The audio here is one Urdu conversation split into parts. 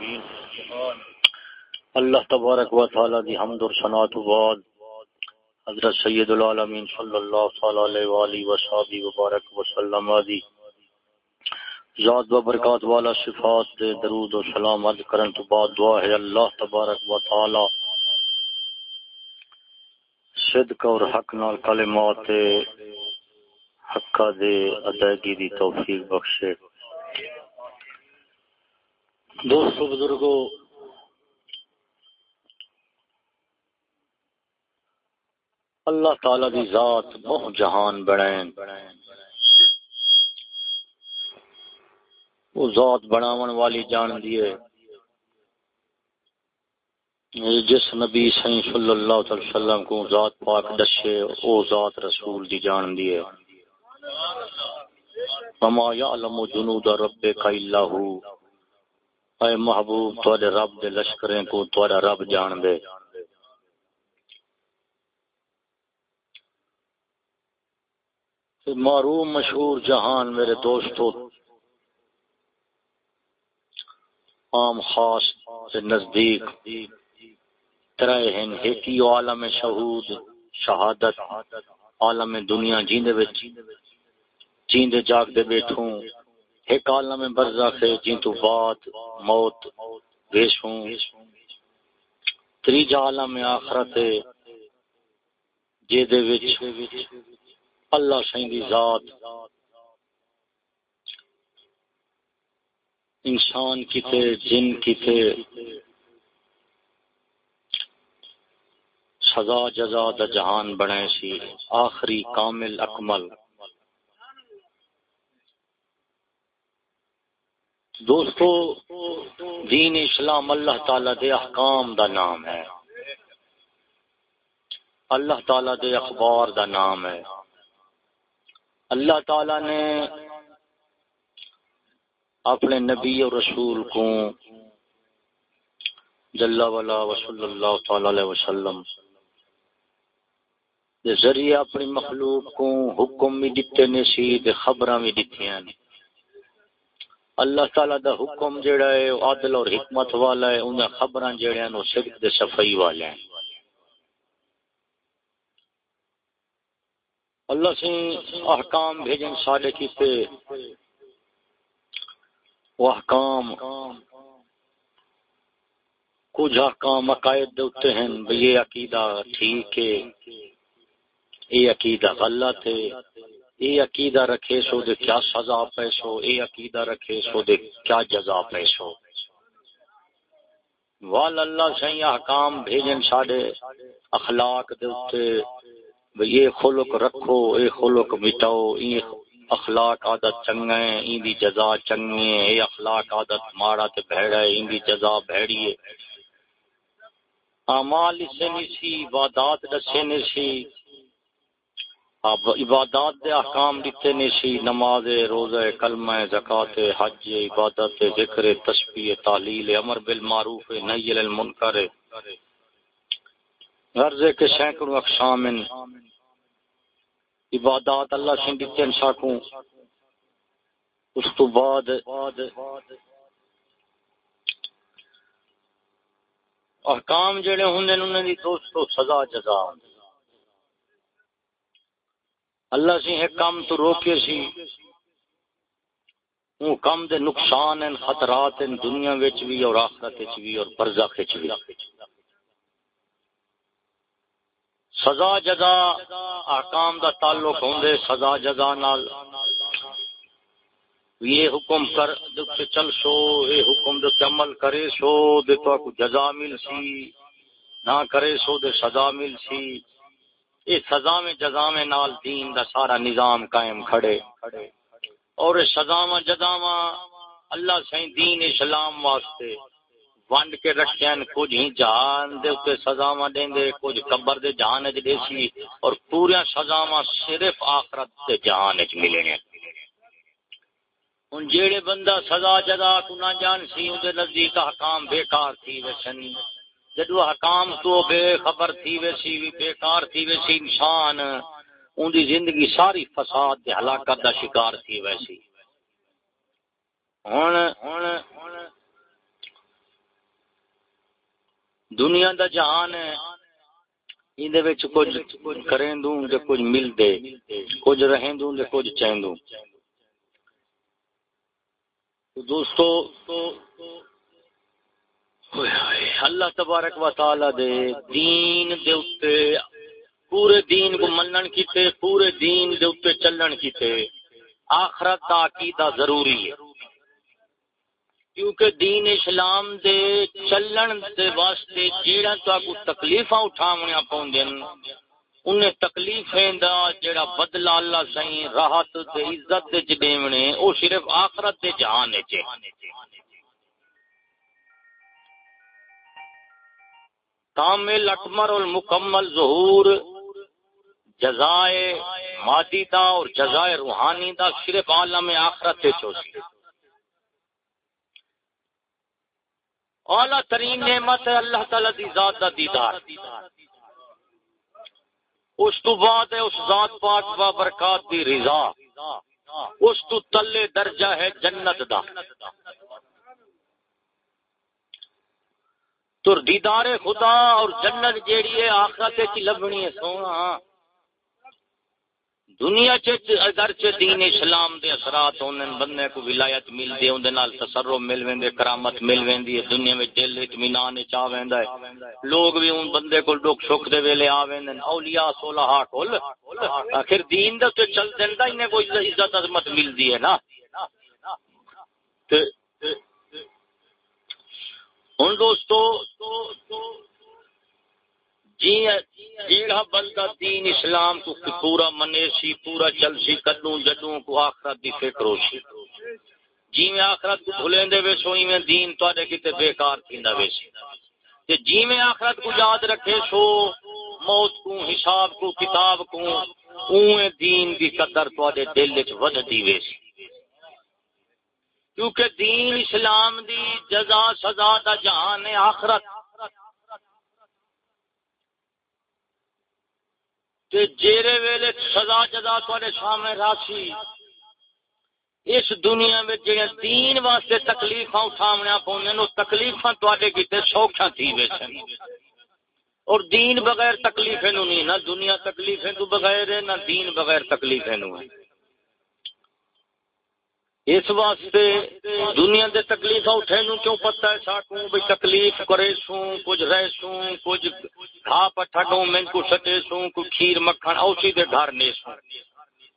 العالمین اللہ تبارک و تعالی دی حمد و ثنا تو بعد. حضرت سید العالمین صلی اللہ تعالی علیہ والہ وصحبہ وبارک وسلم دی ذات و برکات والا صفات دے درود و سلام عرض کرن تو بعد دعا ہے اللہ تبارک و تعالی. صدق اور حق نال کلمات حقا دے ادائیگی دی توفیق بخشے. دوستو بزرگو اللہ تعالی دی ذات بہت جہان بڑھائیں وہ ذات بناون والی جان دیے جس نبی صلی اللہ علیہ وسلم کو ذات پاک دشے او ذات رسول دی جان دیے وما یعلم جنود ربک الا هو۔ اے محبوب، تواڈے رب دے لشکریں کو تواڈا رب جان دے۔ معروف مشہور جہان میرے دوستو، عام خاص سے نزدیک ترائے ہیں ایکی عالم شہود، شہادت، عالم دنیا جیندے وچ، جیندے جاگ دے بیٹھوں۔ ایک عالم برزخ ہے جن تو بعد موت پیش تریجا عالم آخرت ہے جے دے وچ اللہ سائیں دی ذات۔ انسان کی جن کی سزا جزا دا جہان بنے سی، آخری کامل اکمل۔ دوستو، دین اسلام اللہ تعالی دے احکام دا نام ہے۔ اللہ تعالی دے اخبار دا نام ہے۔ اللہ تعالی نے اپنے نبی اور رسول کو جل والا وصلی اللہ تعالی علیہ وسلم دے ذریعے اپنی مخلوق کو حکم بھی دیتے نے سی دے خبراں بھی دتیاں نے۔ اللہ تعالی دا حکم جڑا ہے عادل اور حکمت والا ہے، انہاں خبراں جڑے ہیں وہ صدق دے صفائی والے ہیں۔ اللہ سے احکام بھیجن سارے کیتے۔ وہ احکام کچھ احکام عقائد دیتے ہیں یہ عقیدہ ٹھیک ہے، یہ عقیدہ غلط ہے۔ اے عقیدہ رکھے سو دے کیا سزا پیسو اے عقیدہ رکھے سو دے کیا جزا پیسو وال اللہ سے احکام بھیجن ساڈے اخلاق دے اوتے یہ خلق رکھو، اے خلق مٹاؤ، اے اخلاق عادت چنگے این دی جزا چنگے اے اخلاق عادت ماڑا تے بھڑا این دی جزا بھڑی ہے۔ اعمال سے نسی عبادات دسے نسی اب عبادات دے احکام دیتے نشی نماز، روزہ، کلمہ، زکات، حج، عبادت، ذکر، تسبیح، تعلیل، امر بالمعروف، نہی عن المنکر. غرض کے سینکڑوں اقسام عبادات اللہ سے دیتے ان ساکوں۔ اس تو بعد احکام جڑے ہوندے انہاں دی دوستو سزا جزا۔ ہوندی اللہ سی ایک کام تو روکے سی۔ وہ کام دے نقصان ہیں، خطرات ہیں، دنیا وچ بھی اور آخرت وچ بھی اور برزخ وچ بھی سزا، جزا، احکام دا تعلق ہوندے، سزا، جزا نال۔ یہ حکم کر، دے چل سو یہ حکم دے عمل کرے سو دے تو کو جزا مل سی، نہ کرے سو دے سزا مل سی۔ یہ سزا میں جزا میں نال دین دا سارا نظام قائم کھڑے۔ اور سزا جزا اللہ سے دین اسلام واسطے ونڈ کے رکھے کچھ ہی جہان دے اتنے سزا دیں دے کچھ قبر دے جہان چ دے سی اور پوریا سزا صرف آخرت دے جہان چ ملے ہیں ہوں جیڑے بندہ سزا جزا کو نہ جان سی اندر نزدیک حکام بیکار تھی ویسن۔ جدو حکام تو بے خبر تھی ویسی بیکار تھی ویسی انسان ان دی زندگی ساری فساد دے ہلاکت دا شکار تھی ویسی ہن، دنیا دا جہان ہے اندے وچ کچھ کریں دوں تے کچھ مل دے کچھ رہیں دوں تے کچھ چین دوں دوستو اللہ تبارک و تعالی دے دین دے اتے پورے دین کو منن کیتے، پورے دین دے اتے چلن کیتے، آخرت دا عقیدہ ضروری ہے۔ کیونکہ دین اسلام دے چلن دے واسطے جیڑا تو کو تکلیفاں اٹھاونیاں پوندین انہیں تکلیفیں دا جیڑا بدلہ اللہ سائیں راحت دے عزت دے جدیونے او صرف آخرت دے جہان چے کامل اکمر المکمل ظہور، جزائے مادی دا اور جزائے روحانی دا صرف عالم آخرت تے چوسی۔ اعلیٰ ترین نعمت ہے اللہ تعالی دی ذات دا دیدار۔ اس تو بعد ہے اس ذات پاک با برکات دی رضا۔ اس تو تلے درجہ ہے جنت دا۔ تو دیدار خدا اور جنت جیڑی ہے آخرت کی لبنی ہے، سونا۔ دنیا چ اگر چ دین اسلام دے اثرات ہونن بندے کو ولایت مل دی اون دے نال تصرف مل ویندے کرامت مل ویندی ہے، دنیا وچ دل اطمینان چا ویندا ہے۔ لوگ بھی اون بندے کو دکھ سکھ دے ویلے آ ویندن اولیاء صالحاء کول، آخر دین دے تے چل دیندا، انہیں کوئی عزت عظمت ملدی ہے نا۔ تے ہن دوستو جی جیڑا بندہ دین اسلام کو پورا منیسی پورا چلسی کدوں جدوں کو آخرت دی فکر ہوسی جی میں آخرت کو بھولیں دے وے سو میں دین تواڈے کتے بیکار تھیندا وے سی تے جی میں آخرت کو یاد رکھے سو، موت کو حساب کو کتاب کو اوے دین دی قدر تواڈے دل وچ وددی وے سی کیونکہ دین اسلام دی جزا سزا دا جہان آخرت۔ تے جیرے ویلے سزا جزا تواڈے سامنے راسی اس دنیا میں جڑے دین واسطے تکلیفاں اٹھاونا پوندے نو تکلیفاں تواڈے کیتے سوکھا تھی ویسن اور دین بغیر تکلیفیں نو نہیں نہ دنیا تکلیفیں تو بغیر ہے، نہ دین بغیر تکلیفیں نو ہے۔ اس واسطے دنیا دے تکلیف اٹھے نو کیوں پتہ ہے ساکوں؟ بھئی تکلیف کرے سوں، کچھ رہ سوں، کچھ گھا پٹھا گوں میں کو سٹے سوں کو کھیر مکھن، اوسی دے گھر نے سوں۔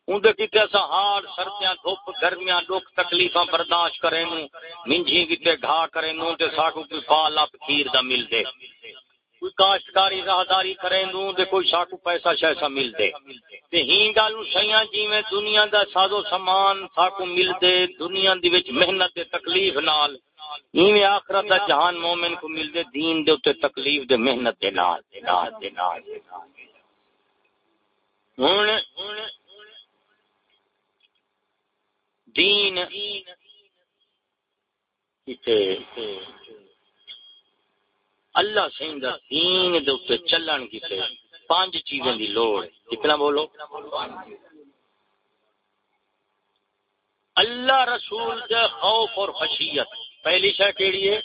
اون دے کیتے اسا ہار، سردیاں، دھوپ، گرمیاں، دکھ تکلیفاں برداشت کرے نو منجھی کیتے گھا کرے نو تے ساکوں کوئی پال اپ کھیر دا مل دے۔ کوئی کاشتکاری، راہداری کریں دوں تے کوئی ساکو پیسہ شیسا مل دے۔ تے ہی گالو سیاں جی میں دنیا دا سازو سامان ساکو مل دے، دنیا دی وچ محنت تے تکلیف نال۔ ایویں آخرت دا جہان مومن کو مل دے، دین دے تے تکلیف دے، محنت دے نال۔ دے نال دے نال ہن دین کتے اللہ سین دا دین دے اوتے چلن کیتے پانچ چیزیں دی لوڑ کتنا بولو۔ اللہ رسول دے خوف اور خشیت۔ پہلی شے کیڑی ہے؟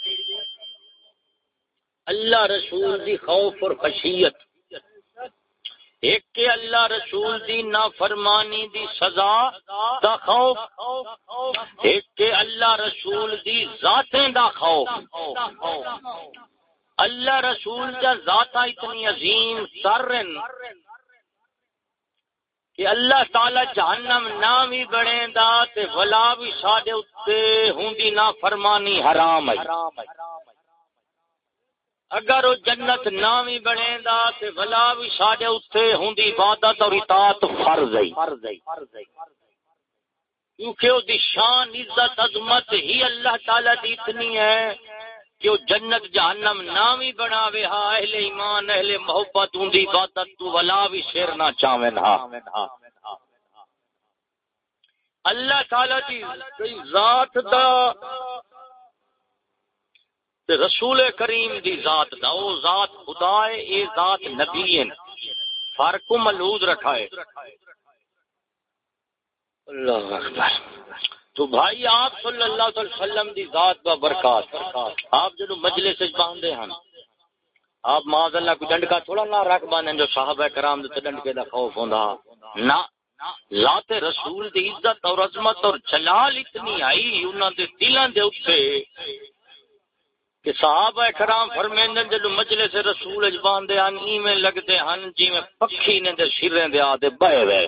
اللہ رسول دی خوف اور خشیت۔ ایک کہ اللہ رسول دی نافرمانی دی سزا دا خوف۔ ایک کہ اللہ رسول دی ذاتیں دا خوف۔ اللہ رسول کا ذاتہ اتنی عظیم سرن کہ اللہ تعالی جہنم نہ بھی بنے دا تے ولا بھی ساڈے اوتے ہوندی نہ فرمانی حرام ہے۔ اگر وہ جنت نہ بھی بنے دا تے ولا بھی ساڈے اوتے ہوندی عبادت اور اطاعت فرض ہے۔ کیونکہ وہ دی شان عزت عظمت ہی اللہ تعالی دی اتنی ہے۔ کہ وہ جنت جہنم نام ہی بناوے ہا، اہل ایمان، اہل محبت ان دی عبادت تو ولا بھی شیر نہ چاوین ہا۔ اللہ تعالی دی ذات دا تے رسول کریم دی ذات دا، او ذات خدا ہے، اے ذات نبی ہے۔ فرق ملحوظ رکھا ہے۔ اللہ اکبر۔ تو بھائی آپ صلی اللہ علیہ وسلم دی ذات با برکات۔ آپ جدو مجلس باندھے ہیں آپ معاذ اللہ کو ڈنڈکا تھوڑا نہ رکھ باندھیں جو صحابہ کرام دے ڈنڈکے دا خوف ہوندا۔ نہ، ذات رسول دی عزت اور عظمت اور جلال اتنی آئی انہاں دے دلاں دے اوتے کہ صحابہ کرام فرمیندے جدو مجلس رسول اج باندے ہن، ایویں لگدے ہن جویں پکھی نے دے سریں دے آ دے بہ وے۔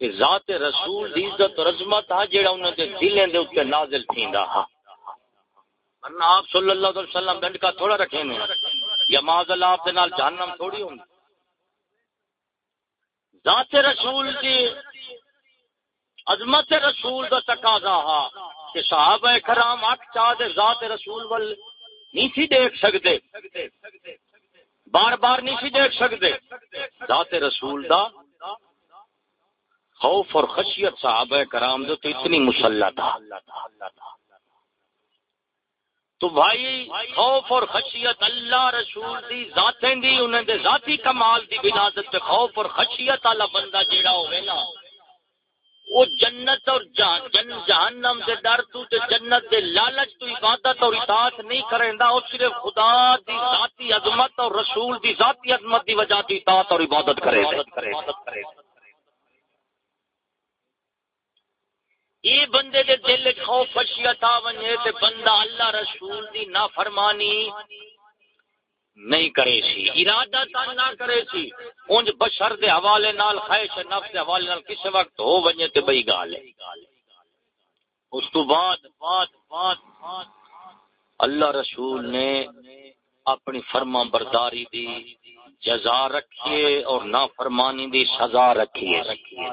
کہ ذات رسول دی عزت اور عظمت آ جیڑا انہاں دے دلیں دے اوتے نازل تھیندا ہا۔ ورنہ آپ صلی اللہ علیہ وسلم ڈنڈ کا تھوڑا رکھے نے، یا معاذ اللہ آپ دے نال جہنم تھوڑی ہوندی ذات رسول دی عظمت رسول دا تقاضا ہا کہ صحابہ کرام اک چاہ دے ذات رسول ول نہیں سی دیکھ سکتے بار بار نہیں سی دیکھ سکتے ذات رسول دا خوف اور خشیت صحابہ کرام دو تو اتنی مسلح تھا۔ تو بھائی، خوف اور خشیت اللہ رسول دی ذاتیں دی انہیں دے ذاتی کمال دی بنادت پہ خوف اور خشیت والا بندہ جیڑا ہوئے نا وہ جنت اور جن جہنم دے ڈر تو تے جنت دے لالچ تو عبادت اور اطاعت نہیں کریندا، او صرف خدا دی ذاتی عظمت اور رسول دی ذاتی عظمت دی وجہ تو اطاعت اور عبادت کرے یہ بندے دے دل خوف خشیت آ ونجے تے بندہ اللہ رسول دی نافرمانی نہیں کرے سی، ارادہ تا نہ کرے سی۔ اونج بشر دے حوالے نال، خواہش نفس دے حوالے نال کس وقت ہو ونجے تے بئی گال ہے۔ اس تو بعد بعد بعد اللہ رسول نے اپنی فرما برداری دی جزا رکھیے اور نافرمانی دی سزا رکھیے رکھیے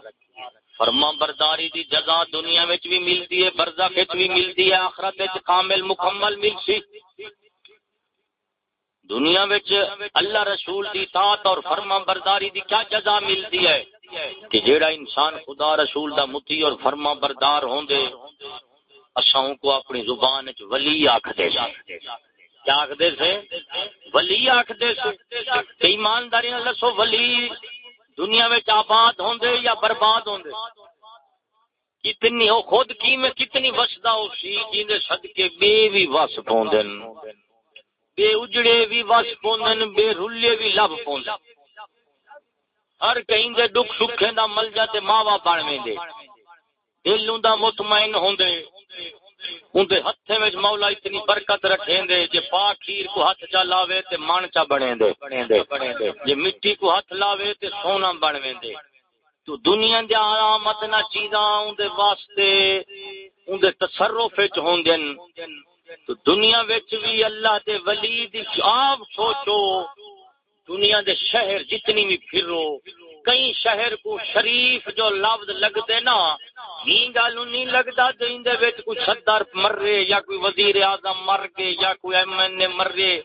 فرما برداری دی جزا دنیا وچ بھی ملتی ہے، برزخ وچ بھی ملتی ہے، آخرت وچ کامل مکمل ملسی۔ دنیا وچ اللہ رسول دی طاعت اور فرما برداری دی کیا جزا ملتی ہے؟ کہ جیڑا انسان خدا رسول دا متی اور فرما بردار ہوندے، اساں کو اپنی زبان وچ ولی آکھدے کیا آکھدے سے ولی آکھدے سے ایمانداری نال سو ولی دنیا وچ آباد ہوندے یا برباد ہوندے؟ کتنی ہو خود کی میں کتنی وسدا ہو سی جیندے صدقے بے وی وس پوندن بے اجڑے بھی وس پوندن بے رلے بھی لب پوندن ہر کہیں دے دکھ سکھیں دا مل جاتے ماوا بن ویندے۔ دل دا مطمئن ہوندے۔ ان دے ہتھے وچ مولا اتنی برکت رکھیں دے جے پاک کھیر کو ہاتھ چا لاوے تے مان چا بنے دے جے مٹی کو ہاتھ لاوے تے سونا بن ویندے تو دنیا دے علامت نہ چیزاں ان دے واسطے ان دے تصرف وچ ہوندن تو دنیا وچ بھی اللہ دے ولی دی آپ سوچو، دنیا دے شہر جتنی بھی پھرو کئی شہر کو شریف جو لفظ لگتے نا ہی گل نہیں لگتا تو ان وچ کوئی صدر مر رہے یا کوئی وزیر اعظم مر گئے یا کوئی ایم این اے مر گئے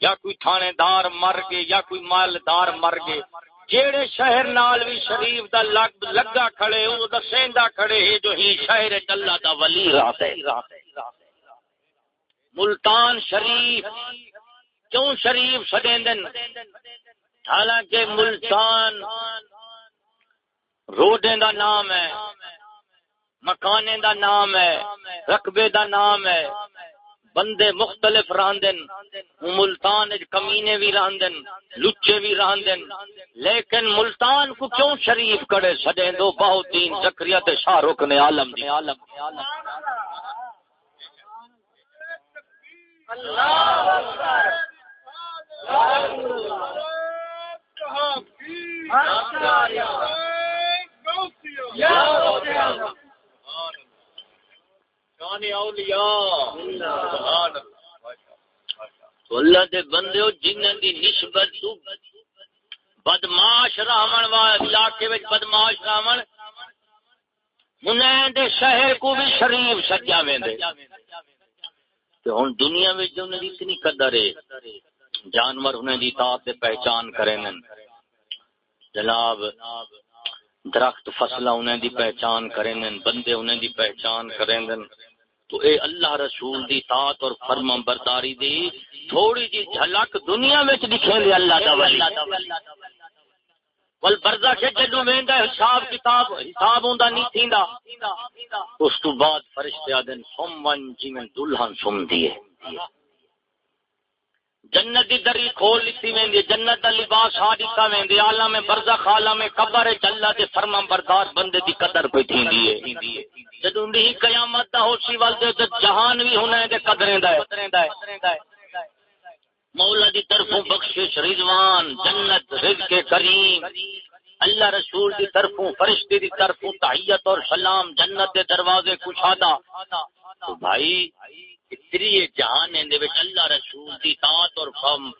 یا کوئی تھانے دار مر گئے یا کوئی مالدار مر گئے جیڑے شہر نال بھی شریف دا لگ لگا کھڑے، او دا سیندا کھڑے جو ہی شہر اللہ دا ولی رات ہے۔ ملتان شریف، کیوں شریف سڈین حالانکہ ملتان روڈیں دا نام ہے مکانے دا نام ہے، رقبے دا نام ہے۔ بندے مختلف راندن ملتان کمینے بھی راندن، لچے بھی راندن۔ لیکن ملتان کو کیوں شریف کڑے سڈے دو؟ بہت دین زکریت شاہ رخ نے عالم دی۔ عالم اللہ دے بندے دی نسبت بدماش راون والے علاقے بدماش راون دے شہر کو بھی شریف سجا ویندے ہوں دنیا میں اتنی قدر ہے۔ جانور انہیں دی تاپ پہچان کریں جناب، درخت فصل انہیں دی پہچان کریں بندے انہیں دی پہچان کریں تو اے اللہ رسول دی طاعت اور فرما برداری دی تھوڑی جی جھلک دنیا میں دکھیں دے اللہ دا ولی۔ ول برزا کے جدو ویندا حساب کتاب، حساب ہوندا نہیں تھیندا۔ اس تو بعد فرشتے آدن سم ون جی میں دلہن سم دیے جنت دی دری کھول لیتی ویندی جنت دا لباس ہا دیتا ویندی عالم برزخ، عالم قبر چلا تے فرما بردار بندے دی قدر پہ تھیندی ہے۔ جدوں دی قیامت دا ہوسی وال دے تے جہان وی ہونا ہے، تے قدریں دا ہے۔ مولا دی طرفوں بخشش، رضوان، جنت، رزق کریم۔ اللہ رسول دی طرفوں، فرشتے دی طرفوں تحیت اور سلام، جنت دے دروازے کشادہ۔ تو بھائی اتری جہان دے وچ اللہ رسول دی طاعت اور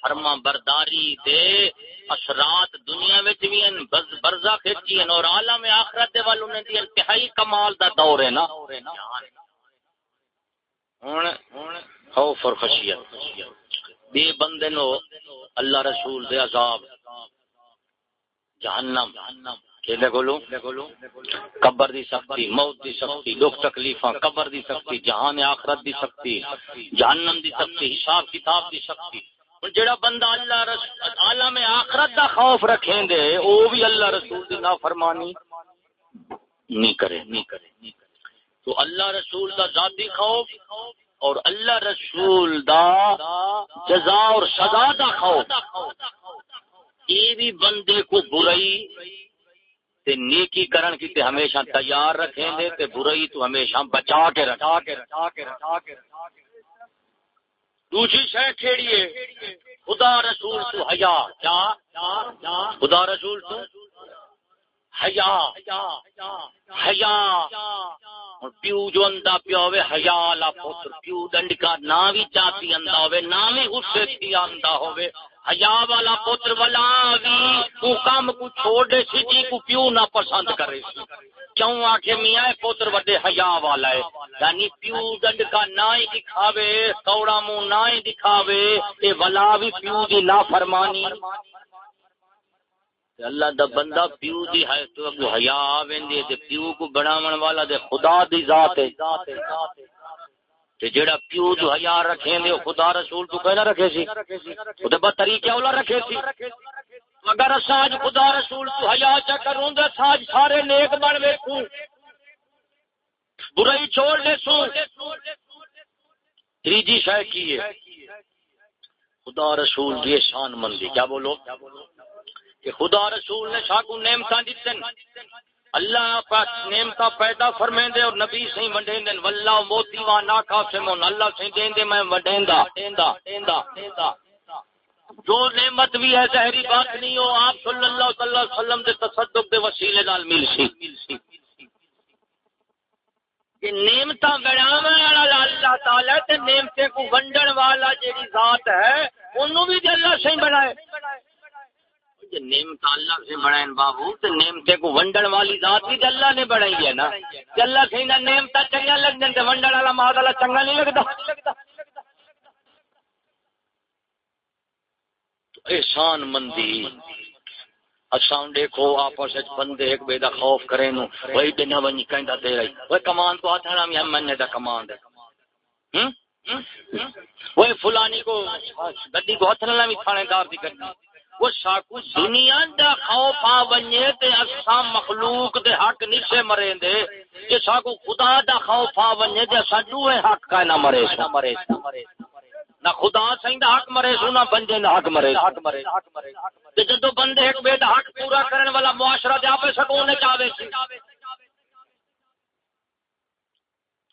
فرما برداری دے اثرات دنیا وچ وی ان برزا کھچی ہیں اور عالم آخرت دے والوں نے دی انتہائی کمال دا دور ہے نا۔ ہن، خوف اور خشیت۔ بے بندے نو اللہ رسول دے عذاب۔ جہنم۔ جہنم قبر دی سختی، موت دی سختی، دکھ تکلیفاں، قبر دی سختی، جہان آخرت دی سختی، جہنم دی سختی، حساب کتاب دی سختی۔ جڑا بندہ اللہ رسول عالم آخرت دا خوف رکھیں دے او بھی اللہ رسول دی نافرمانی نہیں کرے نہیں کرے۔ تو اللہ رسول دا ذاتی خوف اور اللہ رسول دا جزا اور سزا دا خوف، یہ بھی بندے کو برائی تے نیکی کرن کی تے ہمیشہ تیار رکھیں دے تے برائی تو ہمیشہ بچا کے رکھا کے رکھا کے رکھا کے دوسری شے کھیڑیے۔ خدا رسول تو حیا۔ کیا؟ خدا رسول تو حیا حیا۔ پیو جو اندا پیا ہوے حیا والا پتر، پیو ڈنڈ کا نہ بھی چاہتی اندا ہوے نہ بھی غصے تھی اندا ہوے حیا والا پتر والا بھی تو کام کو چھوڑ دے سی جی کو پیو نہ پسند کرے سی۔ کیوں آکھے میاں پوتر وڈے حیا والا ہے۔ یعنی پیو ڈنڈ کا نہ ہی دکھاوے کوڑا منہ نہ ہی دکھاوے، اے ولا بھی پیو دی نافرمانی اللہ دا بندہ پیو دی ہے، تو اگو حیا ویندی تے پیو کو بناون والا دے خدا دی ذات ہے۔ تے جیڑا پیو جو حیا رکھیں دے خدا رسول تو کہنا رکھے سی؟ او تے بد طریقے اولا رکھے سی۔ اگر ساج خدا رسول تو حیا چا کروں دے ساج سارے نیک بن ویکھوں۔ برائی چھوڑ لے سو تیجی شے کی ہے؟ خدا رسول دی شان مندی، کیا بولو؟ کہ خدا رسول نے شاکو نعمتاں دتن۔ اللہ پاک نعمتاں پیدا فرمیں دے اور نبی سہی ونڈین دے واللہ موتی وا نا کافمون اللہ سہی دین دے میں ونڈیندا۔ دیندا دیندا دیندا جو نعمت بھی ہے، ظاہری بات نہیں ہو آپ صلی اللہ علیہ وسلم دے تصدق دے وسیلے نال مل سی۔ کہ نعمتاں بڑھاون والا اللہ تعالی تے نعمتیں کو ونڈن والا جیڑی ذات ہے، اونوں بھی اللہ صحیح بنائے۔ نعمت اللہ سے بڑھائیں بابو، تو نعمتے کو ونڈن والی ذات بھی اللہ نے بڑھائی ہے نا۔ اللہ سے نہ نعمت چنگا لگ جائیں ونڈن والا ماد اللہ چنگا نہیں لگتا۔ احسان مندی۔ اساں دیکھو، آپس وچ بندے ایک بے دا خوف کرے نو۔ وہی تے نہ ونی کہندا تے رہی۔ وہ کمان تو ہاتھ نام ہم من دا کمان دے ہم؟ وہ فلانی کو، گڈی کو ہاتھ نال تھانے دار دی گڈی۔ وہ ساکو دنیا دا خوف آ ونجے تے اساں مخلوق دے حق نیچے مرے دے۔ کہ ساکو خدا دا خوف آ ونجے تے اساں دوے حق کا نہ مرے نہ مرے نہ خدا سائیں دا حق مرے سو نہ بندے دا حق مرے حق مرے تے جدو بندے ایک بے دا حق پورا کرن والا معاشرہ دے آپے سکون چاہے سی۔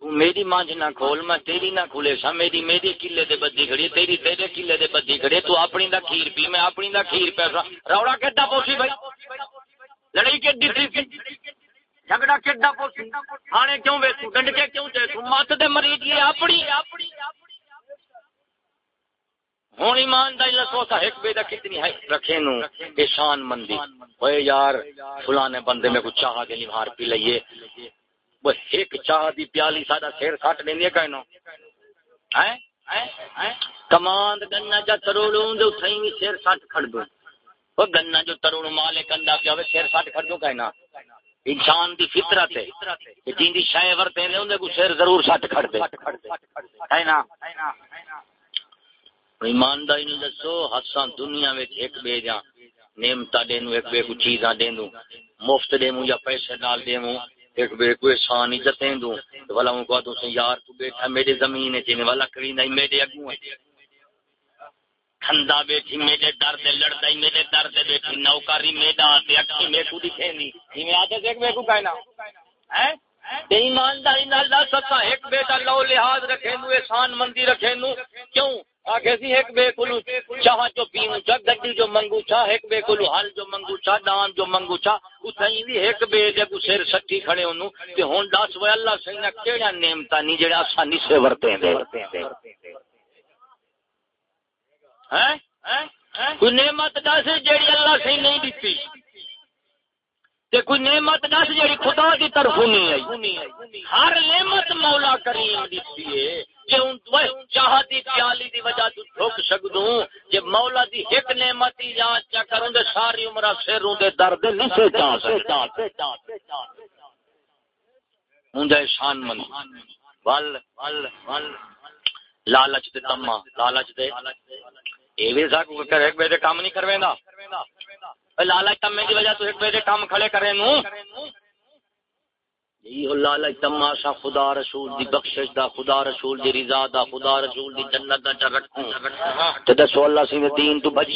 تو میری مانج نہ کھول میں تیری نہ کھولے سا میری میری کلے دے بدی کھڑی تیری تیرے کلے دے بدی کھڑی تو اپنی دا کھیر پی میں اپنی دا کھیر پیسا روڑا کڈا پوسی بھائی لڑائی کڈی تھی جھگڑا کڈا پوسی ہانے کیوں ویسو ڈنڈ کے کیوں چیسو مت دے مریض یہ اپنی ہوں ایمانداری لسو تھا ایک بے کتنی ہے رکھے نو احسان مندی اوے یار فلانے بندے میں کچھ چاہ دے نہار پی لئیے وہ ایک چاہ دی پیالی ساڈا سیر سٹ لینی کہنو کماند گنا جا تروڑوں دے اتھائی بھی سیر سٹ کھڑ دو وہ گنا جو تروڑ مالے کندا پیا ہوے سیر سٹ کھڑ دو کہنا۔ انسان دی فطرت ہے۔ کہ جین دی شے ورتے نے اون دے کو سیر ضرور سٹ کھڑ دے ہے نا ایمانداری نو دسو، ہساں دنیا وچ ایک بے جا نعمتاں دینو ایک بے کو چیزاں دینو مفت دیمو یا پیسے نال دیمو ایک بے کوئی شان عزتیں دوں والا ان کو تو سے یار تو بیٹھا میرے زمین ہے جن والا کری نہیں میرے اگوں ہے۔ کھندا بیٹھی، میرے درد لڑدا میرے درد بیٹھی، نوکاری میڈا تے اکھی میکو دکھے نہیں ایویں آتے دیکھ میکو کہنا۔ ہیں؟ ایمانداری نال سکا ایک بیٹا لو لحاظ رکھے نو احسان مندی رکھے نو کیوں؟ آگے سی ایک بے کلو چاہ جو پیوں چا گڈی جو منگو چا ایک بے کلو جو منگو چا دان جو منگو چا دی ایک بے دے کو سر سٹی کھڑے تے ہن دس وے اللہ کیڑا نعمت نہیں جڑا ورتے دے۔ ہیں کوئی نعمت دس جڑی اللہ سے نہیں تے کوئی نعمت دس خدا دی طرف نہیں آئی۔ ہر نعمت مولا کریم دتی ہے۔ کہ ان چاہ دی پیالی دی وجہ تو ٹھوک سکدوں کہ مولا دی ایک نعمت ہی یاد چا کروں دے، ساری عمر سروں دے درد نہیں سے جا سکتا ہوں دے شان من ول ول ول لالچ تے تما، لالچ دے۔ اے وی سا کو کرے بے کام نہیں کرویندا۔ لالچ تمے کی وجہ تو ایک بجے کام کھڑے کرے نو یہ لالچ تماشا، خدا رسول دی بخشش دا، خدا رسول دی رضا دا، خدا رسول دی جنت دا چر رکھوں تے دسو اللہ سی دین تو بچ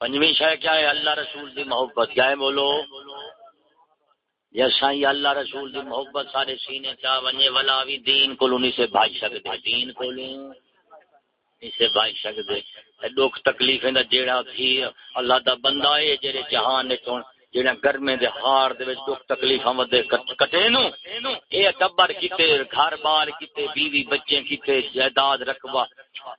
پنجویں شے کیا ہے؟ اللہ رسول دی محبت۔ کیا ہے بولو؟ یا سائیں اللہ رسول دی محبت، سارے سینے چا ونجے والا بھی دین کو نہیں سے بھائی سکتے دین کو نہیں سے بھائی سکتے دکھ تکلیف جیڑا تھی اللہ دا بندہ ہے جڑے جہان نے چون جڑا گرمے دے ہار دے وچ دکھ تکلیفاں ودے کٹے نو اے ٹبر کیتے، گھر بار کیتے، بیوی بچے کیتے، جائیداد رقبہ،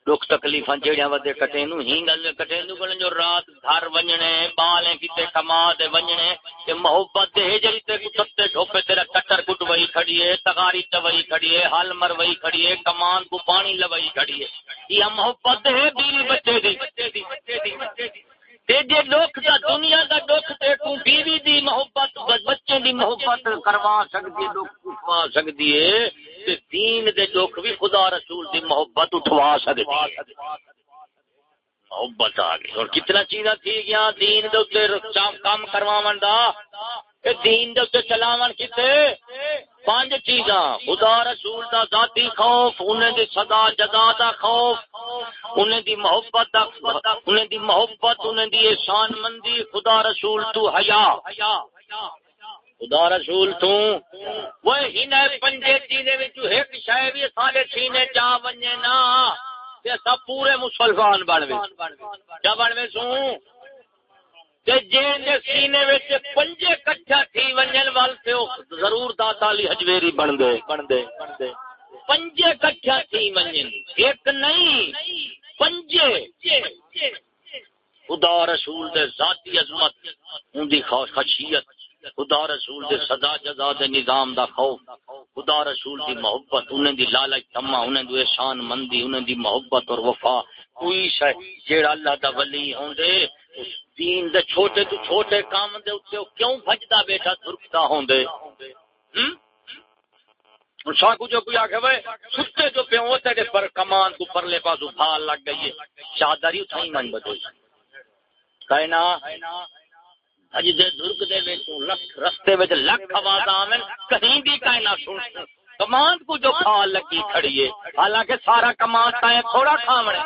دکھ تکلیفاں جڑیاں ودے کٹے نو ہی گل کٹے نو گل جو رات گھر ونجنے بالیں کیتے، کما دے ونجنے تے محبت دے جڑی تے کتے ٹھوپے تیرا کٹر کٹ وئی کھڑی ہے، تغاری چوئی کھڑی ہے حل مر وئی کھڑی ہے، کمان کو پانی لوئی کھڑی ہے۔ یہ محبت ہے بیوی بچے دی۔ بچے دکھ دا دنیا دا دکھ تے تو بیوی دی محبت بچے دی محبت کروا سکدی دکھ اٹھوا سکدی ہے، تے دین دے دکھ بھی خدا رسول دی محبت اٹھوا سکدی ہے۔ محبت آ گئی۔ اور کتنا چیزاں تھی گیا دین دے اوتے کام کرواون دا۔ دین دے اوتے چلاون کتے پانچ چیزاں۔ خدا رسول دا ذاتی خوف، انہیں دی صدا جدا دا خوف، انہیں دی محبت دا انہیں دی محبت، انہیں دی احسان مندی۔ خدا رسول تو حیا۔ خدا رسول تو۔ وہ ہن پنجے چیزیں وچ ایک شے وی سارے سینے جا ونجے نا تے سب پورے مسلمان بن وے۔ کیا بن وے سوں؟ سینے پنجے کٹھا تھی ونجن وال سے ضرور داتا علی حجویری بن دے بن دے پنجے کٹھا تھی ونجن ایک نہیں، پنجے۔ خدا رسول دے ذاتی عظمت ان دی خشیت۔ خدا رسول دے صدا جزا دے نظام دا خوف۔ خدا رسول دی محبت انہیں دی لالچ تما انہیں دی احسان مندی انہیں دی محبت اور وفا۔ کوئی شے جیڑا اللہ دا ولی ہوندے دین دے چھوٹے تو چھوٹے کام دے اتے اتنے کیوں بھجدا بیٹھا ترکتا ہوں دے ساکو جو کوئی آگے وے، ستے جو پہ ہوتے دے پر کمان کو پرلے پاسو بھال لگ گئی ہے، چادری اتھائی من بدوئی کہنا اج دے درگ دے وچ لکھ رستے وچ لکھ آواز آویں کہیں بھی کہنا سن کمان کو جو کھا لگی کھڑی ہے، حالانکہ سارا کمان تائیں تھوڑا کھاونے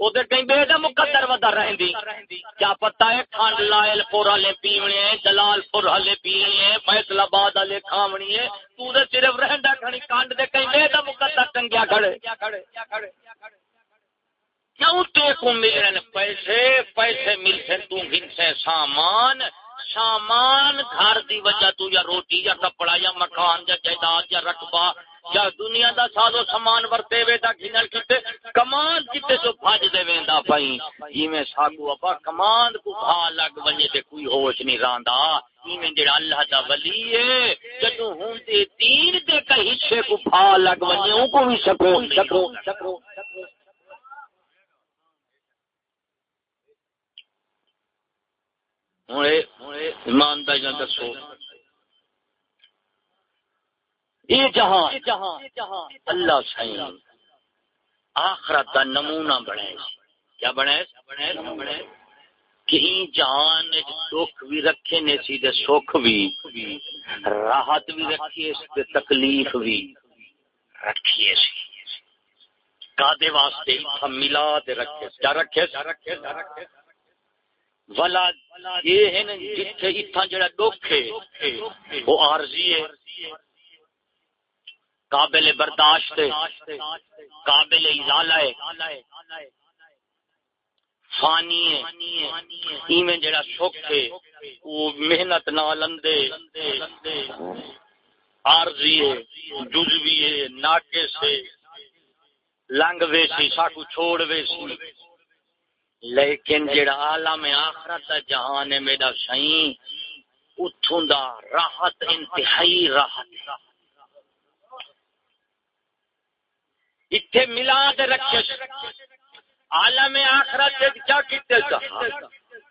مقدر ودا رہی کیا پتا ہے کھنڈ لائل پور والے پیونے جلال پور والے پینے فیصلہ باد والے کھاونی ہے۔ تو دے صرف رہندا کھڑی کانڈ دے کہیں بے دا مقدر ٹنگیا کھڑے کیوں تے کو ملن پیسے پیسے ملتے تو گھنسے سامان۔ سامان، گھر دی وجہ تو یا روٹی یا کپڑا یا مکان یا جائیداد یا رقبہ۔ یا دنیا دا سازو سامان ورتے وے دا گھنل کتے کمان کتے جو بھاج دے ویندا پئی جویں ساگو ابا کمان کو بھا لگ ونجے تے کوئی ہوش نہیں راندا ایویں جڑا اللہ دا ولی ہے، جدوں ہوندے دین دے کئی حصے کو بھا لگ ونجے او کو بھی سکون سکون سکون ہوں ایمانداری دسو۔ یہ جہاں اللہ سائیں آخرت کا نمونہ بنے کیا بنے بنے کہیں جہان دکھ بھی رکھے نے سی دے سکھ بھی راحت بھی رکھیے سی تکلیف بھی رکھیے سی۔ کادے واسطے ملا رکھے کیا رکھے ولا یہ ہے نا جتھے اتھا جڑا دکھ ہے، وہ عارضی ہے۔ قابل برداشت، قابل ازالہ ہے۔ فانی ہے۔ ایویں جڑا سکھ ہے وہ محنت نہ لندے عارضی ہے، جزوی ہے، ناقص ہے۔ لنگ ویسی ساکو چھوڑ ویسی لیکن جڑا عالم آخرت دا جہان ہے، میرا سائیں، اتھوں دا راحت، انتہائی راحت اتھے ملا دے رکھے عالم آخرت کیا کیتے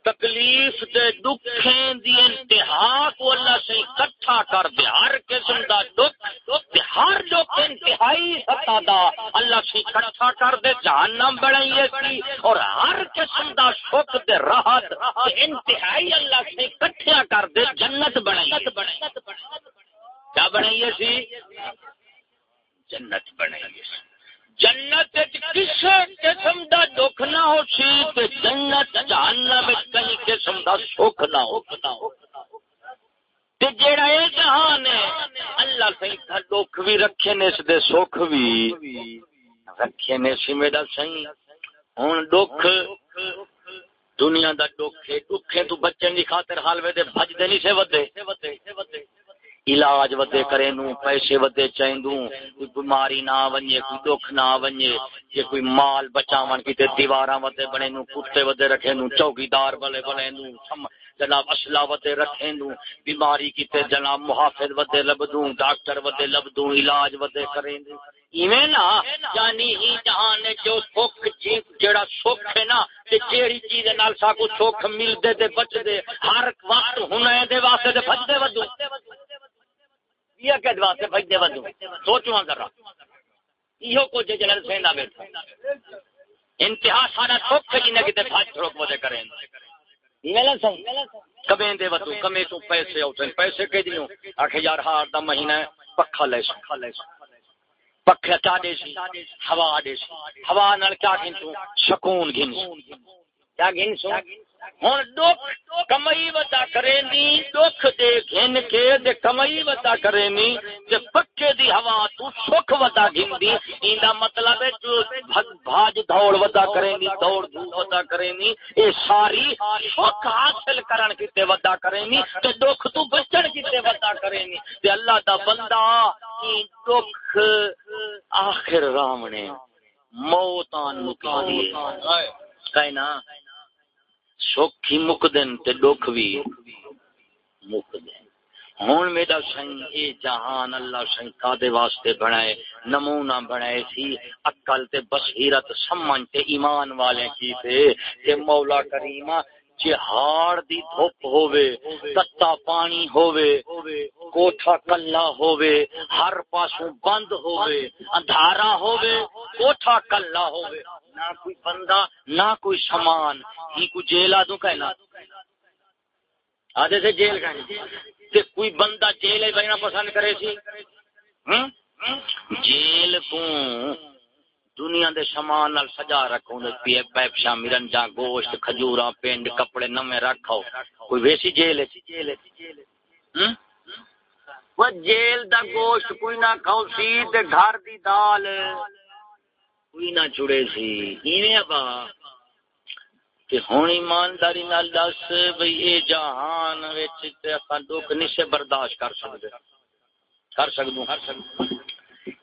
تکلیف دے دکھیں دی انتہا کو اللہ سے اکٹھا کر دے۔ ہر قسم دا دکھ دے ہر دکھ انتہائی ستا دا اللہ سے اکٹھا کر دے۔ جہنم بڑھائیے سی اور ہر قسم دا شک دے راحت انتہائی اللہ سے اکٹھا کر دے۔ جنت بڑھائیے کیا بنائیے سی؟ جنت بنائیے سی۔ جنت کس قسم دا دکھ نہ ہو سی تے جنت، جہنم کئی قسم دا سکھ نہ ہو۔ تے جیڑا اے جہان ہے، اللہ صحیح تھا دکھ بھی رکھے نے اس دے سکھ بھی رکھے نے سی میرا صحیح۔ ہن دکھ، دنیا دا دکھ ہے۔ دکھ تو بچن دی خاطر حال وے دے بھج دے نہیں سے ودے۔ علاج ودے کرے نو پیسے ودے چاہندوں، کوئی بیماری نہ ونجے، کوئی دکھ نہ ونجے کہ کوئی مال بچاون کیتے دیواراں ودے بنے نو کتے ودے رکھے نو چوکیدار بلے بنے نو جناب اسلحہ ودے رکھے نو بیماری کیتے جناب محافظ ودے لبدوں ڈاکٹر ودے لبدوں علاج ودے کریں دے ایویں نا یعنی ہی جہان جو سکھ جی جڑا سکھ ہے نا، تے جیڑی چیز نال سا کو سکھ مل دے تے بچ دے ہر وقت ہنے دے واسطے تے بچ دے ودو یہ کہ واسطے بھجدے ودو ہاں ذرا۔ بیٹھا۔ انتہا سارا سکھ جی نے کتے کریں۔ دے ودو کمے تو پیسے اوتن پیسے کہ ہار دا مہینہ پکھا لے پکھا لے پکھا چا دے سی، ہوا دے سی۔ ہوا نال کیا گھن تو سکون گھن کیا گھن سو ہوں دکھ کمائی ودا کرے نی دکھ دے گھن کے دے کمائی ودا کرے نی تے پکے دی ہوا تو سکھ ودا گھن دی ایندا مطلب ہے جو بھاج دوڑ ودا کرے نی دوڑ دھوپ ودا کرے نی اے ساری سکھ حاصل کرن کیتے ودا کرے نی تے دکھ تو بچن کیتے ودا کرے نی تے اللہ دا بندہ ای دکھ آخر رامنے موتان مکا دیے کہنا سکھ ہی مک دن تے دکھ بھی مک دن ہوں میرا سائیں اے جہان، اللہ سائیں کادے واسطے بنائے، نمونہ بنائے سی۔ عقل تے بصیرت سمجھ تے ایمان والے کی تے، کہ مولا کریمہ جہاڑ دی دھوپ ہووے تتا پانی ہووے، کوٹھا کلا ہووے، ہر پاسوں بند ہووے، اندھارا ہووے، کوٹھا کلا ہووے۔ نہ کوئی بندہ، نہ کوئی سامان۔ ہی کوئی جیل آدھو کہنا آدھے سے جیل کہنا تے کوئی بندہ جیل ہے بہنا پسند کرے سی۔ جیل کو دنیا دے سامان نال سجا رکھو۔ دے پی پیپشا مرنجا گوشت، کھجوراں پنڈ کپڑے نویں رکھو۔ کوئی ویسی جیل ہے؟ جیل ہے وہ جیل دا گوشت کوئی نہ کھاؤ سی تے گھر دی دال۔ کوئی نہ چڑے سی۔ ایویں ابا کہ ہن ایمانداری نال دس بھئی اے جہان وچ تے اساں دکھ نہیں سے برداشت کر سکدے۔ کر سکدوں۔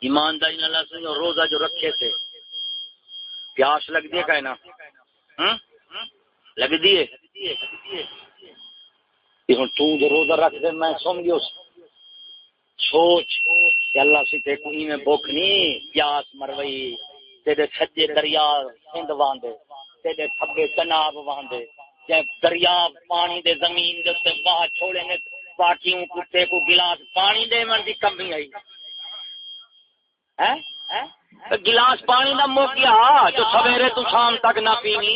ایمانداری نال اساں روزہ جو رکھے تھے۔ پیاس لگ ہے نا لگ دی ہے؟ ہن تو جو روزہ رکھ دے، میں سن سمجھو سوچ کہ اللہ سے تے کوئی میں بھوک نہیں پیاس مروئی۔ تیرے سجے دریا سندھ واندے تیرے کھبے چناب واندے تے دریا پانی دے زمین دے تے باہ چھوڑے نے، پاٹیوں کتے کو گلاس پانی دے من دی کمی آئی۔ گلاس پانی نہ موکیا جو سویرے تو شام تک نہ پینی۔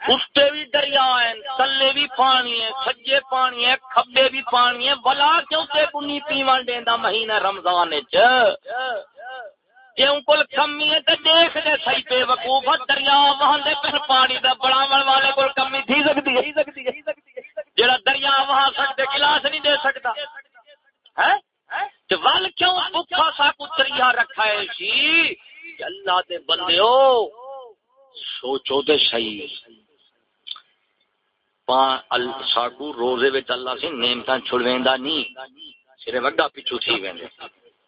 استے بھی دریا ہیں، تلے بھی پانی ہے سجے پانی ہے کھبے بھی پانی ہے بلا کیوں تے کنی پیوان دیندا مہینہ رمضان وچ؟ جی ان کو کمی ہے تو دیکھ دے صحیح بے وقوف دریا وہاں پھر پانی دا بڑاون والے کو کمی تھی سکتی ہے۔ جڑا دریا وہاں سکتے گلاس نہیں دے سکتا۔ ول کیوں بکھا سا کتریا رکھا ہے سی اللہ دے بندے ہو سوچو دے صحیح ساکو روزے اللہ سے نعمتاں چھڑویندا نہیں سرے وڈا پیچھو تھی ویندے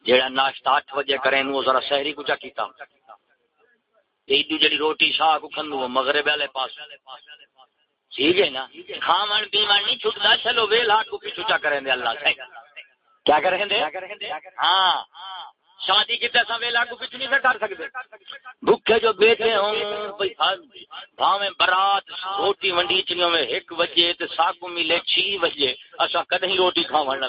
جیڑا ناشتہ اٹھ بجے کریں وہ ذرا شہری کو چا کیتا۔ ایڈو جڑی روٹی شاہ کو کھندو مغرب والے پاس ٹھیک ہے نا؟ کھاون، پیون نہیں چھٹدا، چلو ویلا کو پیچھو چا کریں دے اللہ سے۔ کیا کریں دے؟ ہاں۔ شادی کی پیسہ ویلا کو پیچھو نہیں کر سکتے بھوکے جو بیٹھے ہوں بھاویں برات، روٹی ونڈی چنیوں میں ایک بجے تے ساکو ملے چھ بجے۔ اسا کدی روٹی کھاون نہ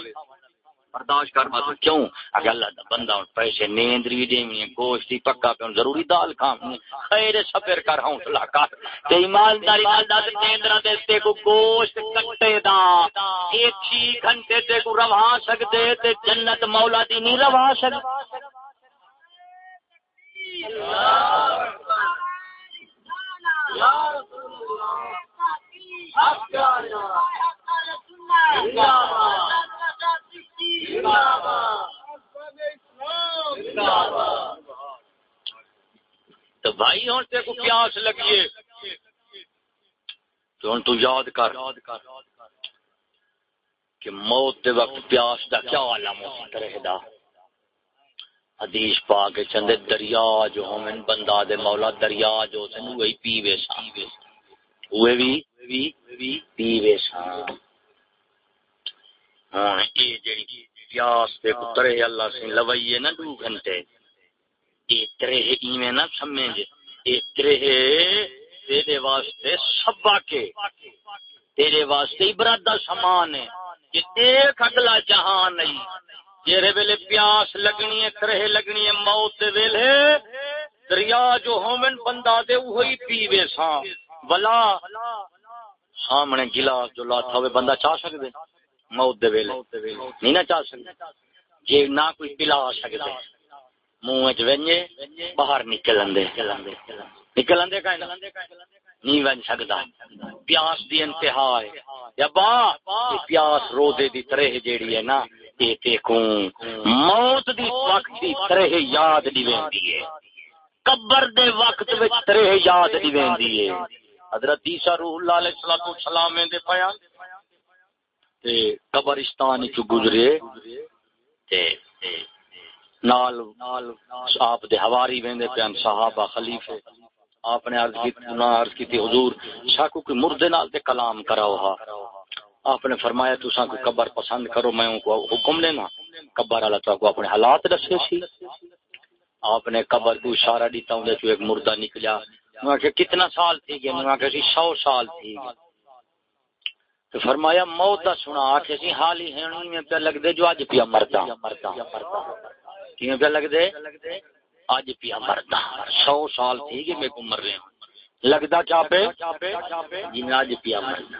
برداشت کر مت کیوں اگر اللہ دا بندہ پیسے نیند بھی دینی گوشت ہی پکا پہ ضروری دال کھانی خیر سفر کر حوصلہ کر تے ایمانداری نال دس نیندرا دے تے کو گوشت کٹے دا ایک ہی گھنٹے تے کو روا سکدے تے جنت مولا دی نہیں روا سکدے اللہ تو بھائی، ہوں تے کو پیاس لگیے؟ تو ہوں تو یاد کر کہ موت دے وقت پیاس دا کیا عالم ہو رہے دا۔ حدیث پا کے چندے دریا جو ہمیں بندہ دے مولا دریا جو سن وہی پیوے سا وہ بھی پیوے سا ہاں یہ جڑی پیاس تے کترے اللہ سے لوائیے نا دو گھنٹے۔ یہ ترے ایویں نہ سمجھ یہ ترے تیرے واسطے سبا کے تیرے واسطے عبرت دا سامان ہے۔ کہ دیکھ اگلا جہان نہیں، جیرے ویلے پیاس لگنی ہے، ترے لگنی ہے موت دے ویلے۔ دریا جو ہومن بندہ دے وہی پیوے سا ولا، سامنے گلاس جو لاتا ہوئے بندہ چاہ سکتے موت دے ویلے۔ نہیں نہ چاہ سکتے جی نہ کوئی پلا سکتے۔ منہ چنجے باہر نکلن دے نکلن دے کہیں نہیں بن سکتا۔ پیاس دی انتہا ہے۔ یا با پیاس روزے دی طرح جیڑی ہے نا یہ دیکھوں موت دی وقت دی طرح یاد دی ویندی ہے۔ قبر دے وقت وچ طرح یاد دی ویندی ہے۔ حضرت عیسی روح اللہ علیہ الصلوۃ دے بیان تے قبرستان چ گزرے تے نال آپ دے حواری ویندے پیان صحابہ، خلیفے۔ آپ نے عرض کی نا عرض کی تھی، حضور شاکو کی مردے نال تے کلام کراو ہا۔ آپ نے فرمایا تو کو قبر پسند کرو، میں ان کو حکم لینا قبر والا تو کو اپنے حالات دسے سی۔ آپ نے قبر کو اشارہ دیتا ہوں جو ایک مردہ نکلا میں کہ کتنا سال تھی گیا؟ میں کہ سو سال تھی گیا۔ فرمایا موت دا سنا، آکھے سی حال ہی ہینی میں پہ لگ دے جو آج پیا مردا۔ کیوں پہ لگ دے آج پیا مردا۔ سو سال تھی کہ میں کو مر رہے ہوں۔ لگدا کیا پہ جی میں آج پیا مردا۔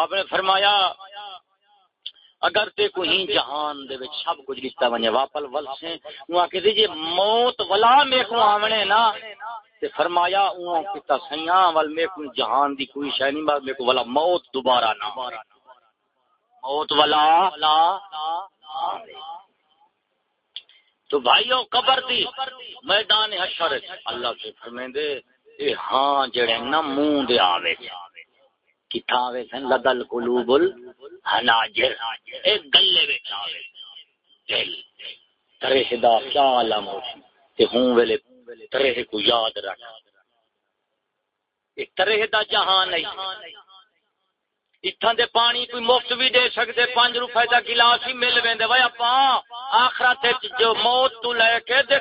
آپ نے فرمایا، اگر تے کوئی جہان دے وچ سب کچھ لتا ونجے، واپل ول سے وہاں کہتے جی موت ولا میں کو آونے نا۔ تے فرمایا اون کتا سیاں ول میں کو جہان دی کوئی شے نہیں، بس میں کو ولا موت دوبارہ نہ موت ولا تو بھائیو، قبر دی میدان حشر اللہ سے فرمیندے اے ہاں جڑے نا منہ دے آوے۔ کتھا آوے سن؟ لدل قلوب الحناجر اے گلے وچ آوے۔ دل، ترے دا کیا عالم ہو۔ تے ہوں ویلے طرح کو یاد رکھ ایک طرح دا جہان نہیں اتھاں دے پانی کوئی مفت بھی دے سکتے پانچ روپے دا گلاس ہی مل ویندے وے اپا آخرت جو موت تو لے کے دے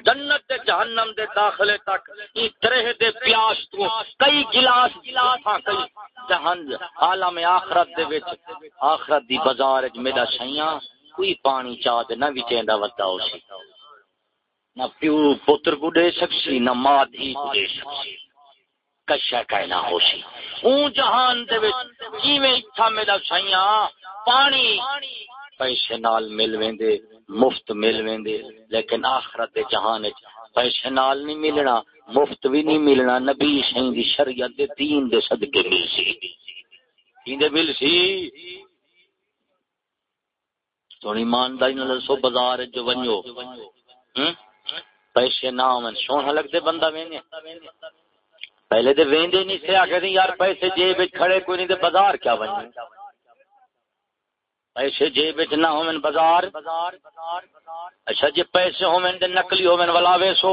جنت دے جہنم دے داخلے تک ای طرح دے پیاس تو کئی گلاس گلاس کئی جہان عالم آخرت دے وچ آخرت دی بازار وچ میرا شیاں کوئی پانی چاہ دے نہ وچیندا ودا ہو سی نہ پیو پتر کو دے سکسی، نہ ماں دھی کو دے سکسی۔ کشا کہنا ہو سی اون جہان دے وچ جیویں اتھا میرا سیاں پانی پیسے نال مل ویندے، مفت مل ویندے۔ لیکن آخرت دے جہان وچ پیسے نال نہیں ملنا، مفت بھی نہیں ملنا۔ نبی سائیں دی شریعت دے دین دے صدقے مل سی۔ دین دے مل سی۔ تو ایمانداری نال سو بازار جو ونجو۔ پیسے نہ ہون سونا لگتے بندہ ویندے پہلے تے ویندے نہیں سے آکھے یار پیسے جیب وچ کھڑے، کوئی نہیں تے بازار کیا ونجو پیسے جیب وچ نہ ہومن بازار۔ اچھا جی پیسے ہومن تے نقلی ہومن ولا ویسو۔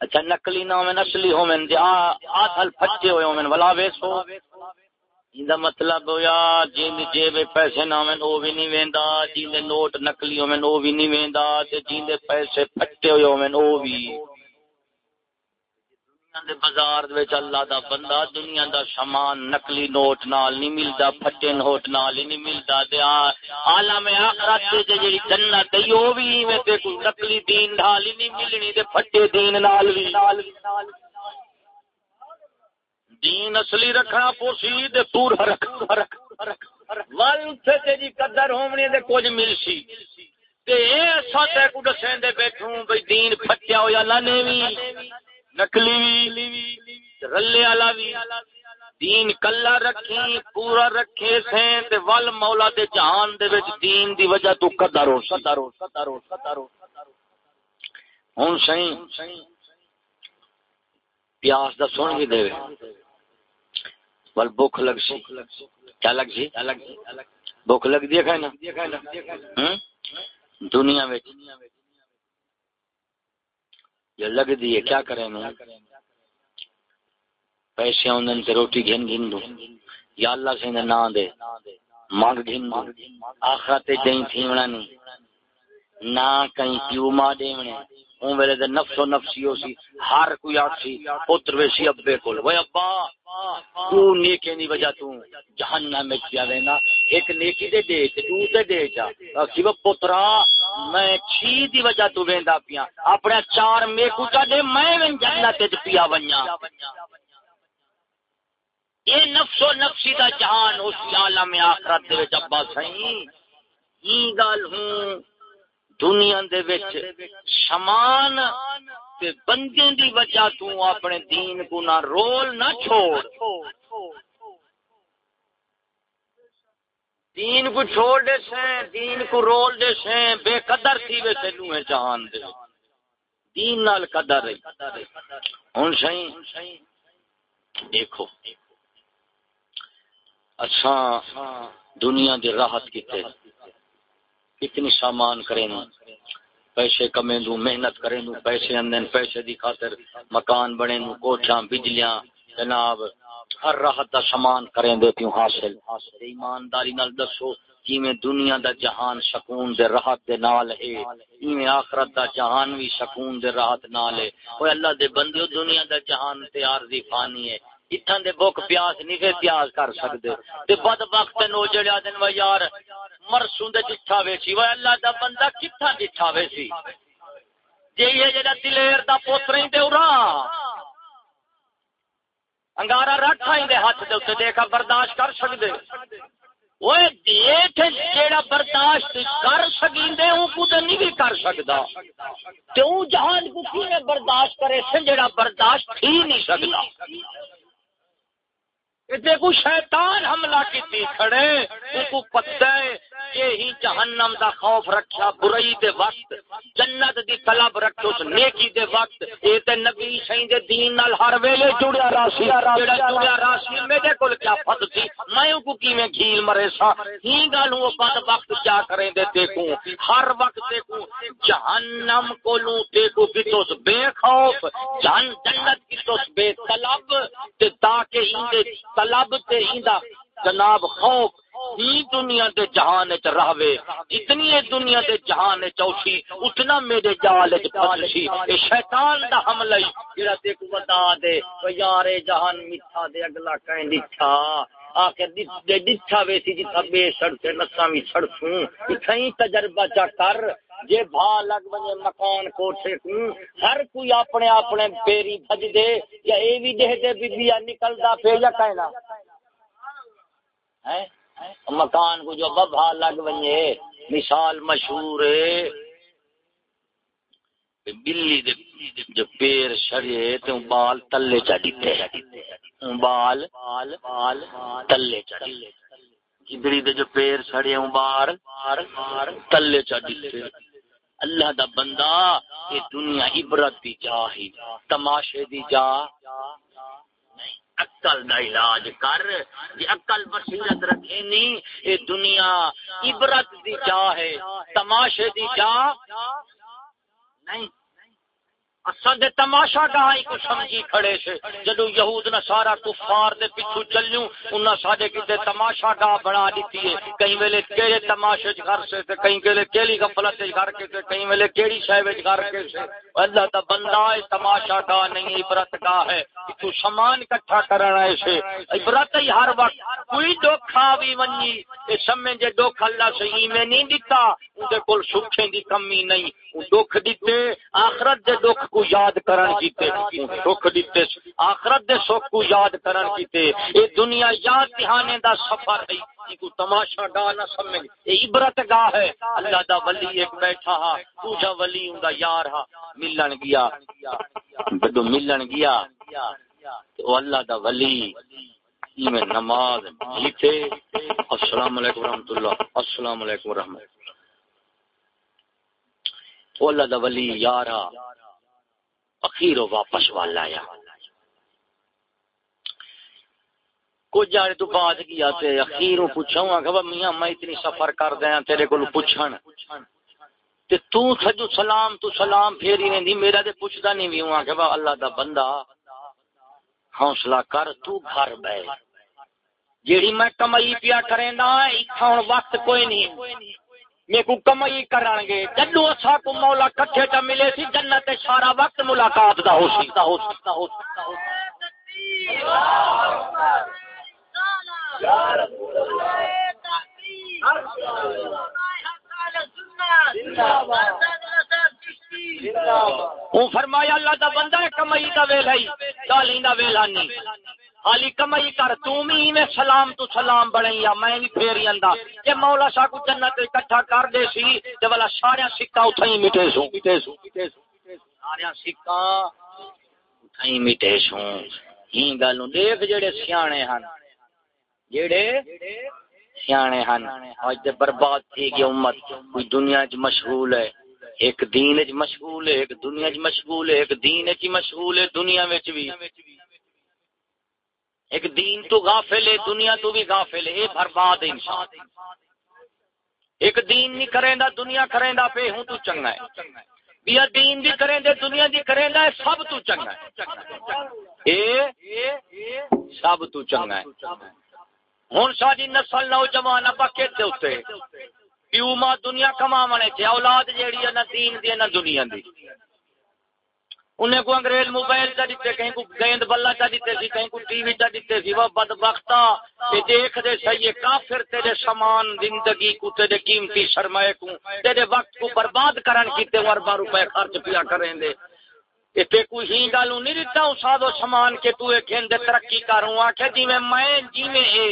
اچھا نقلی نہ ہومن اصلی ہومن تے آ اصل پھٹے ہوئے ہومن ولا ویسو۔ ایندا مطلب ہویا جین جیب پیسے نہ ہومن او بھی نہیں ویندا جین نوٹ نقلی ہومن او بھی نہیں ویندا، تے جین پیسے پھٹے ہوئے ہومن او بھی۔ دے بازار وچ اللہ دا بندہ، دنیا دا سامان نقلی نوٹ نال نہیں ملدا، پھٹے نوٹ نال ہی نہیں ملدا، تے عالم اخرت تے جڑی جنت ہے او وی میں تے کوئی نقلی دین نال ہی نہیں ملنی، تے پھٹے دین نال وی دین اصلی رکھنا پوسی تے پورا رکھ رکھ ول تے جی قدر ہونی تے کچھ ملسی تے ایسا تے کو دسیں دے بیٹھوں بھئی دین پھٹیا ہویا، لانے وی، نکلی وی، رلے والا بھی دین کلا رکھی، پورا رکھے سین تے ول مولا دے جہان دے وچ دین دی وجہ تو قدر ہو قدر ہو قدر ہو قدر ہو ہن سہی پیاس دا سن بھی دے ول بھوک لگ سی کیا لگ سی بھوک لگ دی ہے نا دنیا وچ۔ یا لگ دیے کیا کریں میں؟ پیسے آدھے تے روٹی گھن گھن دوں۔ یا اللہ سے نہ دے۔ مانگ گھن دوں۔ آخرت جہیں تھی نہیں نہ کہیں کیوں ماں دے اون ویلے تے نفس و نفسی ہو سی، ہر کوئی آکسی پتر ویسی ابے کول۔ وے ابا، تو نیکی دی وجہ تو جہنم میں کیا وینا ایک نیکی دے دے تے تو تے دے جا۔ سی وہ پترا، میں چھی دی وجہ تو ویندا پیا اپنے چار میں کوٹا دے، میں ون جنت تے پیا ونیا اے نفس و نفسی دا جہان اس عالم آخرت دے وچ ابا سہی ای گل ہوں؟ دنیا دے وچ شمان تے بندے دی وجہ تو اپنے دین کو نہ رول نہ چھوڑ۔ دین کو چھوڑ دے سیں دین کو رول دے سیں بے قدر تھی وے تینو ہے جہان دے۔ دین نال قدر ہے ہن سہی دیکھو۔ اچھا دنیا دی راحت کیتے۔ اتنی سامان کریں پیسے کمیں دوں محنت کریں دوں پیسے اندن پیسے دی خاطر مکان بنے دوں کوٹھاں بجلیاں، جناب، ہر راحت دا سامان کریں دے پیوں حاصل ایمانداری نال دسو کیویں دنیا دا جہان سکون دے راحت دے نال ہے ایویں آخرت دا جہان وی سکون دے راحت نال ہے۔ اوے اللہ دے بندیو دنیا دا جہان تے عارضی فانی ہے۔ اتھاں دے بھوک پیاس نہیں فے پیاس کر سکدے۔ تے بد وقت نو جڑیا دن و یار، مرسوں دے جٹھا ویسی وہ اللہ دا بندہ کتھا جٹھا ویسی جے یہ جڑا دلیر دا پوتر تے اورا انگارا رکھ آئیں دے ہاتھ دے اتنے دیکھا برداشت کر سکدے۔ اوے دیکھ جیڑا برداشت کر سکیندے ہوں کو تے نہیں بھی کر سکدا۔ تے اون جہان کو کیویں برداشت کرے سن جیڑا برداشت ہی نہیں سکدا؟ کو شیطان حملہ کی کھڑے کو پتہ ہے کہ جہنم دا خوف رکھا برائی دے وقت، جنت دی طلب رکھو نیکی دے وقت۔ اے تے نبی سائیں دے دین نال ہر ویلے جڑیا راسی، جڑا جڑیا راسی، میرے کول کیا پت سی؟ میں کو کیویں گھیل مرے سا؟ ہی گل وہ بد وقت کیا کریں دے دیکھوں ہر وقت دیکھوں جہنم کولوں دیکھو کتوس بے خوف جن جنت کتوس بے طلب، تے تاکہ ہی دے طلب تے ایندا۔ جناب خوف ہی دنیا دے جہان وچ رہوے۔ جتنی دنیا دے جہان وچ اوسی اتنا میرے جال وچ پھسی اے شیطان دا حملہ ہی۔ جڑا تے کو بتا دے، او یار جہان میٹھا دے، اگلا کہیں دکھا آکے دے دکھا ویسی جتھا بے سڑ تے نساں وی سڑسوں اتھیں تجربہ چا کر۔ جے بھا لگ بنے مکان کوٹھے کو ہر کوئی اپنے اپنے پیری بھج دے، یا اے وی دے دے بی بی نکلدا پھر یا کہنا؟ ہے مکان کو جو ببھا لگ بنے، مثال مشہور ہے۔ بلی دے، جو پیر شڑے تو بال تلے چا دیتے بال بال تلے چا ادری دے جو پیر سڑے ہوں بار تلے چا دیتے اللہ دا بندہ یہ دنیا عبرت دی جا ہی تماشے دی جا اکل دا علاج کر۔ جی اکل بصیرت رکھے نہیں، یہ دنیا عبرت دی جا ہے، تماشے دی جا نہیں اساں تماشا گاہی کو سمجھی کھڑے سے۔ جدو یہود نہ سارا کفار دے پیچھے چلیوں، انہاں ساڈے کتے تماشا گاہ بنا دیتی ہے۔ کہیں ویلے کیڑے تماشے چ گھر سے تے کہیں ویلے کیڑی غفلت چ گھر کے تے کہیں ویلے کیڑی شے وچ گھر کے سے۔ اللہ دا بندہ ہے، تماشا گاہ نہیں، عبرت گاہ ہے۔ تو سامان اکٹھا کرنا ہے سے۔ عبرت ہی ہر وقت۔ کوئی دکھا بھی ونی اے سمے جے دکھ اللہ صحیح میں نہیں دتا، اون دے کول سکھیں دی کمی نہیں۔ اون دکھ دتے، آخرت دے دکھ کو یاد کرن کیتے سکھ دیتے آخرت دے سکھ کو یاد کرن کیتے۔ اے دنیا یاد دہانے دا سفر ہے کو تماشا گاہ نہ سمجھ۔ اے عبرت گاہ ہے۔ اللہ دا ولی ایک بیٹھا ہا دوجا ولی ہوندا یار ہا۔ ملن گیا۔ جدو ملن گیا تو اللہ دا ولی۔ میں نماز لکھے۔ السلام علیکم ورحمۃ اللہ۔ السلام علیکم ورحمۃ اللہ۔ دا ولی یارا اخیر واپس والا آیا۔ کچھ جانے تو بعد کیا تے اخیر پوچھا ہوں کہ میاں میں اتنی سفر کر دیا، تیرے کو پوچھن تے تو سجو سلام، تو سلام پھیری نہیں دی میرا تے پوچھدا نہیں بھی ہوں کہ اللہ دا بندہ، حوصلہ کر، تو گھر بہ۔ جیڑی میں کمائی پیا کریں نا اتھا وقت کوئی نہیں۔ میں کو کمائی کران گے۔ جدو اسا کو مولا کٹھے تا ملے سی جنت سارا وقت ملاقات دا ہو سکتا ہو سکتا ہو سکتا ہو فرمایا اللہ دا بندہ کمائی دا ویلا ہی چالی دا ویلا نہیں۔ حالی کمائی کر، تو می میں سلام تو سلام بڑھیا میں بھی پھیری اندا کہ مولا شاہ کو جنت اکٹھا کر دے سی تے والا سارے سکا اٹھائی مٹے سو۔ مٹے سو مٹے سو سارے سکا اٹھائی مٹے سو۔ ہی گل دیکھ جڑے سیانے ہن۔ جڑے سیانے ہن۔ اج تے برباد تھی گئی امت۔ کوئی دنیا وچ مشغول ہے، ایک دین وچ مشغول ہے، ایک دنیا وچ مشغول ہے، ایک دین وچ مشغول ہے، دنیا وچ بھی۔ ایک دین تو غافل ہے، دنیا تو بھی غافل ہے برباد انسان۔ ایک دین نہیں کریں دا دنیا کریں دا پہ، ہوں تو چنگا ہے۔ بیا دین بھی کریں دے دنیا دی کریں دا سب تو چنگا ہے۔ اے سب تو چنگا ہے۔ ہوں ساری نسل نوجوان پکے دے اتنے پیو ماں دنیا کما منے تھے اولاد جیڑی ہے، نہ دین دی، نہ دنیا دی۔ انہیں کو انگریز موبائل چا دیتے، کہیں کو گیند بلا چا دیتے سی، کہیں کو ٹی وی چا دیتے سی، وہ بدبختہ تے دیکھ دے صحیح کافر تیرے سامان، زندگی کو تیرے قیمتی سرمایہ کو، تیرے وقت کو برباد کرن کیتے اربا روپے خرچ پیا کریں دے۔ تے کوئی ہی گالو نہیں دیتا ہوں سادو سامان کے تو ایک ہندے ترقی کروں آکھے جی میں میں جی میں اے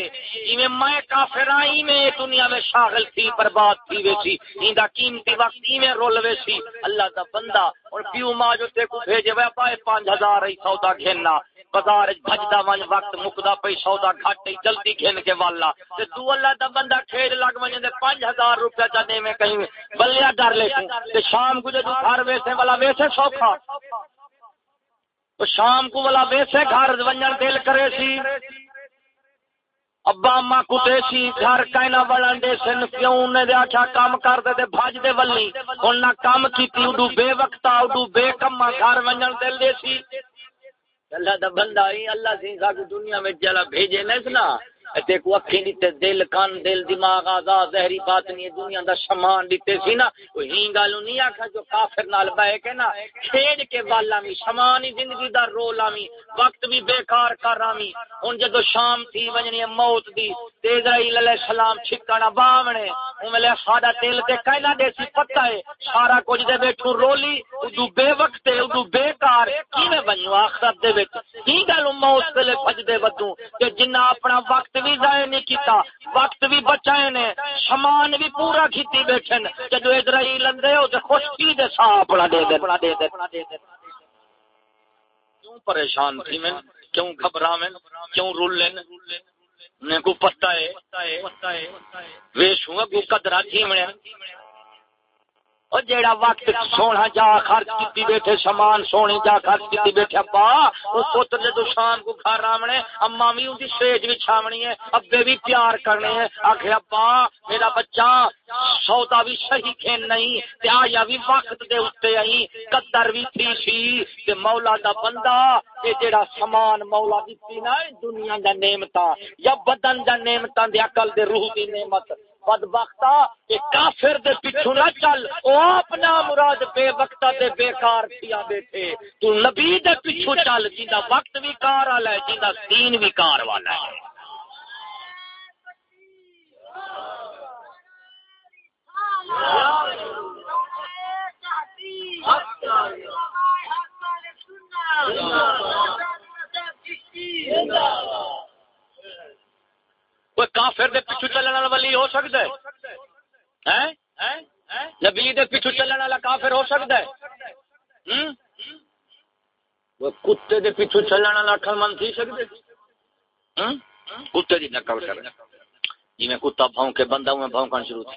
جی میں میں کافر آئی، میں دنیا میں شاغل تھی، برباد تھی ویسی ہندہ قیمتی وقت ہی میں رول ویسی۔ اللہ دا بندہ اور پیو ماں جو تے کو بھیجے وے پائے پانچ ہزار ہی سودا گھننا بازار بھجدا ون وقت مکدا پئی، سودا گھٹ جلدی گھن کے والا۔ تے تو اللہ دا بندہ کھیل لگ ونجے تے 5000 روپے چانے میں کہیں بلیا ڈر لے تے شام کو جو گھر ویسے والا ویسے سوکھا۔ تو شام کو والا ویسے گھر ونجن دل کرے سی۔ ابا اما کتے سی، گھر کائنا بڑھن دے سن، کیوں نے دے آکھا کام کر دے دے بھاج دے ولی؟ ہن نہ کام کیتی، اڈو بے وقتا، اڈو بے کما گھر ونجن دل دے سی اللہ دا بندہ ہی، اللہ سی سا دنیا میں جلا بھیجے نہ تے کو اکھیں دیتے دل، کان، دل، دماغ آزا زہری بات نہیں دنیا دا شمان دیتے سی نا وہ ہی گالو نہیں آکھا جو کافر نال بہ کے نا کھیڈ کے والا می شمانی زندگی دا رول آمی وقت بھی بیکار کر آمی ہن جدو شام تھی ونجنی موت دی، تے اسرائیل علیہ السلام چھکنا باونے ہن ملے ساڈا دل تے کائنا دے سی پتہ ہے، سارا کچھ دے بیٹھو رولی اودو بے وقت اودو بیکار۔ کیویں بنو آخرت دے وچ؟ ہی گالو موت تے بھج دے ودوں، کہ جنہ اپنا وقت بھی ضائع نہیں کیتا، وقت بھی بچائے نے، سامان بھی پورا کھیتی بیٹھے جدو ادھر لندے ہو تو خشکی دے سا اپنا دے دے اپنا دے دے۔ کیوں پریشان تھی میں؟ کیوں گھبرا میں؟ کیوں رول لین؟ نے کو پتہ ہے ویش ہوں کو قدرہ تھی میں اور جیڑا وقت سونا جا خرچ کیتی بیٹھے، سامان سونی جا خرچ کیتی بیٹھے، ابا، وہ پتر جدو شام کو گھر آمنے، اما بھی اندی سیج بھی چھامنی ہے، ابے بھی پیار کرنے ہیں۔ آخر ابا، میرا بچہ سودا بھی صحیح کھین نہیں، تے آیا بھی وقت دے اتے آئی قدر بھی تھی سی، تے مولا دا بندہ، تے جیڑا سامان مولا دیتی نا، دنیا دا نعمتا یا بدن دا نعمتا دے عقل دے روح دی نعمت۔ بد وقتا کافر دے نہ چل۔ او اپنا مراد بے وقتا دے بیکار کیا بیٹھے۔ تو نبی دے پچھو چل جیندا وقت بھی کار والا ہے جیندا دین بھی کار والا ہے۔ اللہ۔ کوئی کافر دے پیچھو چلنے والا ولی ہو سکتا ہے؟ نبی دے پیچھو چلنے والا کافر ہو سکتا ہے؟ وہ کتے دے پیچھو چلنے والا اٹھل من تھی سکتے؟ کتے دی نقل کر جی میں کتا بھاؤں کے بندہ ہوں، میں بھاؤں شروع تھی۔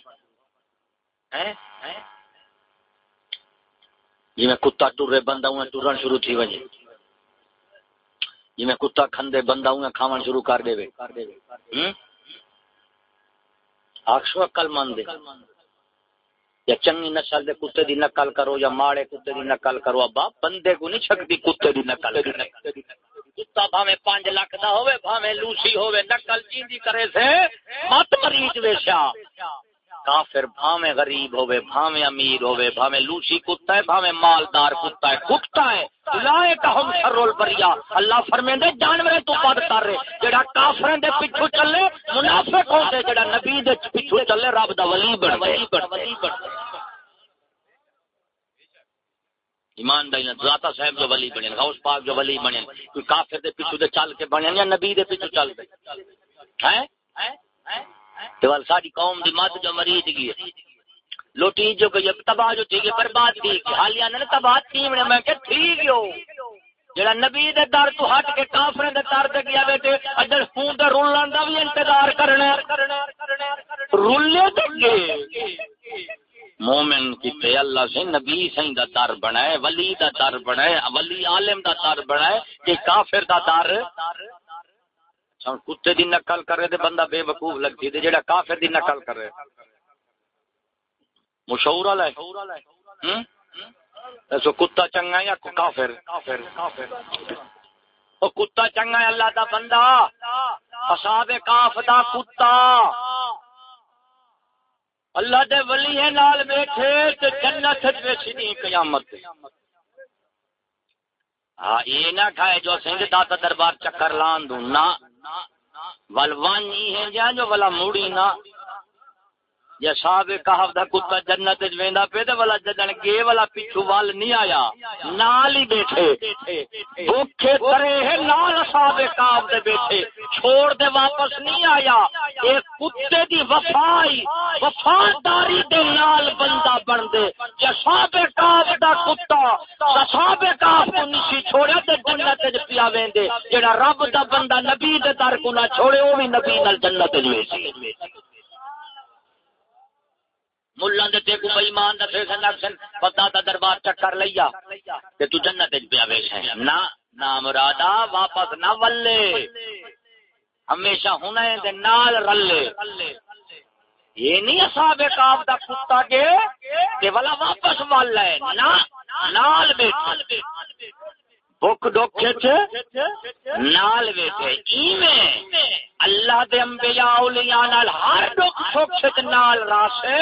جی میں کتا ٹرے بندہ ہوں ٹرن شروع تھی وجہ۔ جی میں کتا کھندے بندہ ہوں کھاون شروع کر دے آخشو اکل مند یا چنگی نسل دے کتے دی نقل کرو، یا ماڑے کتے دی نقل کرو۔ ابا بندے کو نہیں چھکتی کتے دی نقل کتا بھاویں پانچ لاکھ دا ہوے بھاویں لوسی ہوے نقل جیندی کرے سے، مت مریض ویشا کافر بھاویں غریب ہوئے بھاویں امیر ہوئے بھاویں لوسی کتا ہے، بھاویں مالدار کتا ہے کتا ہے۔ لائے کا ہم شرول بریا اللہ فرمے دے جانورے تو بد کر رہے جڑا کافریں دے پچھو چلے، منافق ہوں جڑا نبی دے پچھو چلے، رب دا ولی بڑھ ولی بڑھ ولی بڑھ ایمان دین ذاتا صاحب جو ولی بنے، غوث پاک جو ولی بنے، کوئی کافر دے پیچھے دے چل کے بنے یا نبی دے پیچھے چل دے۔ ہیں؟ دیوال ساری قوم دی مات جو مریض گئی لوٹی جو کہ تباہ جو تھی کہ برباد تھی حالیاں نے تباہ تھی میں کہ ٹھیک ہو۔ جڑا نبی دے در تو ہٹ کے کافر دے در تے گیا بیٹے اجل خون دے رولن دا بھی انتظار کرنا رولے تے گئے۔ مومن کیتے اللہ سے نبی سائیں دا در بنائے، ولی دا در بنائے، ولی عالم دا در بنائے، کہ کافر دا در کتے دی نقل کرے تے بندہ بے وقوف لگتی تے جڑا کافر دی نقل کرے۔ مشہور والا ہے۔ ایسو کتا چنگا یا کافر؟ کافر کافر او کتا چنگا ہے اللہ دا بندہ۔ اصحاب کاف دا کتا۔ اللہ دے ولی ہے نال بیٹھے تے جنت وچ ویسی قیامت۔ ہاں یہ نہ کھائے جو سنگ داتا دربار چکر لان دوں نہ۔ ولوانی ہے جا جو ولا موڑی نہ یا صاحب کہاف دا کتا جنت وچ ویندا پے تے والا جدن گے والا پیچھے وال نہیں آیا، نال ہی بیٹھے۔ بھوکے کرے ہے نال صاحب کہاف دے بیٹھے۔ چھوڑ دے واپس نہیں آیا۔ اے کتے دی وفائی، وفاداری دے نال بندہ بن دے۔ یا صاحب کہاف دا کتا صاحب کہاف کو نہیں چھوڑیا تے جنت وچ پیا ویندے جڑا رب دا بندہ نبی دے در کو نہ چھوڑے، او بھی نبی نال جنت وچ ویسی ملان دے تے کو ایمان دا تے سن پتا دا دربار چکر لیا۔ تے تو جنت وچ پیا ویسے۔ نا نا مرادا، واپس نہ ولے۔ ہمیشہ ہونا ہے دے نال رلے۔ یہ نہیں اصحاب کاف دا کتا کے تے والا واپس ول ہے نا نال بیٹھے۔ بک ڈوکھے تھے نال بیٹھے۔ ایویں اللہ دے انبیاء اولیاء نال ہر دکھ سکھ نال راسے۔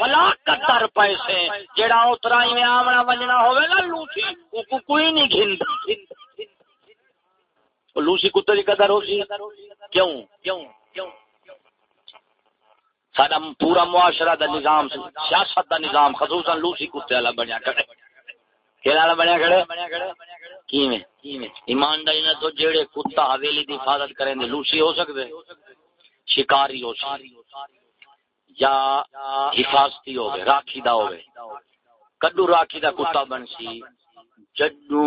بلا قطر پیسے جڑا اترا میں آمنا ونجنا ہوئے گا لوسی کو کوئی نہیں گھن لوسی کتے کی قدر ہوگی کیوں کیوں؟ کیوں سارا پورا معاشرہ دا نظام سیاست دا نظام، خصوصا لوسی کتے والا بنیا کرے کہڑا بنیا کھڑے؟ کیویں؟ ایمانداری نہ تو جیڑے کتا حویلی دی حفاظت کریں لوسی ہو سکدے؟ شکاری ہو سی۔ یا حفاظتی ہوگی راکھی دا ہوگی کدو راکھی دا کتا بن سی جدو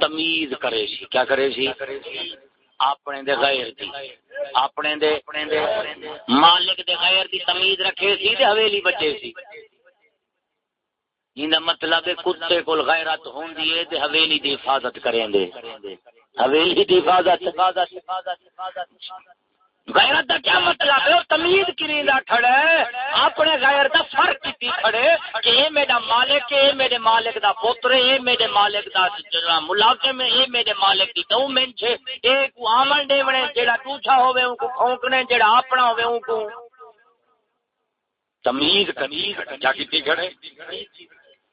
تمیز کرے سی۔ کیا کرے سی؟ اپنے دے غیر دی۔ اپنے دے مالک دے غیر دی تمیز رکھے سی تے حویلی بچے سی۔ یہ مطلب ہے کتے کول غیرت ہوندی ہے تے حویلی دی حفاظت کریں دے۔ حویلی دی حفاظت۔ غیرت دا کیا مطلب ہے؟ تمیز کری دا کھڑے اپنے غیر دا فرق کی کھڑے کہ اے میرا مالک، اے میرے مالک دا پوتر اے میرے مالک دا ملازم اے میرے مالک دی دو منچ ہے۔ اے کو آمن دے وڑے جیڑا دوسرا ہوے ان کو کھونکنے جیڑا اپنا ہوے ان کو تمیز تمیز کیا کیتی کھڑے؟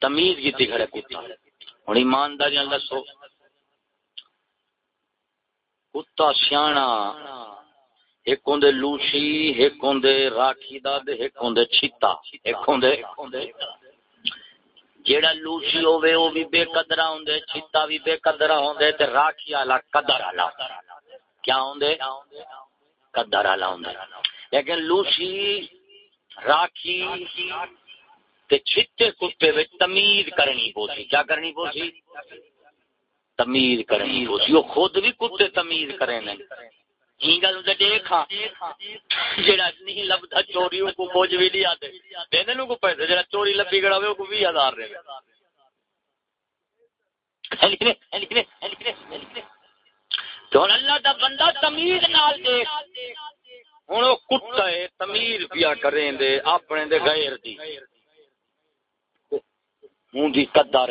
تمیز کیتی کھڑے کتا۔ ہن ایمانداری نال دسو۔ کتا سیاںا ایک ہوندے لوشی ایک ہوندے راکھی دا ایک ہوندے چھتا ایک ہوندے جیڑا لوشی ہوے او بھی بے قدرا ہوندے چھتا بھی بے قدرا ہوندے تے راکھی والا قدر والا کیا ہوندے قدر والا ہوندے لیکن لوشی راکھی تے چھتے کتے وچ تمیز کرنی پوسی۔ کیا کرنی پوسی؟ تمیز کرنی پوسی۔ او خود بھی کتے تمیز کریں گل دیکھا جڑا نہیں لبدا چوری کو موج بھی دینے کو پیسے جڑا چوری لبی گڑا کو 20000 دے۔ تو اللہ دا بندہ تمیز نال دیکھ۔ ہن او تمیز پیا کریں دے، اپنے دے غیر دی۔ ہوں دی قدر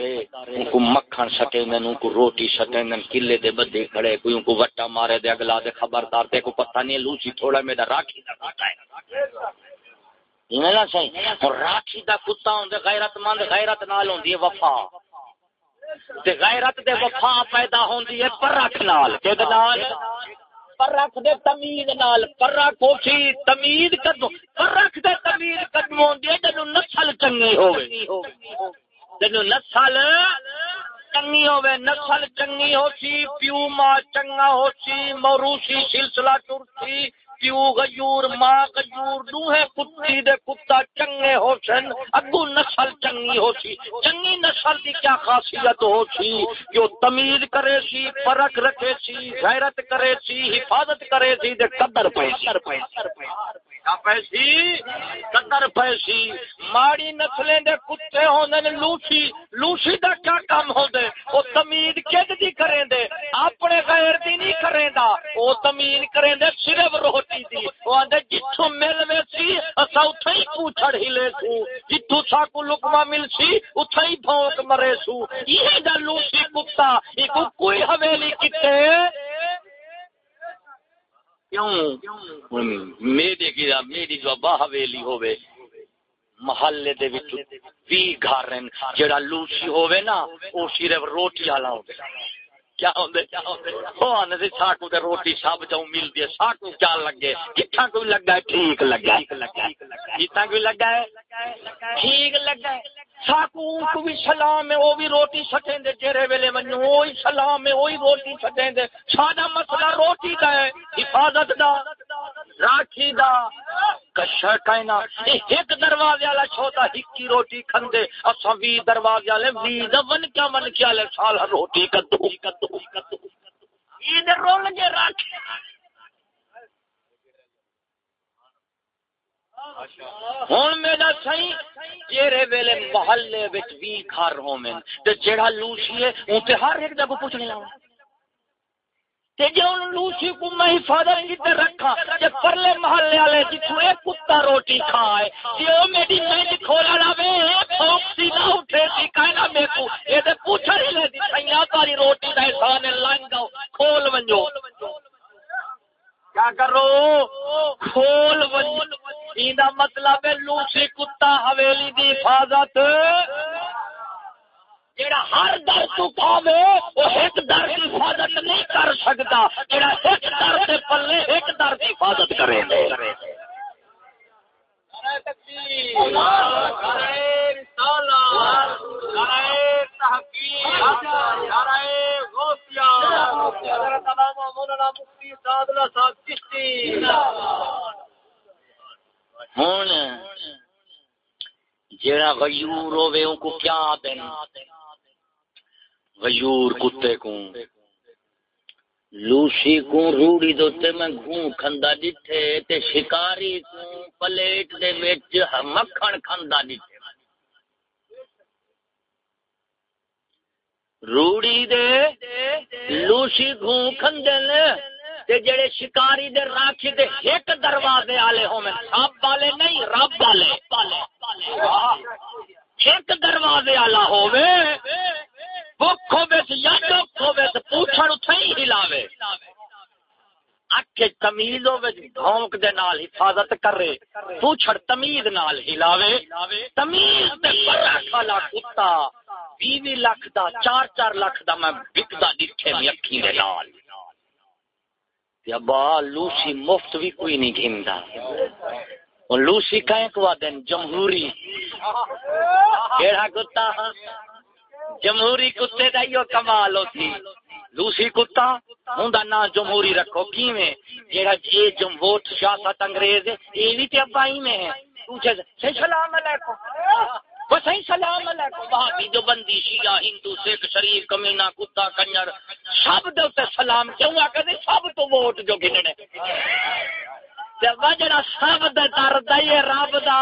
ان کو مکھن سٹیں کو روٹی سٹیں کلے دے بدے کھڑے، کوئی ان کو وٹا مارے دے، اگلا دے خبردار تے کو پتہ نہیں، لوسی تھوڑا میرا راکھی دا کتا ہے۔ یہ نہ صحیح؟ اور راکھی دا کتا ہوندے غیرت مند، غیرت نال ہوندی ہے وفا۔ تے غیرت دے وفا پیدا ہوندی ہے پرکھ نال۔ تے نال؟ پرکھ دے تمیز نال۔ پرکھ ہوسی تمیز کدو پرکھ دے تمیز کدو ہوندی ہے جدوں نسل چنگی ہوے جنو نسل چنگی ہوے نسل چنگی ہو سی پیو ماں چنگا ہو سی موروسی سلسلہ چرسی، پیو غیور، ماں غیور دوہے کتی دے کتا چنگے ہو سن اگو نسل چنگی ہو سی چنگی نسل دی کیا خاصیت ہو سی جو تمیز کرے سی فرق رکھے سی، غیرت کرے سی، حفاظت کرے سی، دے قدر پہ سر پہ پیسی قدر پیسی۔ ماڑی نسلیں دے کتے ہوندے لوسی لوسی دا کیا کام ہوندے؟ او تمید کد دی کریں دے اپنے غیر دی نہیں کریں دا او تمید کریں دے صرف روٹی دی۔ او آندے جتھوں مل ویسی اسا اتھا ہی پوچھڑ ہی لے سو۔ جتھوں ساکو لکمہ مل سی اتھا ہی بھونک مرے سو۔ یہ دا لوسی کتا ایک کوئی حویلی کتے کیوں؟ میری کی میری جو ابا حویلی ہوے محلے دے وچ وی گھر ہیں، جڑا لوسی ہوے نا، او صرف روٹی والا ہوے کیا ہوندے؟ او ساکو روٹی سب ساکو کیا لگے۔ کتھا کوئی لگا ہے؟ ٹھیک لگا ہے۔ کتھا کوئی لگا ہے؟ ٹھیک لگا ہے۔ ساکو کو بھی سلام بھی روٹی سٹیں دے ویلے ونجو سلام روٹی سٹیں دے مسئلہ روٹی دا ہے، حفاظت دا، راکھی دا۔ کائنا ایک دروازے والا چھوٹا ہکی روٹی کھندے۔ اسا وی دروازے والے، وی دون کیا من کیا لے، سال روٹی کدو کدو۔ یہ رول ہوں میرا سی جیرے ویلے محلے وچ گھر ہومن تے جیڑا لوسی ہے اون تے ہر ایک جگہ پوچھنے لاؤں تے جے ان لوسی کو میں حفاظت کیتے رکھا پرلے محلے والے جتھوں ایک کتا روٹی کھائے تے او میری میں کھولا لاوے نہ اٹھے سی کہنا کو اے تے پوچھ رہی لے دی سیاں تاری روٹی دا احسان لنگ کھول ونجو کیا کرو کھول ونجو ایندا مطلب ہے لوسی کتا حویلی دی حفاظت جڑا ہر در تو کھاوے وہ ایک در کی حفاظت نہیں کر سکتا جڑا ایک در سے پلے ایک در کی حفاظت کرے ہوں۔ غیور ہوے ان کو کیا غیور کتے کو لوسی کو روڑی دوتے میں گھوں کھندا تے شکاری کو پلیٹ دے وچ مکھن کھندا ڈٹھے روڑی دے لوسی گھوں کھندے تے جڑے شکاری دے راکھی دے ایک دروازے والے ہوویں سب والے نہیں، رب والے ایک دروازے والا ہووے بھوک ہووے یا دکھ ہووے تے پوچھن اتھے ہلاوے۔ اکھے تمیز ہووے بھونک دے نال حفاظت کرے۔ پوچھڑ تمیز نال ہلاوے۔ تمیز تے والا کتا۔ بیوی لاکھ دا، چار چار لاکھ دا میں بکدا ڈٹھے میں اکھی دے نال۔ ابا، لوسی مفت بھی کوئی نہیں گھندا۔ لوسی کہیں کو دن جمہوری۔ کیڑا کتا؟ جمہوری کتے دا ہی کمال ہوتی۔ لوسی کتا، ہوں نا جمہوری رکھو۔ کیویں؟ جیڑا جی جم ووٹ سیاست انگریز یہ بھی تے ابا ہی میں ہے۔ پوچھے سلام علیکم۔ بسائی سلام علیکم۔ وہاں جو بندی شیعہ، ہندو، سکھ، شریف کمینا کتا، کنجر، سب دے تے سلام۔ کیوں آ کہ جی؟ سب تو ووٹ جو گننے۔ تے وجڑا سب دے در دے رب دا۔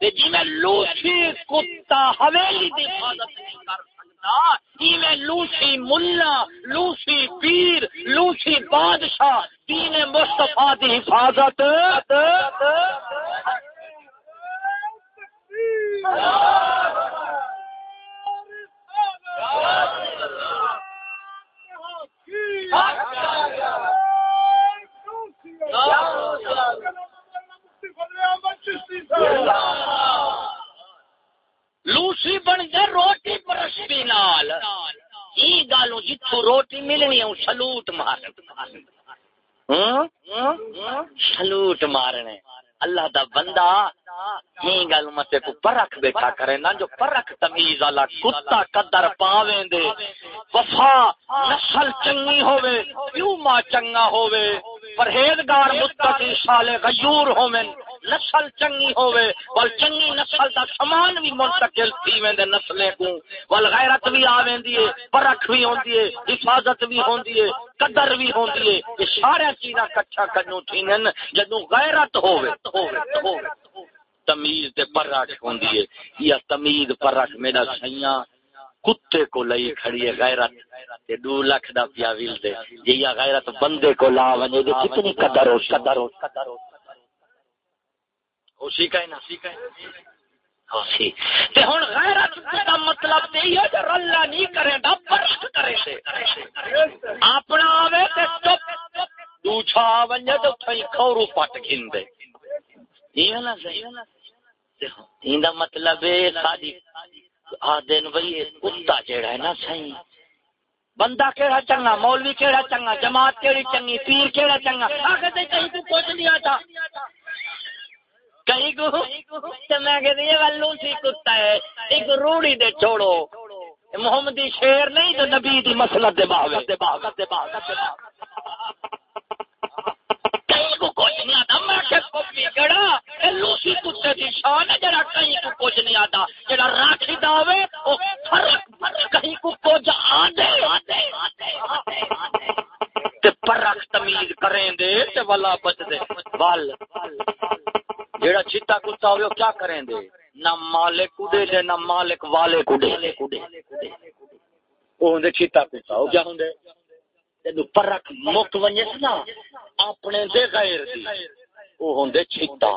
جی میں لوسی کتا حویلی دی حفاظت نہیں کر سکتا میں لوسی ملا لوسی پیر لوسی بادشاہ دین مصطفیٰ دی حفاظت۔ لوسی بن گئے روٹی پرستی نال۔ گالوں جتوں روٹی ملنی ہے سلوٹ مار سلوٹ مارنے۔ اللہ دا بندہ ہی گل متے کو پرکھ بیٹھا کرے نا، جو پرکھ تمیز والا کتا قدر پاویں دے۔ وفا، نسل چنگی ہووے کیوں ماں چنگا ہووے۔ پرہیزگار متقی صالح غیور ہوویں نسل چنگی ہووے ول چنگی نسل دا سامان بھی منتقل تھی ویندے نسلیں کو ول غیرت بھی آویندی ہے پرکھ بھی ہوندی ہے حفاظت بھی ہوندی ہے قدر بھی ہوندی ہے یہ سارے چیزاں کٹھا کرنو تھینن جدوں غیرت ہووے ہووے تمیز تے پرکھ ہوندی ہے یا تمیز پرکھ میرا سیاں۔ کتے کو لئی کھڑی ہے، غیرت تے دو لاکھ دا پیا ویل دے۔ جی غیرت بندے کو لا ونجے کتنی قدر ہو قدر ہو قدر ہو اسی کا نا مطلب رلا نہیں کرے گا پرست کرے سے اپنا آوے تے چپ۔ دوچھا ونجے تو تھئی کھورو پٹ گھندے یہ نا صحیح؟ نا ایندا مطلب ہے ساڈی آ کتا جیڑا ہے نا بندہ کیڑا چنگا، مولوی کیڑا چنگا، جماعت کیڑی چنگی، پیر کیڑا چنگا۔ تے کہیں تو کچھ نہیں آتا۔ کہیں کو؟ میں یہ سی کتا ہے۔ ایک روڑی دے چھوڑو۔ محمدی شیر نہیں تو نبی دی مسلط دے دے دے کو کچھ نہیں آتا میں کہ کپی گڑا لوسی کتے دی شان ہے، جڑا کہیں کو کچھ نہیں آتا۔ جڑا راکھی داوے، او فرق کہیں کو کچھ آ دے تے پرخ تمیز کریں دے، تے والا بچ دے۔ وال جیڑا چیتا کتا ہوئے کیا کریں دے؟ نہ مالک کڈے دے، نہ مالک والے کڈے وہ ہوں چیتا کتا ہو، کیا ہوں پرک مک ونجے نا، اپنے دے غیر دی۔ وہ ہوندے چھتا۔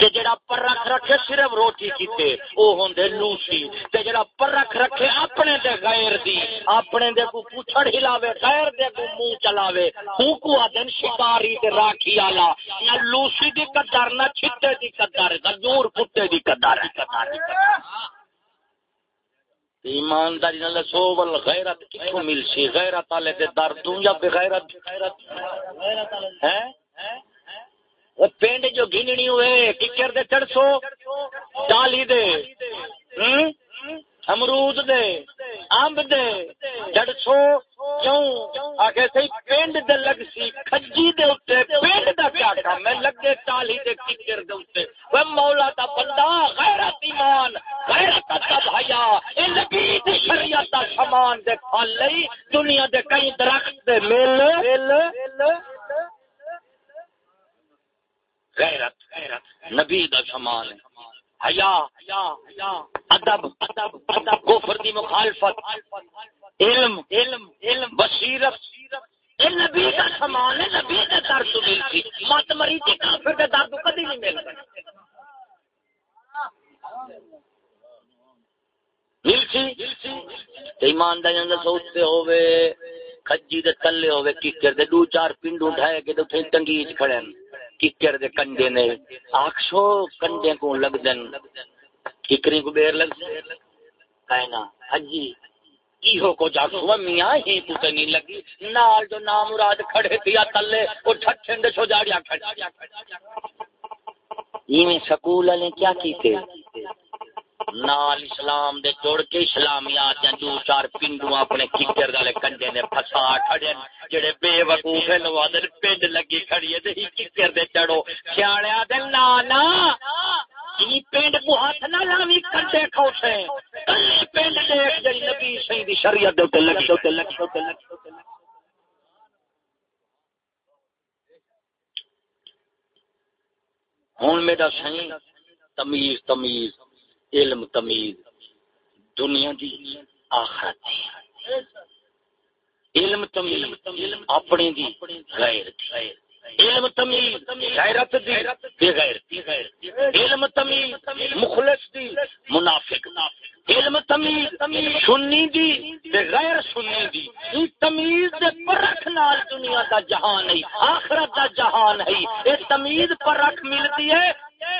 تے جڑا پر رکھ رکھے صرف روٹی کیتے، او ہوندے لوسی۔ تے جڑا پر رکھ رکھے اپنے دے غیر دی، اپنے دے کو پوچھڑ ہلاوے، غیر دے کو منہ چلاوے۔ ہو کو ادن شکاری تے راکھی والا نہ لوسی دی قدر، نہ چھتے دی قدر غجور کتے دی قدر۔ ہے ایمانداری نال سو ول غیرت کتھوں مل سی غیرت والے دے در تو یا بغیرت غیرت؟ ہے وہ پینڈ جو گھننی ہوئے، ککر دے چڑسو ڈالی دے۔ امرود دے امب دے، جڑ سو، کیوں؟ آگے سی پینڈ دے لگ سی کھجی دے اتے پینڈ دا کیا کام ہے؟ لگے ٹالی دے ککر دے اتے۔ وہ مولا دا بندہ، غیرت ایمان، غیرت ادب حیا۔ اے نبی دی شریعت دا سامان دے پھل لئی، دنیا دے کئی درخت دے مل غیرت غیرت، نبی دا سامان۔ ہے حیا، ادب ادب ادب، کفر دی مخالفت، علم علم علم، بصیرت نبی کا سامان ہے نبی کا درد ملتی مت مری تھی کافر کا درد کدی نہیں مل ایمانداری سوچتے ہوئے کجی دے تلے ہوئے ککر دے دو چار پنڈ اٹھائے کے تو پھر تنگیج کھڑے ککر دے کنڈے نے؟ آخشو کنڈے کو لگ دن ککری کو بیر لگ دن کہنا حجی، ایہو کو جا سو میاں ہی پوتے نہیں لگی۔ نال جو نام مراد کھڑے تھیا تلے، وہ ٹھٹھن دے چھو جاڑیا کھڑے۔ یہ سکول والے کیا کیتے؟ نال اسلام دے جوڑ کے اسلامیات یا دو چار پنڈو اپنے ککر دالے کنڈے نے پھسا کھڑے جڑے بے وقوف ہیں نوادر پنڈ لگی کھڑی ہے دے ہی ککر دے چڑھو۔ سیاڑیا دے نانا جی پنڈ کو ہاتھ نہ لاوی کنڈے کھوٹے پنڈ دیکھ جڑی نبی صحیح دی شریعت دے تے لگی۔ تے لگی تے لگی ہوں میرا صحیح تمیز تمیز۔ علم، تمیز، دنیا دی آخرت دی۔ علم، تمیز اپنے دی غیر دی۔ علم، تمیز غیرت دی بے غیرتی علم، تمیز مخلص دی، منافق منافق علم تمیز، سنی دی بے غیر سنی دی۔ یہ تمیز دے پرکھ نال دنیا دا جہان ہے، آخرت دا جہان ہے۔ یہ تمیز پرکھ ملتی ہے،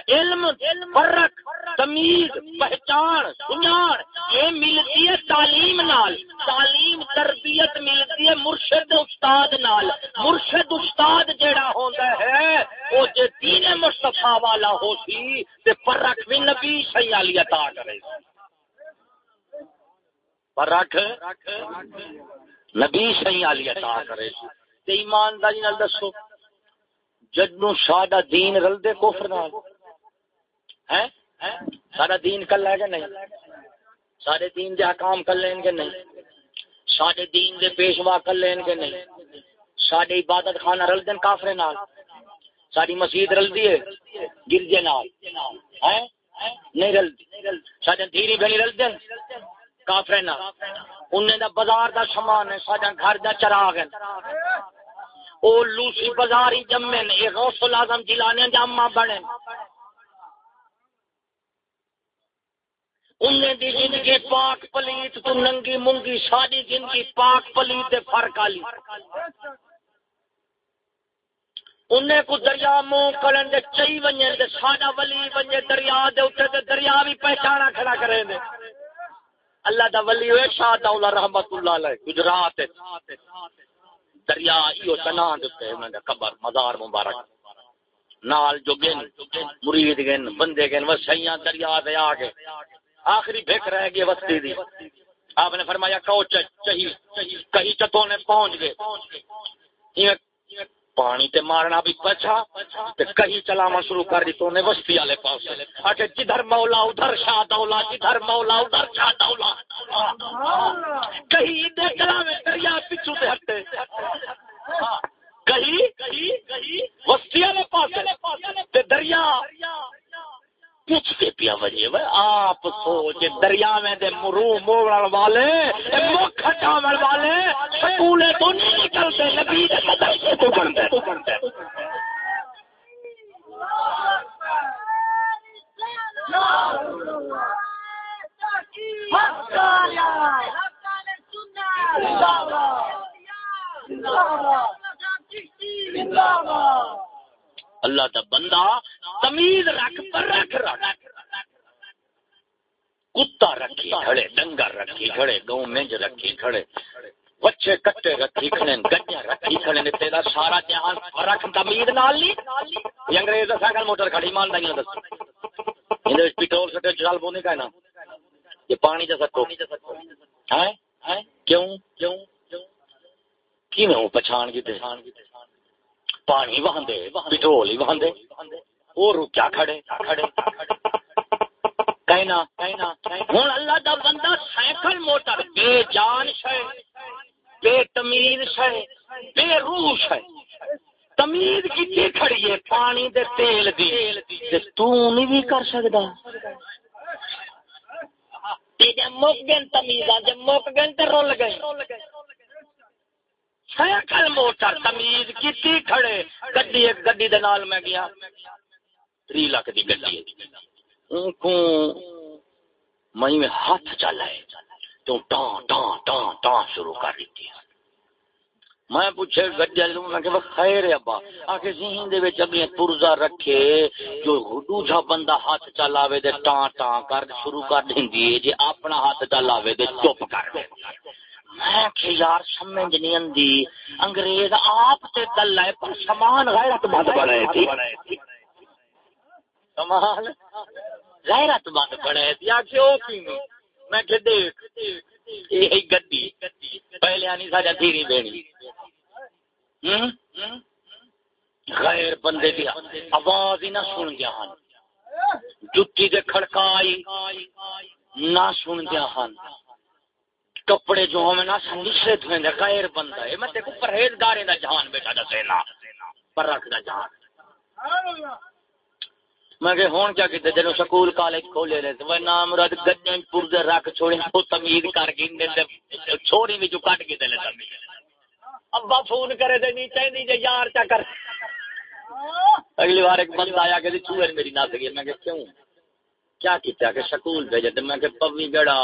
علم فرق تمیز پہچان سنان یہ ملتی ہے تعلیم نال، تعلیم تربیت ملتی ہے مرشد استاد نال۔ مرشد استاد جیڑا ہوتا ہے وہ جے دین مصطفیٰ والا ہو سی، تے فرق بھی نبی صحیح علی عطا کرے۔ فرق نبی صحیح علی عطا کرے۔ تے ایمانداری نال دسو، جدوں ساڈا دین رلدے کفر نال سارا دین کل ہے کہ نہیں؟ سارے دین دے حکام کر لیں گے نہیں؟ سارے دین دے پیشوا کر لیں گے نہیں؟ سارے عبادت خانہ رل دین کافرے نال۔ ساری مسجد رل دی ہے، گرجے نال۔ نہیں رل سارے دھیری بھنی رل دین کافرے نال انہیں دا بازار دا سامان ہے سارا گھر دا چراغ ہے۔ او لوسی بازار ہی جمے نے غوث العظم جلانے جامع بنے۔ انہیں دی زندگی پاک پلیت، تو ننگی منگی ساری زندگی پاک پلیت دے فرق آلی۔ انہیں کو دریا منہ کرن دے چئی ونجے دے، ساڈا ولی ونجے دریا دے اوتے تے دریا بھی پہچانا کھڑا کرے دے۔ اللہ دا ولی ہوئے، شاہ دولا رحمت اللہ علیہ، گجرات دریا ایو چنان دے انہاں دا قبر، مزار مبارک۔ نال جو گن، مرید گن، بندے گن وسیاں دریا دے آگے آخری بھیک رہ گئی وسطی دی۔ آپ نے فرمایا، کہو چہی کہیں چتوں نے پہنچ گئے۔ پانی تے مارنا بھی پچھا تے کہیں چلانا شروع کر دی تو نے وستی والے پاس آکے جدھر مولا ادھر شاہ دولا، جدھر مولا ادھر شاہ دولا۔ کہیں دے چلاوے، دریا پچھو تے ہٹے۔ کہیں وستی والے پاس دریا پوچھتے پیا وجہ وہ آپ سوچ دریا میں دے مرو موڑ والے مکھ ہٹاون والے، سکولے تو نہیں نکلتے نبی دے مدرسے تو کرتے۔ تو کرتے اللہ دا بندہ تمیز رکھ پر رکھ رکھ۔ کتا رکھی کھڑے، ڈنگر رکھی کھڑے، گاؤں منج رکھی کھڑے۔ بچے کٹے رکھی کھڑے گجیاں رکھی کھڑے نے تیرا سارا جہان رکھ تمید نال لی۔ یہ انگریز سائیکل موٹر کھڑی مان دیں دس یہ پٹرول سٹے چال بونے کا نا یہ پانی جیسا تو۔ کیوں؟ کیوں؟ کی میں پچھان کی پچھان کی پانی وہاں پٹرول ہی وہاں وہ رکیا کھڑے کھڑے کہنا کہنا ہوں اللہ دا بندہ سائیکل موٹر بے جان شے بے تمیز شے بے روح شے تمیز کی کھڑی ہے پانی دے تیل دی تو نہیں بھی کر سکتا مک گئے تمیز جب مک گئے تو رول گئے سائیکل موٹر تمیز کی کھڑے، گڈی ایک گڈی دے نال میں گیا۔ تری لاکھ دی گڈی ان کو میں ہاتھ چلا ہے تو ٹان ٹان ٹان ٹان شروع کر دیتی ہے۔ میں پوچھے گڈیا میں کہ خیر ہے ابا۔ آکے ذہن دے وچ اپنی پرزا رکھے، جو دوجا بندہ ہاتھ چلاوے دے، ٹاں ٹاں کر، شروع کر دیندی ہے۔ جے اپنا ہاتھ چلاوے دے، چپ کر دے۔ میں کہ یار سمجھ نہیں اندی انگریز آپ تے گل ہے پر سامان غیرت مند بنے تھی۔ سامان غیرت مند بنے تھی۔ آ کیوں کی میں کہ دیکھ، یہ گڈی۔ پہلے آنی ساجا دھیری بینی۔ غیر بندے دی آواز ہی نہ سن گیا ہن۔ جتی دے کھڑکائی نہ سن گیا ہن۔ کپڑے جو ہمیں نہ سنگسے دھویں دے، غیر بندہ ہے۔ میں دیکھو پرہیزگاریں دا جہان بیٹھا دسے نا پر رکھ دا جہان۔ میں کہ ہون کیا کہتے جنو سکول کالج کھولے رہے وہ نام رد گجن پور دے رکھ چھوڑے۔ تو تمید کر کے چھوڑی بھی جو کٹ کے دے تمید ابا فون کرے دے نہیں چاہیے جے، یار چا کر۔ اگلی بار ایک بندہ آیا کہ جی چوہر میری نہ سکی میں کہ کیوں؟ کیا کیتا کہ سکول بھیجے تے میں کہ پوی گڑا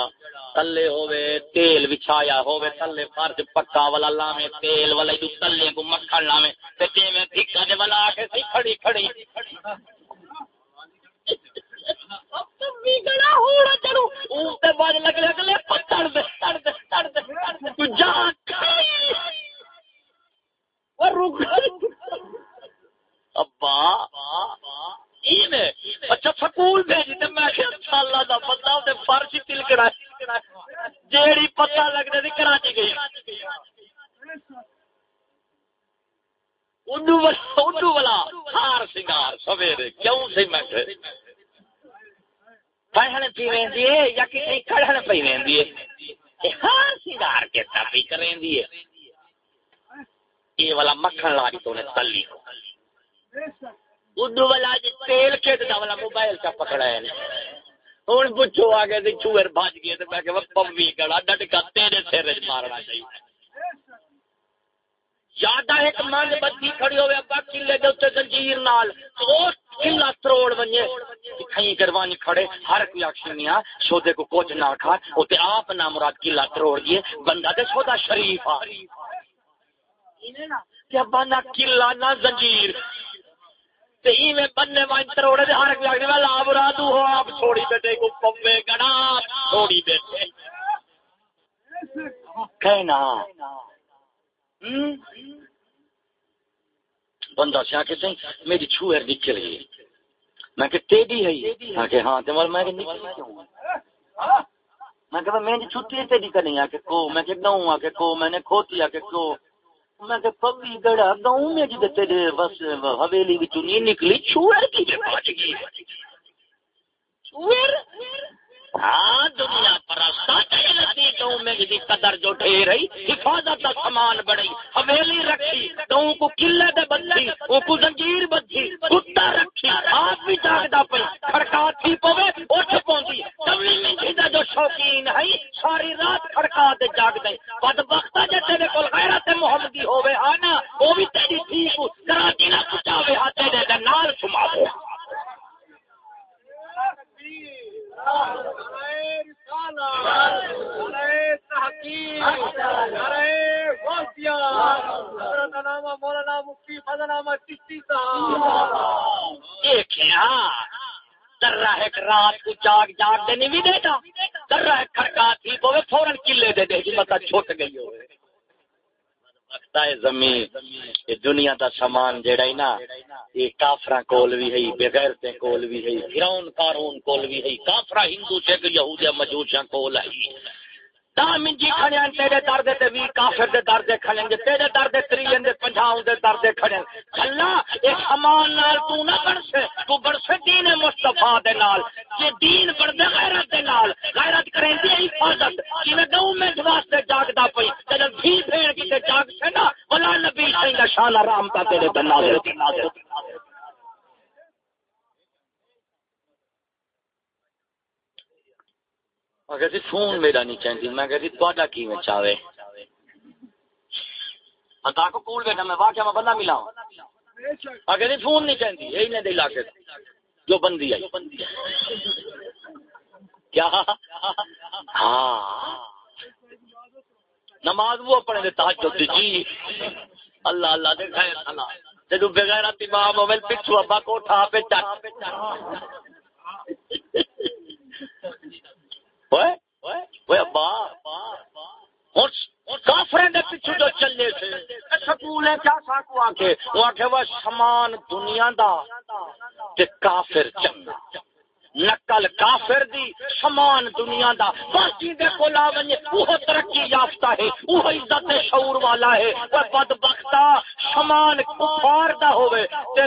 تلے ہوے تیل بچھایا ہوے تلے فرش پکا والا لاویں تیل والا جو تلے کو مکھن لاویں تے تے میں دھکا دے والا آ کے سی کھڑی کھڑی۔ اچھا سکول بھیج دے میں سال کا بندہ فرش تلکڑا جیڑی پتا لگتا تھی کراچی گئی۔ اڈو والا اونڈو والا ہار سنگار سویرے، کیوں سی میں کہ پہن پی ویندی ہے یا کسی کڑھن پی ویندی ہے؟ ہاں سنگار کے تبھی کریں دی ہے۔ یہ والا مکھن لاری تو نے تلی کو۔ اڈو والا تیل کھیت والا موبائل کا پکڑا ہے۔ ہوں پوچھو آگے تے چوہر بھج گئے تے میں کہ پوی گڑا ڈٹکا تیرے سر مارنا چاہیے۔ یاد ایک منج بتی کھڑی ہوئے، ابا کلے دے اتنے زنجیر نال کلا تروڑ بنے کھئی کروانی کھڑے، ہر کوئی اکشنیا سودے کو کچھ نہ کھا اوتے آپ نہ مراد کلا تروڑ دیے بندہ دے سودا شریف آ کیا بنا کلا نہ زنجیر۔ تے ایویں بننے وائن تروڑے دے ہر کوئی اگنے والا مراد ہو آپ چھوڑی بیٹے کو پوے گڑا چھوڑی بیٹے کہنا بندہ سے آکے میری چھوئر نکل گئی۔ میں کہ تیری ہے آکے ہاں تے مال میں کہ نکل کیوں میں کہ میں نے چھٹی تیری کرنی آکے کو میں کہ گاؤں آکے کو میں نے کھوتی آکے کو۔ میں کہ پوی گڑا گاؤں میں جدے تیرے بس حویلی وچوں نہیں نکلی چھوئر کی پہنچ گئی چھوئر ہاں دنیا پر قدر جو ڈھیر رہی حفاظت کا سامان بڑی حویلی رکھی تو کو قلعے دے بدھی او کو زنجیر بدھی کتا رکھی، آپ بھی جاگدا پئی، کھڑکا تھی پوے، اٹھ پوندی۔ کبھی میں جو شوقین ہے، ساری رات کھڑکا دے جاگ دے بد وقت جے تیرے کول غیرت محمدی ہوے آنا، او بھی تیری ٹھیک کراچی نہ پچاوے ہاتھ دے نال سماو مولانا مفتی فضنامہ چشتی درا ایک رات کو جاگ جاگ دینی بھی دیتا درا ایک کھڑکا تھی تو فوراً قلعے دے دے جی مطلب چھوٹ گئی ہوئے زمین یہ دنیا دا سامان جیڑا ہی نا، یہ کافراں کول بھی ہے بغیر تے کول بھی ہے فرعون قارون کول بھی ہے کافراں ہندو سے یہودیاں مجوسیاں کول ہے۔ دہ منجی کھڑے ہیں، تیرے درد تے وی کافر دے درد کھڑے ہیں، تیرے درد تری دے پنجاؤں دے درد کھڑے ہیں۔ کھلا ایک امان نال تو نہ بڑھ سے تو بڑھ سے دین مصطفیٰ دے نال۔ یہ دین بڑھ دے غیرت دے نال۔ غیرت کریں دی حفاظت۔ کہ میں گاؤں میں واسطے جاگدا پئی جب بھی پھیر کی جاگ سے نا بلا نبی سنگ شان رحمت تیرے تے نازل اگر جی فون میرا نہیں چاہتی میں کہ کی میں چاہے کو کول بیٹھا، میں واقعہ میں بندہ ملا ہوں اگر جی فون نہیں چاہتی یہی علاقے جو بندی آئی۔ کیا؟ ہاں۔ نماز وہ پڑھے دے جی۔ اللہ اللہ دے خیر اللہ جدو بغیر امام ہوے پچھو ابا کوٹھا پہ چٹ۔ پیچھے جو چلے تھے سکول کیا ساکو آکے وہ آکے وہ سمان دنیا دا تے کافر چنگا نقل کافر دی سمان دنیا دا۔ باقی دے کو لا ونجے وہ ترقی یافتہ ہے وہ عزت شعور والا ہے۔ وہ بدبختہ سمان کفار دا ہوئے تے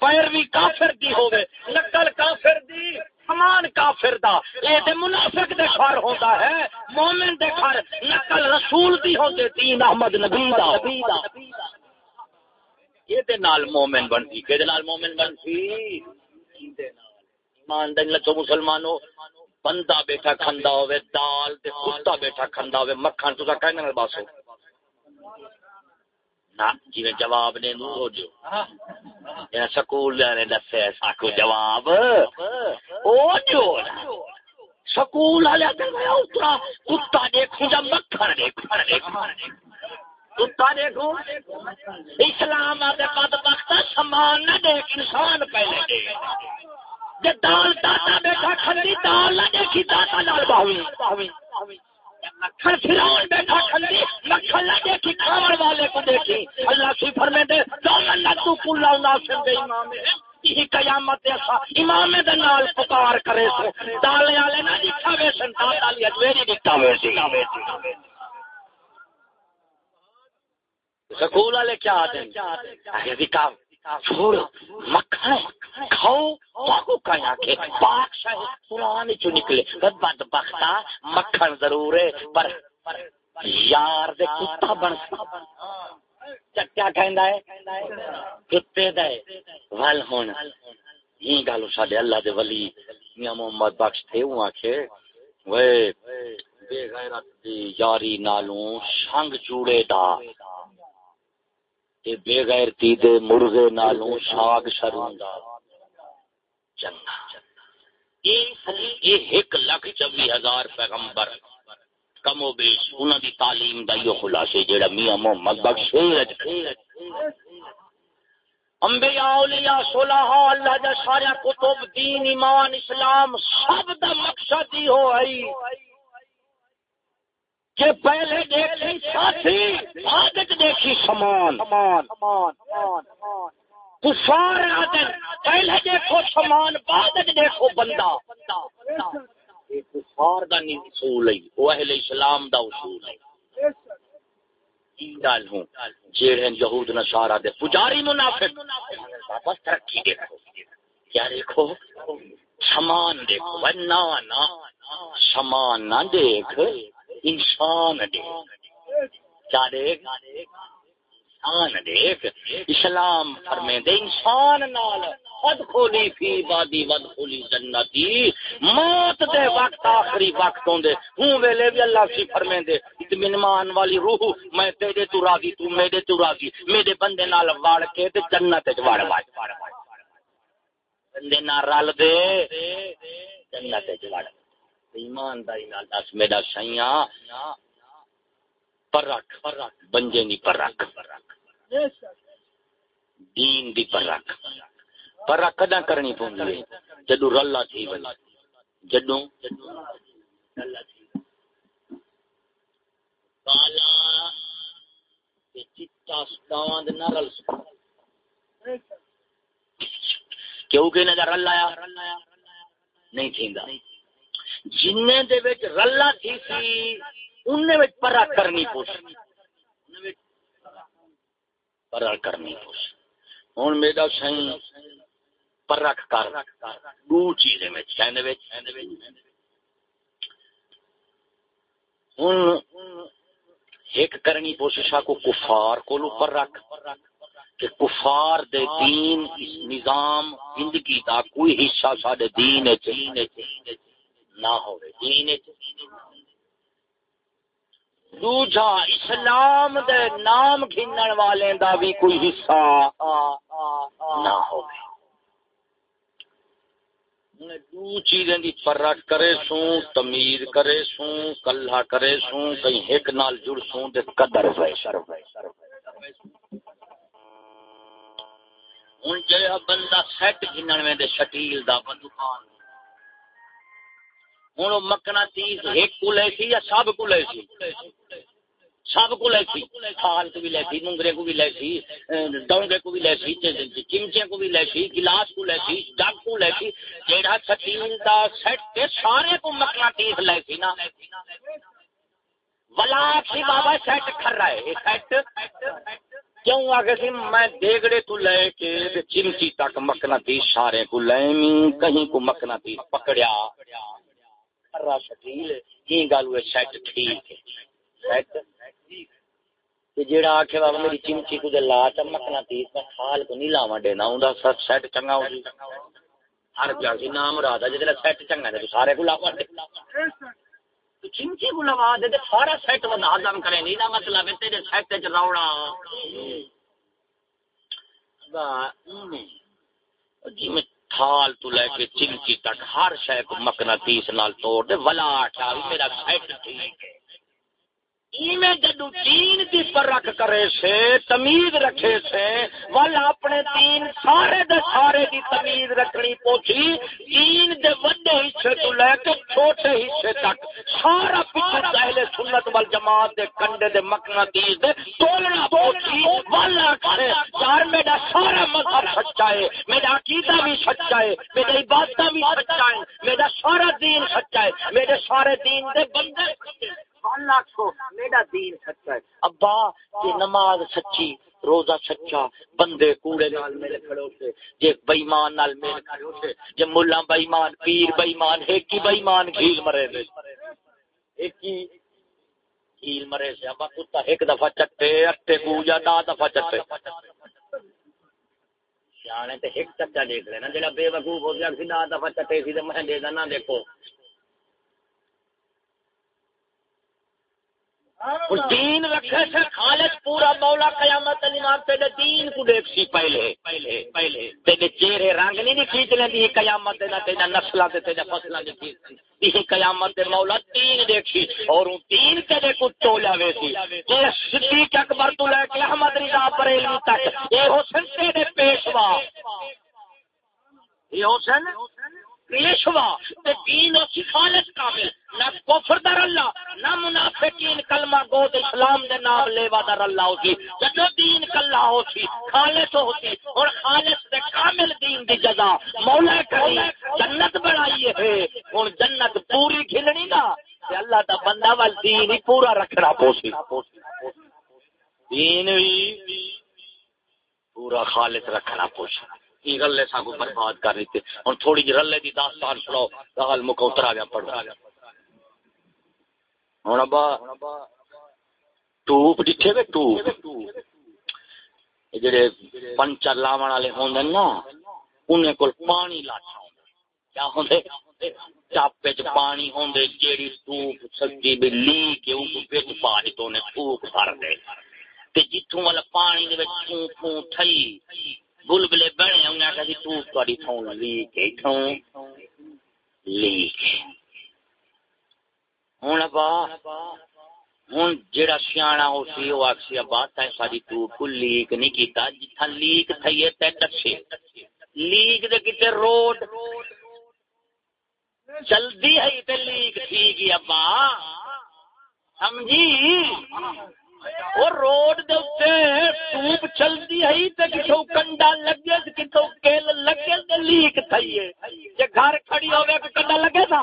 پیروی کافر دی ہوئے نقل کافر دی سمان کافر دا، اے دے منافق دے گھر ہوندا ہے، مومن دے گھر، نقل رسول دی ہوندے، دین احمد نبی دا۔ یہ دے نال مومن بنتی کہ دے نال مومن بنتی؟ ایمان دے لچو مسلمانوں، بندہ بیٹھا کھندا ہوے دال تے کتا بیٹھا کھندا ہوے مکھن تو کہنے نال باسو جی جواب نے ہو جو سکول نے دسے ساکو جواب او جو سکول والے اترا کتا دیکھو جب مکھن دیکھو کتا دیکھو اسلام آدھے بد بخت سامان نہ دیکھ انسان پہلے دیکھ دال دادا بیٹھا کھلی دال نہ دیکھی دادا لال باہوی مکھن فرعون بیٹھا کھلی مکھن نہ دیکھی کھاون والے کو دیکھی اللہ سی فرمے دے دولن نہ تو کلا ناصر دے امام یہ قیامت ایسا امام دے نال پکار کرے سو۔ دالے والے نہ دکھا وے سن دالی اجویری دکھا وے سی۔ سکول والے کیا آتے ہیں مکھن کھاؤ پاک شاہ چو نکلے بد بختا، مکھن ضرور ہے، پر یار دے کتا بن چکیا کہندا ہے؟ کتے ول ہون یہ گالو ساڈے اللہ دے ولی میاں محمد بخش تھے وہ آکھے وے بے غیرت دی یاری نالوں شنگ چوڑے دا۔ تے بے غیرتی دے مرغے نالوں شاگ شروندا چنگا یہ ایک لاکھ چوبی ہزار پیغمبر کم و بیش انہوں دی تعلیم دا یہ خلاصے جڑا میاں محمد بخش انبیاء، اولیاء صلحاء اللہ جا سارے کتب، دین، ایمان، اسلام، سب دا مقصد ہی ہو آئی کہ پہلے دیکھی ساتھی، بعد دیکھی سمان کفار آدن پہلے دیکھو سمان بعد دیکھو بندہ۔ کفار دا نہیں اصول ہے، وہ اہل اسلام دا اصول ہے۔ ہوں؟ جیڑے یہود دے پجاری منافق۔ ترقی دیکھو۔ کیا دیکھو؟ سمان دیکھو۔ نہ سمان نہ دیکھ۔ انسان دیکھ کیا دیکھ انسان دیکھ اسلام فرمے دے انسان نال ود کھولی فی بادی ود کھولی جنتی۔ موت دے وقت، آخری وقت ہوندے۔ ہوں ویلے بھی اللہ سی فرمے دے اطمینان والی روح، میں تیرے تو راضی، تو میرے تو راضی۔ میرے بندے نال واڑ کے تے جنت وچ واڑ واڑ بندے نال رل دے، جنت وچ واڑ ایمانداری نال دس میرا سیاں پر رکھ پر رکھ بنجے نہیں پر رکھ پر رکھ دین دی پر رکھ پر رکھ کدا کرنی پوندی جدو رلا تھی وئی جدو کالا چٹا ستاند نہ رل کیوں کہ نہ رلایا نہیں تھیندا۔ جننے دے وچ رلا تھی سی انہیں پرا کرنی پوش پرا کرنی پوش ہوں میرا سی پرکھ کر۔ دو چیزیں ہوں ایک کرنی کوشش کو کفار کو پر رکھ۔ کہ کفار دے دین، نظام، زندگی دا کوئی حصہ سارے دین نہ ہو دین دوجا اسلام دے نام گھنن والے دا بھی کوئی حصہ نہ ہو دو چیزیں دی فرق کرے سوں تمیز کرے سوں کلہ کرے سوں، کہیں ایک نال جڑ سوں دے قدر ہے شرف ہے ہن جڑا بندہ سیٹ گھنن میں دے شٹیل دا بندوقان ہوں مکنا تیس ایک کو لے سی یا سب کو لے سی؟ سب کو لے سی۔ تھال کو بھی لے سی مونگرے کو بھی لے سی، ڈونگے کو بھی لے سی، چمچے کو بھی لے سی، گلاس کو لے سی، جگ کو لے سی۔ جیڑا چھتیل دا سیٹ تے سارے کو مکنا تیس لے سی نا۔ ولا سی بابا سیٹ کر رہا ہے، سیٹ۔ کیوں آگے سی؟ میں دیگڑے تو لے کے چمچی تک مکنا تیس سارے کو لے کہیں کو مکنا تیس پکڑیا۔ شکیل یہ گل ہوئے سیٹ ٹھیک ہے۔ جیڑا آکھے بابا میری چمچی کو لا چمکنا تیس میں خال کو نہیں لاوا دینا ہوں سر سیٹ چنگا ہو ہر پیاسی نام رادا جی سیٹ چنگا دے سارے کو لاوا دے۔ چمچی کو لوا دے سارا سیٹ وہ ہزم کرے نہیں نا مطلب تیرے سیٹ چ روڑا جی میں تھال تو لے کے چمچی تک ہر شے کو مکنا تیس نال توڑ دے، ولا آٹھا میرا سیٹ ٹھیک ہے۔ میں جدو تین دی فرق کرے سے، تمیز رکھے سے، ول اپنے تین سارے دے سارے دی تمیز رکھنی پوچھی تین دے وڈے حصے تو لے کے چھوٹے حصے تک، سارا پیچھے پہلے سنت وال جماعت دے کنڈے دے مکنا تیز دے تولنا پوچھی، ول آکھے یار میرا سارا مذہب سچا ہے، میرا عقیدہ بھی سچا ہے، میرا عبادت بھی سچا ہے، میرا سارا دین سچا ہے، میرے سارے دین دے بندے میرا دین سچا ہے۔ ابا، یہ نماز سچی، روزہ سچا، بندے کوڑے نال میرے کھڑو سے جے بےمان نال میرے کھڑو سے جے مولا بےمان پیر بےمان ایک ہی بےمان گھیل مرے دے۔ ایک ہی گھیل مرے سے ابا کتا ایک دفعہ چٹے، اٹے کو جا دا دفعہ چٹے۔ سیانے تے ایک چٹا دیکھ لینا، جڑا بے وقوف ہو گیا سی دا دفعہ چٹے سی تے میں دے دا نہ دیکھو۔ دین رکھے سے خالص پورا مولا قیامت نماز تیرے دین کو دیکھ سی پہلے۔ پہلے پہلے تیرے چہرے رنگ نہیں نہیں کھینچ لیں دی قیامت دینا تیرا نسلہ دے تیرا فصلہ دے کھینچ دی قیامت دے مولا دین دیکھی اور ان دین تیرے کو چولا ویسی یہ صدیق اکبر تو لے کے احمد رضا بریلوی تک یہ حسن تیرے پیشوا۔ یہ حسن؟ پیشوا دین و خالص کامل، نہ کفر در اللہ نہ منافقین کلمہ گود اسلام دے نام لیوا در اللہ ہوتی جدو دین کلا ہوتی خالص ہوتی اور خالص دے کامل دین دی جزا۔ مولا کری جنت بنائی ہے، ہن جنت پوری کھلنی نا، تے اللہ دا بندہ وال دین ہی پورا رکھنا پوسی۔ دین بھی پورا خالص رکھنا پوسی۔ کی رلے سا کو برباد کر رہی تھے اور تھوڑی جی رلے دی داستان سناؤ حال مکہ اترا گیا پڑھ رہا ہوں ابا، ٹوپ ڈٹھے وے ٹوپ۔ جڑے پنچر لاون والے ہوندے نا، انہیں کول پانی لاٹھا ہوندا کیا ہوندے؟ چاپے چ پانی ہوندے، جیڑی ٹوپ سجی بھی لی کے او وچ پا دتو نے ٹوپ بھر دے۔ تے جتھوں والا پانی دے وچ پھوں پھوں تھئی بلبلے بنے انہیں آخر سی تاری تھوں لیک تھوں لیک ہوں ابا ہوں جڑا سیاح ہو سی وہ آخسی ابا تے ساری ٹوپ کو لیک نہیں کیتا جتھا لیک تھئی تے دسے لیک دے کتے روڈ۔ جلدی ہے تے لیک تھی گی ابا، سمجھی؟ وہ روڈ دے ٹوب چلتی ہے، تے کتھوں کنڈا لگے، تے کتھوں کیل لگے، تے لیک تھئی ہے۔ جے گھر کھڑی ہوے تے کنڈا لگے تھا۔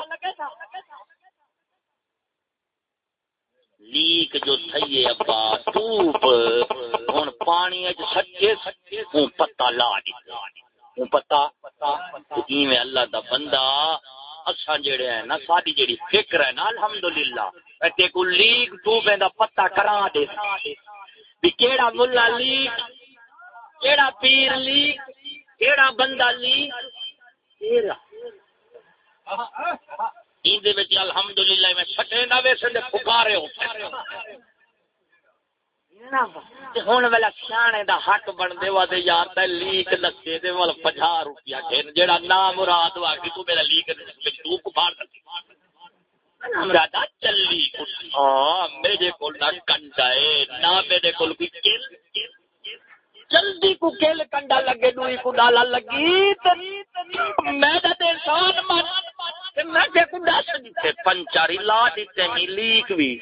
لیک جو تھئیے ابا ٹوپ ہن پانی وچ سچے ہوں پتہ لا دی ہوں پتہ ایویں اللہ دا بندہ اساں جڑے ہیں نا ساری جڑی فکر ہے نا الحمدللہ تے کو لیک ٹوبے دا پتہ کرا دے بھی کیڑا ملا لیک کیڑا پیر لیک کیڑا بندہ لیگ کیڑا این لیک تیرا الحمدللہ میں سٹے نہ ویسے پکارے ہوتے ہوں والا سیانے دا حق بن دے وا یار تے لیک دسے دے ول 50 روپیہ گھن جیڑا نام مراد وا کہ تو میرا لیک تو کو پھاڑ دے مراد چلی ہاں میرے کول نہ کنڈا ہے نہ میرے کول کوئی کل جلدی کو کل کنڈا لگے دوئی کو ڈالا لگی میں تے انسان من میں تے کو دس دتے پنچاری لا می لیک وی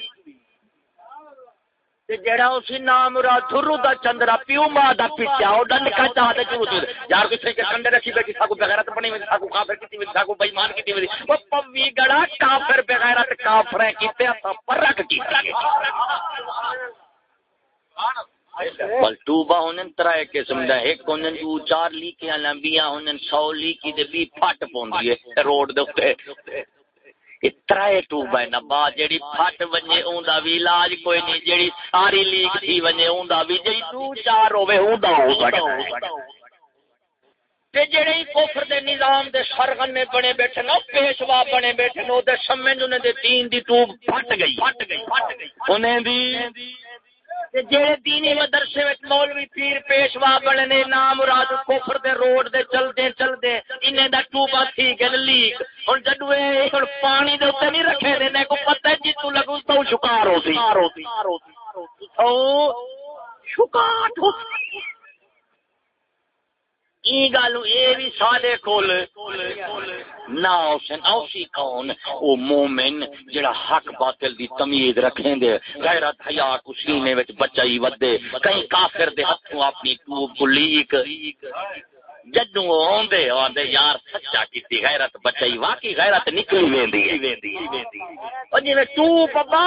جڑا اسی نام مراد تھرو دا چندرا پیو ماں دا پیچا او ڈنڈ کا چاہ تے جو یار کسے کے کنڈے رکھی بیٹھی، ساکو بغیرت بنی ہوئی، ساکو کافر کیتی ہوئی، ساکو بے ایمان کیتی ہوئی۔ او پوی گڑا کافر بغیرت کافر ہیں کیتے اسا پر رکھ کیتی بل توبہ ہونن ترائے قسم دا، ایک ہونن دو، چار لیکیاں لمبیاں ہونن، سو لیکی دے بھی پھٹ پوندی ہے، روڈ دے اوپر۔ ترائے ٹوب ہے نبا جیڑی پھٹ ونجے اوندا بھی علاج کوئی نہیں جیڑی ساری لیک تھی ونجے اوندا بھی جیڑی دو چار ہوے اوندا ہو سکدا تے جڑے کفر دے نظام دے سرغنے بنے بیٹھے نو پیشوا بنے بیٹھے نو دے سمجھ انہاں دے دین دی ٹوب پھٹ گئی۔ پھٹ گئی پھٹ گئی انہاں دی جڑے دینی مدرسے وچ مولوی پیر پیشوا بننے نام مراد کفر دے روڈ دے چلدے چلدے انہیں دا ٹوبا تھی گل لیک۔ ہن جدو اے ہن پانی دے اوتے نہیں رکھے دے نے کو پتہ جی تو لگو تو شکار ہوسی او شکار گالو، اے بھی کول۔ حسین، اوسی کون؟ او مومن جڑا حق باطل دی تمیز رکھیں دے غیرت حیا کو سینے وچ بچائی ودے۔ کہیں کافر دے ہتھوں اپنی ٹوب کو لیک۔ جدوں اوندے اوندے یار سچا کیتی، غیرت بچائی، واقعی غیرت نکلی ویندی ویندی او جویں تو بابا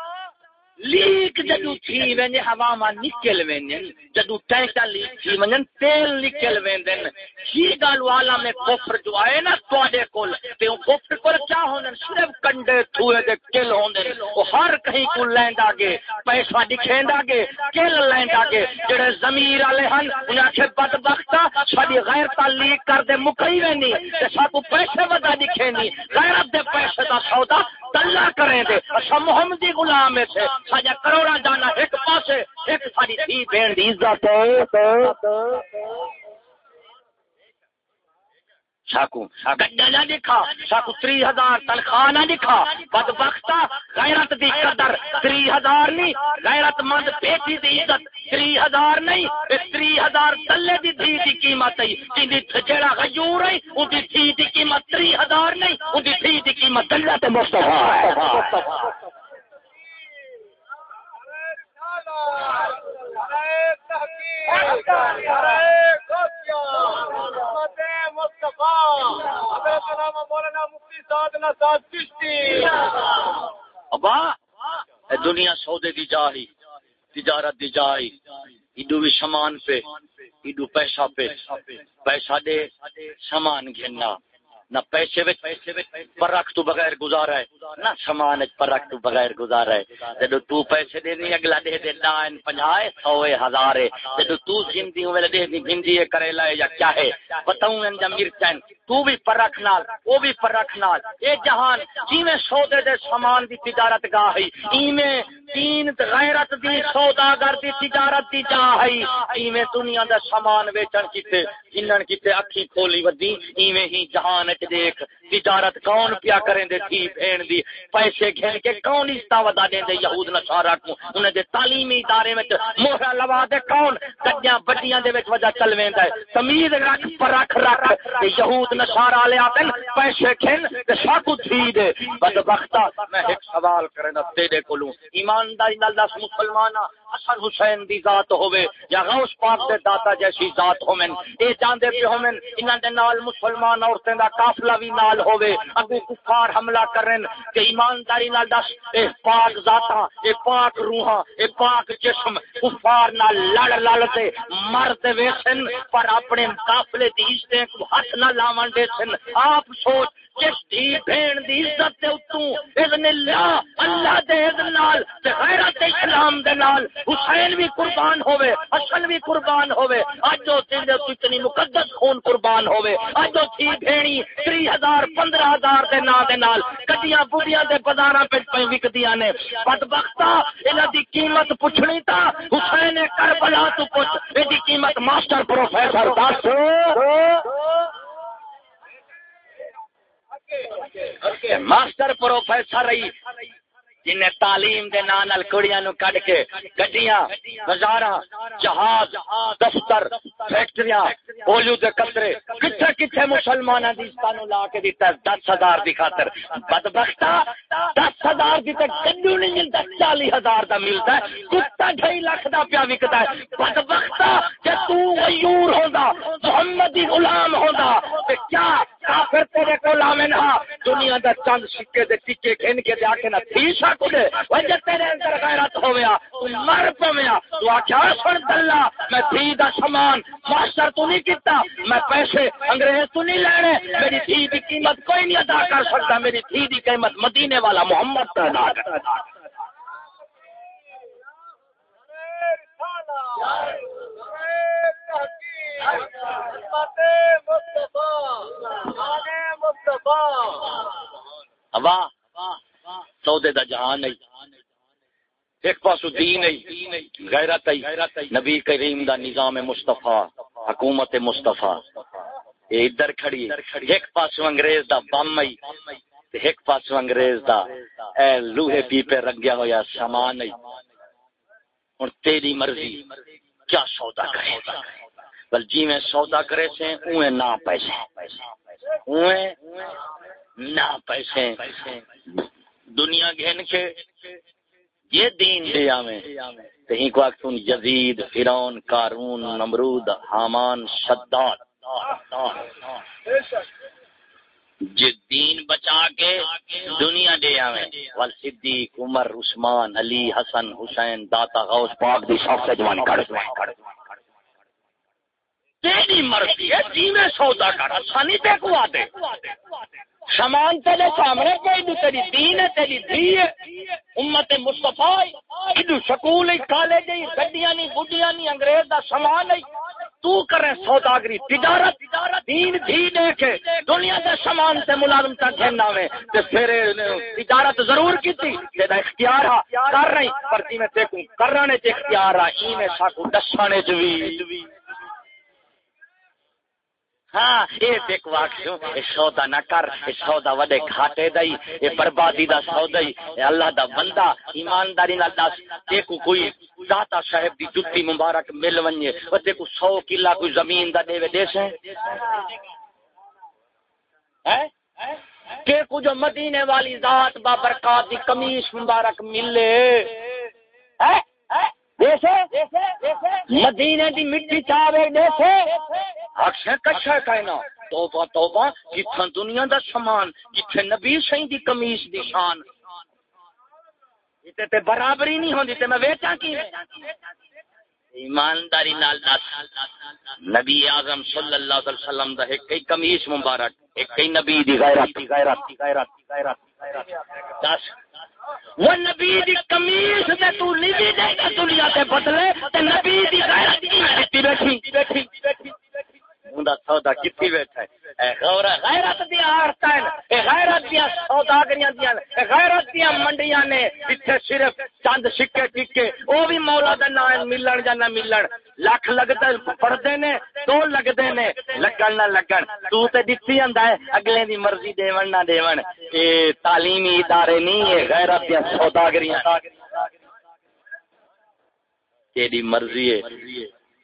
لیک جدو تھی وینے ہوا ما نکل وینن جدو ٹینکا لیک تھی ونن تیل نکل ویندن ہی گالو عالم کفر جو آئے نا تواڈے کول تے او کفر کول کیا ہوندن صرف کنڈے تھوئے دے کل ہوندن او ہر کہیں کو لیندا گے پیسہ دکھیندا گے کل لیندا گے جڑے ضمیر والے ہن انہاں کے بدبختا ساڈی غیرت لیک کر دے مکئی وینی تے ساکو پیسے ودا دکھینی غیرت دے پیسے دا سودا تلا کریں دے۔ اچھا، اسا محمدی غلام تھے۔ ساجا کروڑا جانا ایک پاسے، ایک ساری تھی بین دی عزت شاکو گڈا نہ دکھا شاکو تری ہزار تنخواہ نہ دکھا بد غیرت دی قدر تری ہزار نہیں غیرت مند بیٹی دی عزت تری ہزار نہیں تری ہزار تلے دی دھی دی قیمت ہے جن جڑا غیور ہے ان دی دھی دی قیمت تری ہزار نہیں ان دی دھی دی قیمت اللہ تے مصطفیٰ ہے۔ دنیا سودے دی جاہی، تجارت دی جاہی، ایڈو بھی سامان پہ، ایڈو پیسہ پہ، پیسہ دے، سامان گھننا۔ نہ پیسے پر رکھ تو بغیر گزارا ہے، نہ سامان پر رکھ تو بغیر گزارا ہے۔ جدو تو پیسے دینی اگلا دے دے ڈائن پنجائے، سو ہزار جدو تو سمتی ہوں دے دی بھنجی کریلا ہے یا کیا ہے؟ بتاؤں ان جمیر چین۔ تو بھی پر رکھ نال، وہ بھی پر رکھ نال۔ اے جہان جی میں سودے دے سامان دی تجارت گاہ ہے ای میں تین غیرت دی سوداگر دی تجارت دی جا ہے۔ ای میں دنیا دا سامان ویچن کیتے جنن کیتے اکھی کھولی ودی ای میں ہی جہان وچ دیکھ، تجارت کون پیا کریں دے تھی بھین دی؟ پیسے گھن کے کون استا ودا دیں دے یہود نصارا کو؟ انہیں دے تعلیمی ادارے میں موہرا لوا دے کون؟ گڈیاں بڈیاں دے وچ وجہ چل ویندا ہے تمیز رکھ پر رکھ۔ رکھ تے یہود یہود نشار والے آتے پیسے کھن تے ساکو تھی دے۔ بدبختہ میں ایک سوال کرنا تیرے کولوں۔ ایمانداری نال دس مسلماناں حسن حسین دی ذات ہوے یا غوث پاک دے داتا جیسی ذات ہومن اے جاندے پہ ہومن انہاں دے نال مسلمان عورتیں دا قافلہ وی نال ہوے اگو کفار حملہ کرن، کہ ایمانداری نال دس، اے پاک ذاتاں، اے پاک روحاں، اے پاک جسم کفار نال لڑ لڑ تے مرتے ویسن، پر اپنے قافلے دی عزتیں کو ہاتھ نہ لاون دے سن۔ آپ سوچ جس دی بہن دی عزت تے اتوں اذن اللہ اللہ دے اذن نال تے غیرت اسلام دے نال حسین بھی قربان ہوئے حسن بھی قربان ہوئے اج جو تین دے اتنی مقدس خون قربان ہوئے اج جو تھی بہنی تری ہزار پندرہ ہزار دے نا دے نال۔ کٹیاں بڑیاں دے بازاراں پہ پہ وکدیاں نے۔ بدبختہ انہاں دی قیمت پوچھنی تا۔ حسین کربلا تو پوچھ اے دی قیمت ماسٹر پروفیسر، دس۔ ماسٹر پروفیسر رہی جن تعلیم دے نال کڑیاں نو کڈ کے گڈیاں بازاراں جہاز، دفتر، فیکٹریاں پولیو دے قطرے، کتھے کتھے مسلماناں دی استانو لا کے دیتا ہے؟ دس دی خاطر۔ بدبختہ دس ہزار دی تے گڈو نہیں ملتا چالی ہزار دا ملتا ہے۔ کتا ڈھائی لاکھ دا پیا وکدا ہے۔ بدبختہ کہ تو غیور ہوندا، محمدی غلام ہوندا، تے کیا کافر تیرے کو لامنا دنیا دا چند سکے دے ٹکے کھن کے دے آکے نہ تھی سا سکتے وجہ تیرے اندر غیرت ہویا تو مر پویا، تو آکھا سن دلہ، میں تھی دا سامان، ماسٹر تو نہیں کیتا، میں پیسے انگریز تو نہیں لینے، میری تھی دی قیمت کوئی نہیں ادا کر سکتا، میری تھی دی قیمت مدینے والا محمد کا ادا کرتا واہ سودے دا جہان نہیں۔ ایک پاسو دین نہیں، غیرت نبی کریم دا نظام مصطفیٰ، حکومت مصطفیٰ۔ یہ ادھر کھڑی ایک پاسو انگریز دا بم آئی ایک پاسو انگریز دا اے لوہے پی پہ رنگیا ہویا سامان نہیں۔ اور تیری مرضی، کیا سودا کرے؟ بل جی میں سودا کرے سے اوے نہ پیسے اوے نہ پیسے دنیا گھن کے یہ دین دے آویں۔ کہیں کو اکتون یزید، فرعون کارون نمرود، حامان، شداد۔ جس دین بچا کے دنیا دے آویں۔ وال صدیق، عمر، عثمان، علی، حسن، حسین، داتا، غوث پاک دی سب سے جوان کر۔ تیری مرضی ہے جی سودا کر اچھا آسانی تے کو آدے سامان تیرے سامنے کوئی نہیں، تیری دین ہے، تیری دھی ہے۔ امت مصطفیٰ ادو سکول ہی کالج ہی گڈیاں نہیں، بڈیاں نہیں، انگریز دا سامان نہیں تو کرے سوداگری، تجارت، دین، دھی دے کے دنیا دے سامان تے ملازم تک گھننا میں تے پھر تجارت ضرور کیتی تیرا اختیار ہا، کر رہی۔ پر تی میں تے کو کرنے تے اختیار ہا ای میں ساکو دسانے چوی۔ ہاں یہ دیکھ واقعو یہ سودا نہ کر یہ سودا وڈے گھاٹے دئی یہ بربادی دا سودا ہی اللہ دا بندہ، ایمانداری نال دس، تے کو کوئی داتا صاحب دی جُتی مبارک مل ونجے، او تے کو 100 کلا کوئی زمین دا دے دے سے ہیں کہ کو جو مدینے والی ذات با برکات دی قمیص مبارک ملے۔ ہیں مدینے دی مٹی چاوے دیسے اکشے کشے کہنا توبہ توبہ کتھا دنیا دا سامان کتھے نبی سہی دی کمیز دی شان۔ تے برابری نہیں ہوندی، تے میں ویچا کی ایمانداری نال دس۔ نبی اعظم صلی اللہ علیہ وسلم دا ایک کئی کمیز مبارک، ایک کئی نبی دی غیرت دی غیرت دی غیرت دی غیرت۔ دس۔ وہ نبی دی کمیس تے تو نہیں دے دنیا تے بدلے تے نبی دی غیرت کی بیٹھی بیٹھی بیٹھی۔ ہوندا سودا کیتی بیٹھا ہے غیرت دی اے غیرت دی سوداگریاں غیرت دی منڈیاں نے صرف چند سکے ٹکے او بھی مولا دا نام ملن یا نہ ملن لکھ لگتا پڑھتے نے دو لگتے نے لگن نہ لگن تو تے دتی ہے اگلے دی مرضی دیون نہ دیون اے تعلیمی ادارے نہیں ہے غیرت دی سوداگریاں کیڑی مرضی ہے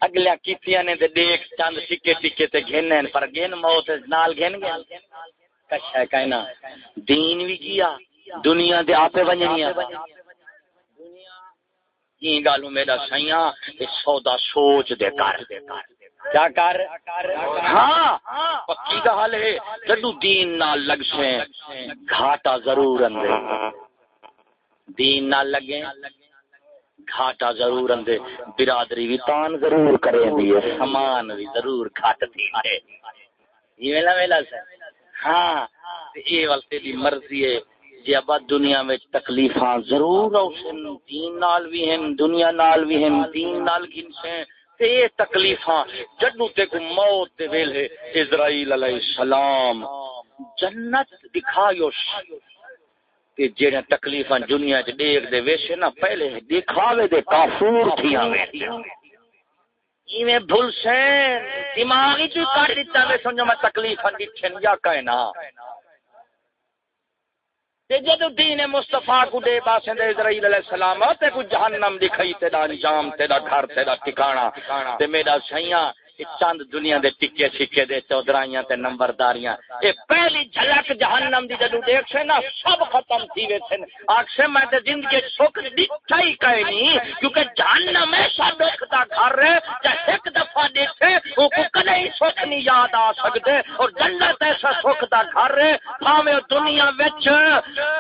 اگلیا کیتیاں نے تے دیکھ، چند سکے ٹکے تے گھنن پر گھن موت نال گھن گیا کشا کہنا دین بھی کیا؟ دنیا دے آپے ونجنیا یہ گالوں میرا سیاں سودا سوچ دے کر۔ کیا کر؟ ہاں پکی کا گل ہے۔ جدو دین نال لگ سے گھاٹا ضرور اندے۔ دین نال لگے۔ گھاٹا ضرور اندے برادری بھی تان ضرور کریں دی سامان بھی ضرور گھٹ تھی ہے یہ ویلا ویلا سے ہاں یہ والتے دی مرضی ہے جی ابا دنیا میں تکلیفاں ضرور اوسن دین نال بھی ہیں دنیا نال بھی ہیں دین نال گن سے تے تکلیفاں جدو تے کو موت دے ویلے اسرائیل علیہ السلام جنت دکھایو تے جڑا تکلیفاں دنیا وچ دیکھ دے ویسے نا پہلے دکھاوے دے کافور تھیاں ویندیاں ایویں بھول سین دماغ وچ کر دتا وے سمجھو میں تکلیفاں دکھن یا کہنا تے جد دین مصطفیٰ کو دے پاسے دے اسرائیل علیہ السلام تے کو جہنم دکھائی تے دا انجام تے دا گھر تے دا ٹھکانہ، تے میرا سیاں چند دنیا دے ٹکے چھکے دے چودرائیاں تے نمبرداریاں۔ اے پہلی جھلک جہنم دی جدو دیکھ سے نا، سب ختم تھی وے تھے۔ آکھ سے میں تے زندگی سکھ دکھا ہی کہے نہیں کیونکہ جہنم ایسا دکھ دا گھر رہے چاہے ایک دفعہ دیکھے وہ کو کدے ہی سکھ نہیں یاد آ سکتے اور جنت ایسا سکھ دا گھر رہے ہمیں دنیا وچ۔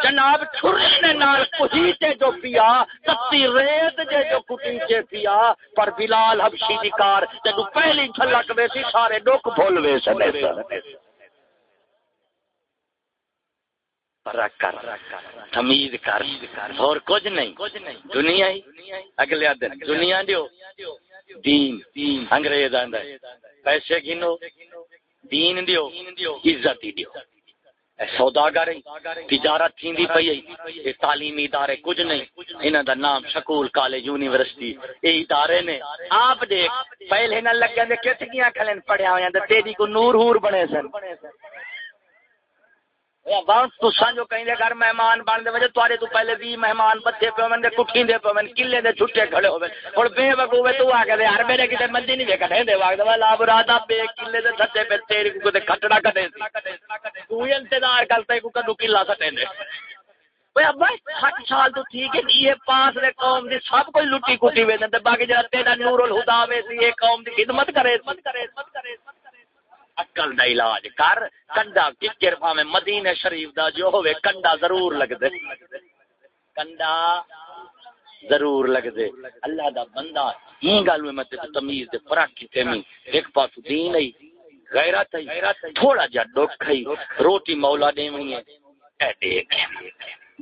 جناب چھرنے نال کہیتے جو پیا، تتی ریت جے جو کٹیچے پیا، پر بلال حبشی دی کار۔ جدو پہلی چھلک دے سی، سارے ڈک بھول وے سنے کر، تمیز کر۔ اور کچھ نہیں، دنیا ہی۔ اگلے دن دنیا دیو۔ دین، انگریز آندا پیسے گنو دین دیو، عزت ہی دیو۔ سوداگر تجارت تھیندی پئی اے تعلیمی ادارے کچھ نہیں۔ انہاں دا نام سکول کالج یونیورسٹی، اے ادارے نے۔ آپ دیکھ، پہلے نہ لگے دے کتھیاں کھلن پڑھیا ہویاں، تے تیری کو نور ہور بنے سن۔ جو کہیں گھر مہمان بن دے وجہ تو پہلے بھی مہمان بچے پہ من دے کٹھی دے من کلے دے چھٹے کھڑے ہوے بے تو آ کے میرے کتے مندی نہیں دے واگ دے لا برادا بے کلے دے پہ تیری کو تے کھٹڑا تو انتظار کو کدو کلا سٹے دے ابا سٹ سال تو ٹھیک ہے یہ پانچ دے قوم دی سب کوئی لٹی کٹی باقی جڑا تیرا نور الہدا وے سی قوم دی خدمت کرے خدمت کرے اکل دا علاج کر، کنڈا ککر میں مدینہ شریف دا جو ہوئے کنڈا ضرور لگ دے کنڈا ضرور لگ دے اللہ دا بندہ یہ گل میں مت تمیز دے فرق کیتے میں ایک پاس دین ہے غیرت ہے تھوڑا جا ڈوک ہے روٹی مولا دے میں ہے۔ اے دیکھ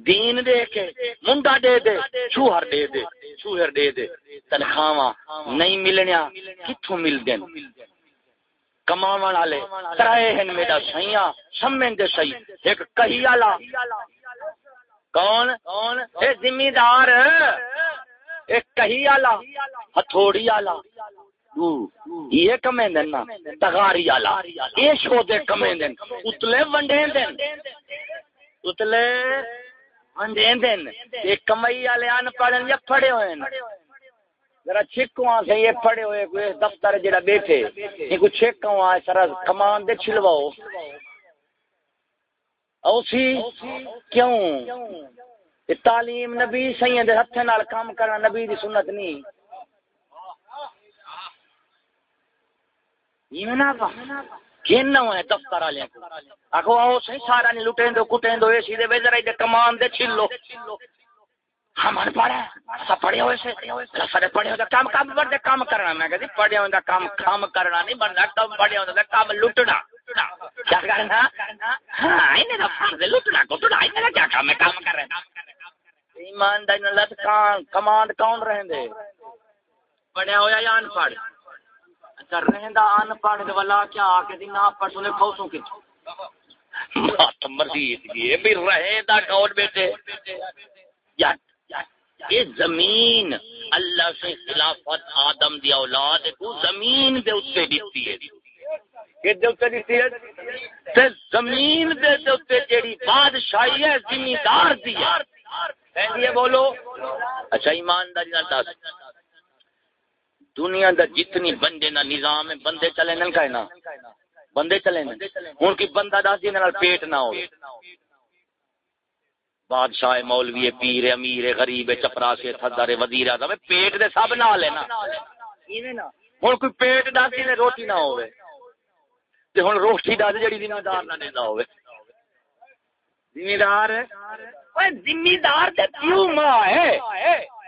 دین دے کے۔ منڈا دے دے۔ چوہر دے دے۔ چوہر دے دے۔ تنخواہ نہیں ملنیا کتھوں مل دین کماون والے ترائے ہیں میرا سیاں سمن دے سی ایک کہی والا کون؟ کون اے ذمہ دار ایک کہی والا ہتھوڑی والا یہ کمیں دن نا، تغاری والا یہ شو دے کمیں دن، اتلے ونڈے دن۔ اتلے ونڈے دن۔ ایک کمائی والے ان پڑھن یا پڑھے ہوئے۔ ہیں ذرا چھکواں سے یہ پڑے ہوئے کوئی دفتر جڑا بیٹھے۔ یہ کوئی چھکواں سرا کمان دے چھلواؤ۔ او کیوں؟ تعلیم نبی سید ہتھ نال کام کرنا نبی دی سنت نہیں۔ یہ نا کہنا ہے دفتر والے۔ کو آخو سارا نہیں لٹیں دو کٹیں دو اے سی دے وے ذرا کمان دے چھلو۔ ہم ان پڑھ ہیں پڑھے ہوئے سے۔ سارے پڑھے ہوئے کام کام بڑھتے کام کرنا۔ میں کہتی پڑھے ہوئے کام کام کرنا نہیں بنتا پڑھے ہوئے کام لٹنا۔ کیا کرنا؟ ہاں انہیں فرض لٹنا انہیں کیا کام ہے؟ کام کر رہے کان، کمانڈ کون رہیں دے پڑھے ہویا یا ان پڑھ؟ اچھا ان پڑھ دے والا کیا آ کے دی نہ پڑھ سنے کھوسوں کی مرضی یہ بھی کون بیٹے؟ یا یہ زمین اللہ سے خلافت آدم دی اولاد کو زمین دے اتنے دیتی ہے۔ زمین دے اتنے جیڑی بادشاہی ہے دی ہے۔ بولو۔ اچھا ایمانداری دس۔ دنیا دا جتنی بندے نا نظام ہے بندے چلے نا بندے چلے ہن کی بندہ دس نال پیٹ نہ ہو بادشاہ مولوی پیر امیر غریب چپرا سے تھدر وزیر اعظم پیٹ دے سب نال ہے نا۔ ہن کوئی پیٹ دس دن روٹی نہ ہوے تے ہن روٹی دس جڑی ذمہ دار نہ دیندا ہوے ذمہ دار اوے ذمہ دار تے کیوں ماں ہے؟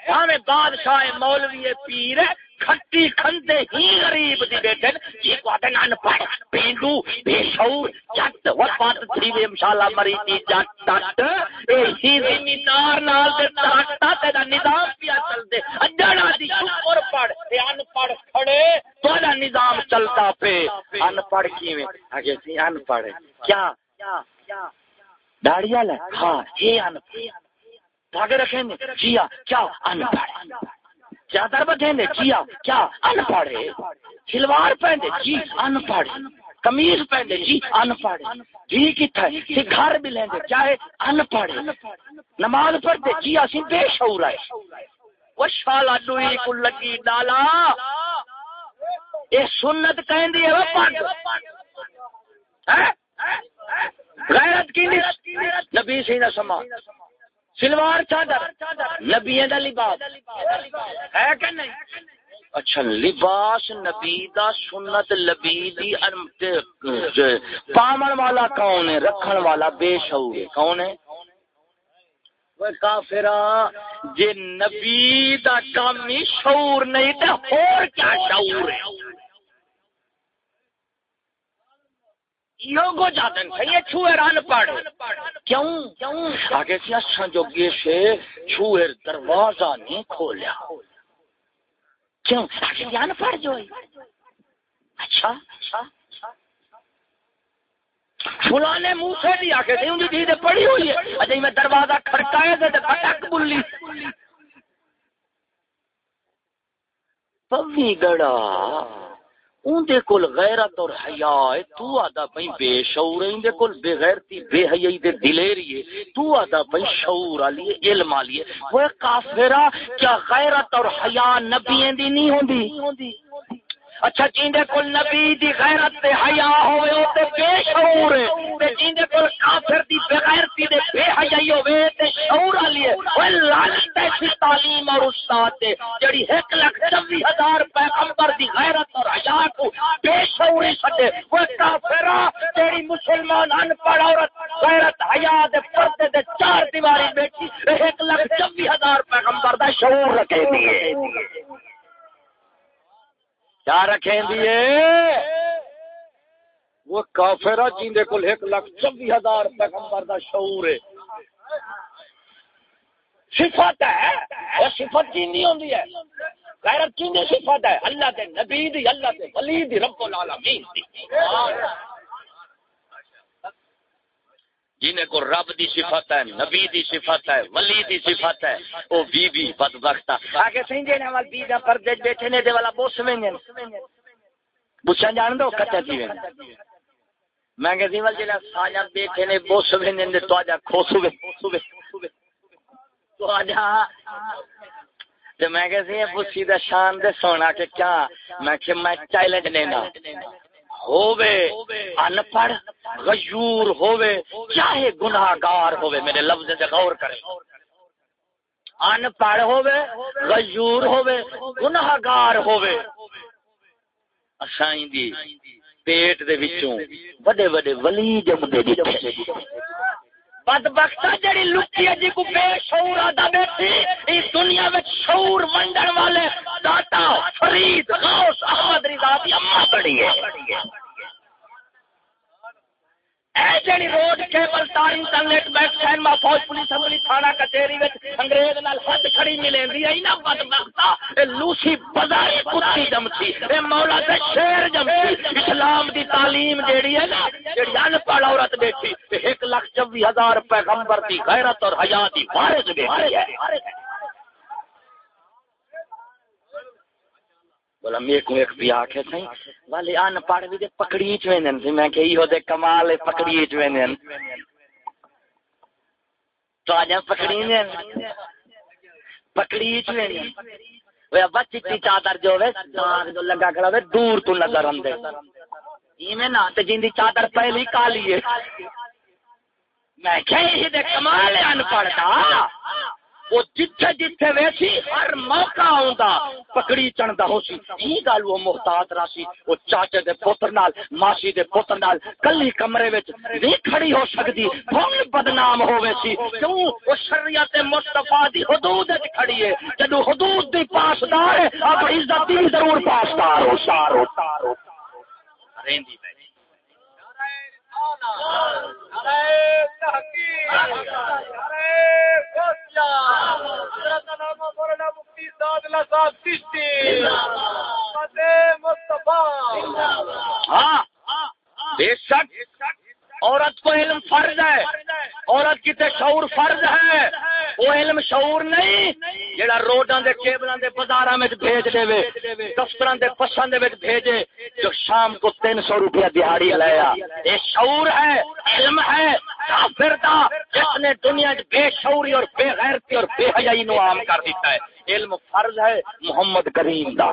ہمیں بادشاہ مولوی پیر، کھٹی کھندے ہی غریب دی بیٹھے یہ کو آتے ان پڑھ پینڈو، بے شعور، جٹ وفات تھی وی انشاءاللہ مری تھی جٹ تٹ اے ہی زمیندار نال دے تاٹا تے دا نظام پیا چل دے اجڑا دی شکر پڑھ تے ان پڑھ کھڑے تو دا نظام چلتا پے ان پڑھ کیویں؟ اگے سی ان پڑھ کیا؟ داڑھی والا ہاں یہ ان پڑھ دھاگے رکھیں گے جیا کیا ان پڑھ چادر بدھے نے جیا کیا ان پڑھ سلوار پہنے جی ان پڑھ کمیز پہنے جی ان پڑھ جی کتنا ہے گھر بھی لیں گے کیا ہے ان پڑھ نماز پڑھتے جی اسی بے شعور ہے وہ شالا ڈوئی کو لگی ڈالا یہ سنت کہیں دی ہے پڑھ غیرت کی نبی سی نہ سما سلوار چادر نبی دا لباس۔ ہے کہ نہیں؟ اچھا لباس نبی دا، سنت لبی دی پامن والا کون ہے؟ رکھن والا بے شعور ہے۔ کون ہے؟ کافرا جے نبی دا کام شعور نہیں، تے اور کیا شعور ہے؟ یوگو جاتن کھئیے چھوئر ان پڑھ کیوں؟ آگے سے اچھا جو گیشے دروازہ نہیں کھولیا۔ کیوں؟ آگے سے ان پڑھ جو اچھا۔ فلانے منہ سے بھی آگے سے ان دی پڑھی ہوئی ہے۔ اچھا میں دروازہ کھڑکایا دے دے پٹک بلی۔ پوی گڑا۔ اندے کول غیرت اور حیا ہے، تو آدا پئی بے شعور ہے، اندے کول بے غیرتی، بے حیائی دے دلیری ہے تو آدا پئی شعور والی علم والی وہ کافرہ، کیا غیرت اور حیا نبییں دی نہیں ہوندی؟ اچھا جیندے کول نبی دی غیرت تے حیا ہوے او تے بے شعور ہے۔ تے جیندے کول کافر دی بے غیرتی دے بے حیائی ہوے تے شعور والی ہے۔ او لعنت ہے تعلیم اور استاد تے جڑی 1 لاکھ 24 ہزار پیغمبر دی غیرت اور حیا کو بے شعوری چھڈے۔ او کافرا تیری مسلمان ان پڑھ عورت غیرت، حیا دے پردے دے چار دیواری بیٹھی 1 لاکھ 24 ہزار پیغمبر دا شعور رکھے دیے کیا رکھیں دیے وہ کافرہ جیندے کل ایک لاکھ چوبی ہزار پیغمبر دا شعور ہے۔ صفت ہے، وہ صفت جیندی ہوندی ہے۔ غیرت جیندی صفت ہے؟ اللہ دے نبی دی، اللہ دے ولی دی، رب العالمین دی۔ جنہیں کو رب دی صفت ہے، نبی دی صفت ہے، ولی دی صفت ہے، او بی بی بدبخت آگے سنجے نے وال بی دا پردے بیٹھے نے، دے والا بوس وینگن بوچھا جان دو کتا جی وین میں کہ دیوال جنا ساجا بیٹھے نے، بوس وینگن دے تو آجا کھوسو وے تو آجا تے میں کہ سی بوسی دا شان دے سونا کہ کیا؟ میں کہ میں چیلنج لینا۔ ہووے ان پڑھ، غیور ہووے، چاہے گناہگار ہووے، میرے لفظ سے غور کریں۔ ان پڑھ ہووے، غیور ہووے، گناہگار ہووے۔ اسائیں دی پیٹ دے وچوں بڑے بڑے ولی جمدے دتے بدبختہ جڑی لکی جی کو بے شعور آدھا بیٹھی، اس دنیا میں شعور منڈن والے داتا فرید غوث احمد رضا دی اما بڑی ہے۔ جڑی روڈ کیبل تار انٹرنیٹ بیک سینما فوج پولیس اسمبلی تھانہ کچہری وچ انگریز نال حد کھڑی نا اے لوسی کتی جمتی، اے مولا شیر جمتی، اسلام دی تعلیم جیڑی ہے نا ان پڑھ عورت بیٹھی 1 لاکھ 24 ہزار پیغمبر دی غیرت اور حیا دی وارث بیٹھی ہے۔ بولا بھی آکھے والے ان پڑھ بھی دے پکڑی چ ویندن سی میں کہ دے کمال پکڑی چ ویندن تو اجا پکڑی نے پکڑی چ ویندن چادر جو جو لگا کھڑا دور تو نظر آدھے ایویں نہ جن کی چادر پہلی کالی ہے۔ میں کہ کمال ان پڑھتا وہ جتھے جتھے ویسی ہر موقع آوندا، پکڑی چڑھدا ہو سی۔ یہ گل وہ محتاط راسی، وہ چاچے دے پتر نال، ماسی دے پتر نال کلی کمرے وچ نہیں کھڑی ہو سکدی بھون بدنام ہوے سی۔ کیوں؟ وہ شریعت مصطفی دی حدود وچ کھڑی ہے۔ جدو حدود دی پاسدار ہے، اب عزت دی ضرور پاسدار ہو سارو سارو رہندی ہاں, ہاں, ہاں بے شک۔ عورت کو علم فرض ہے۔ عورت کی شعور فرض ہے۔ وہ علم شعور نہیں، جڑا روڈاں دے، کیبلاں دے، بازاراں وچ بھیج دے۔ وے دفتراں دے، پساں دے وچ بھیجے۔ جو شام کو 300 روپیہ دیہاڑی لایا اے شعور ہے، علم ہے کافر دا جس نے دنیا وچ بے شعوری اور بے غیرتی اور بے حیائی نو عام کر دیتا ہے۔ علم فرض ہے، محمد کریم دا۔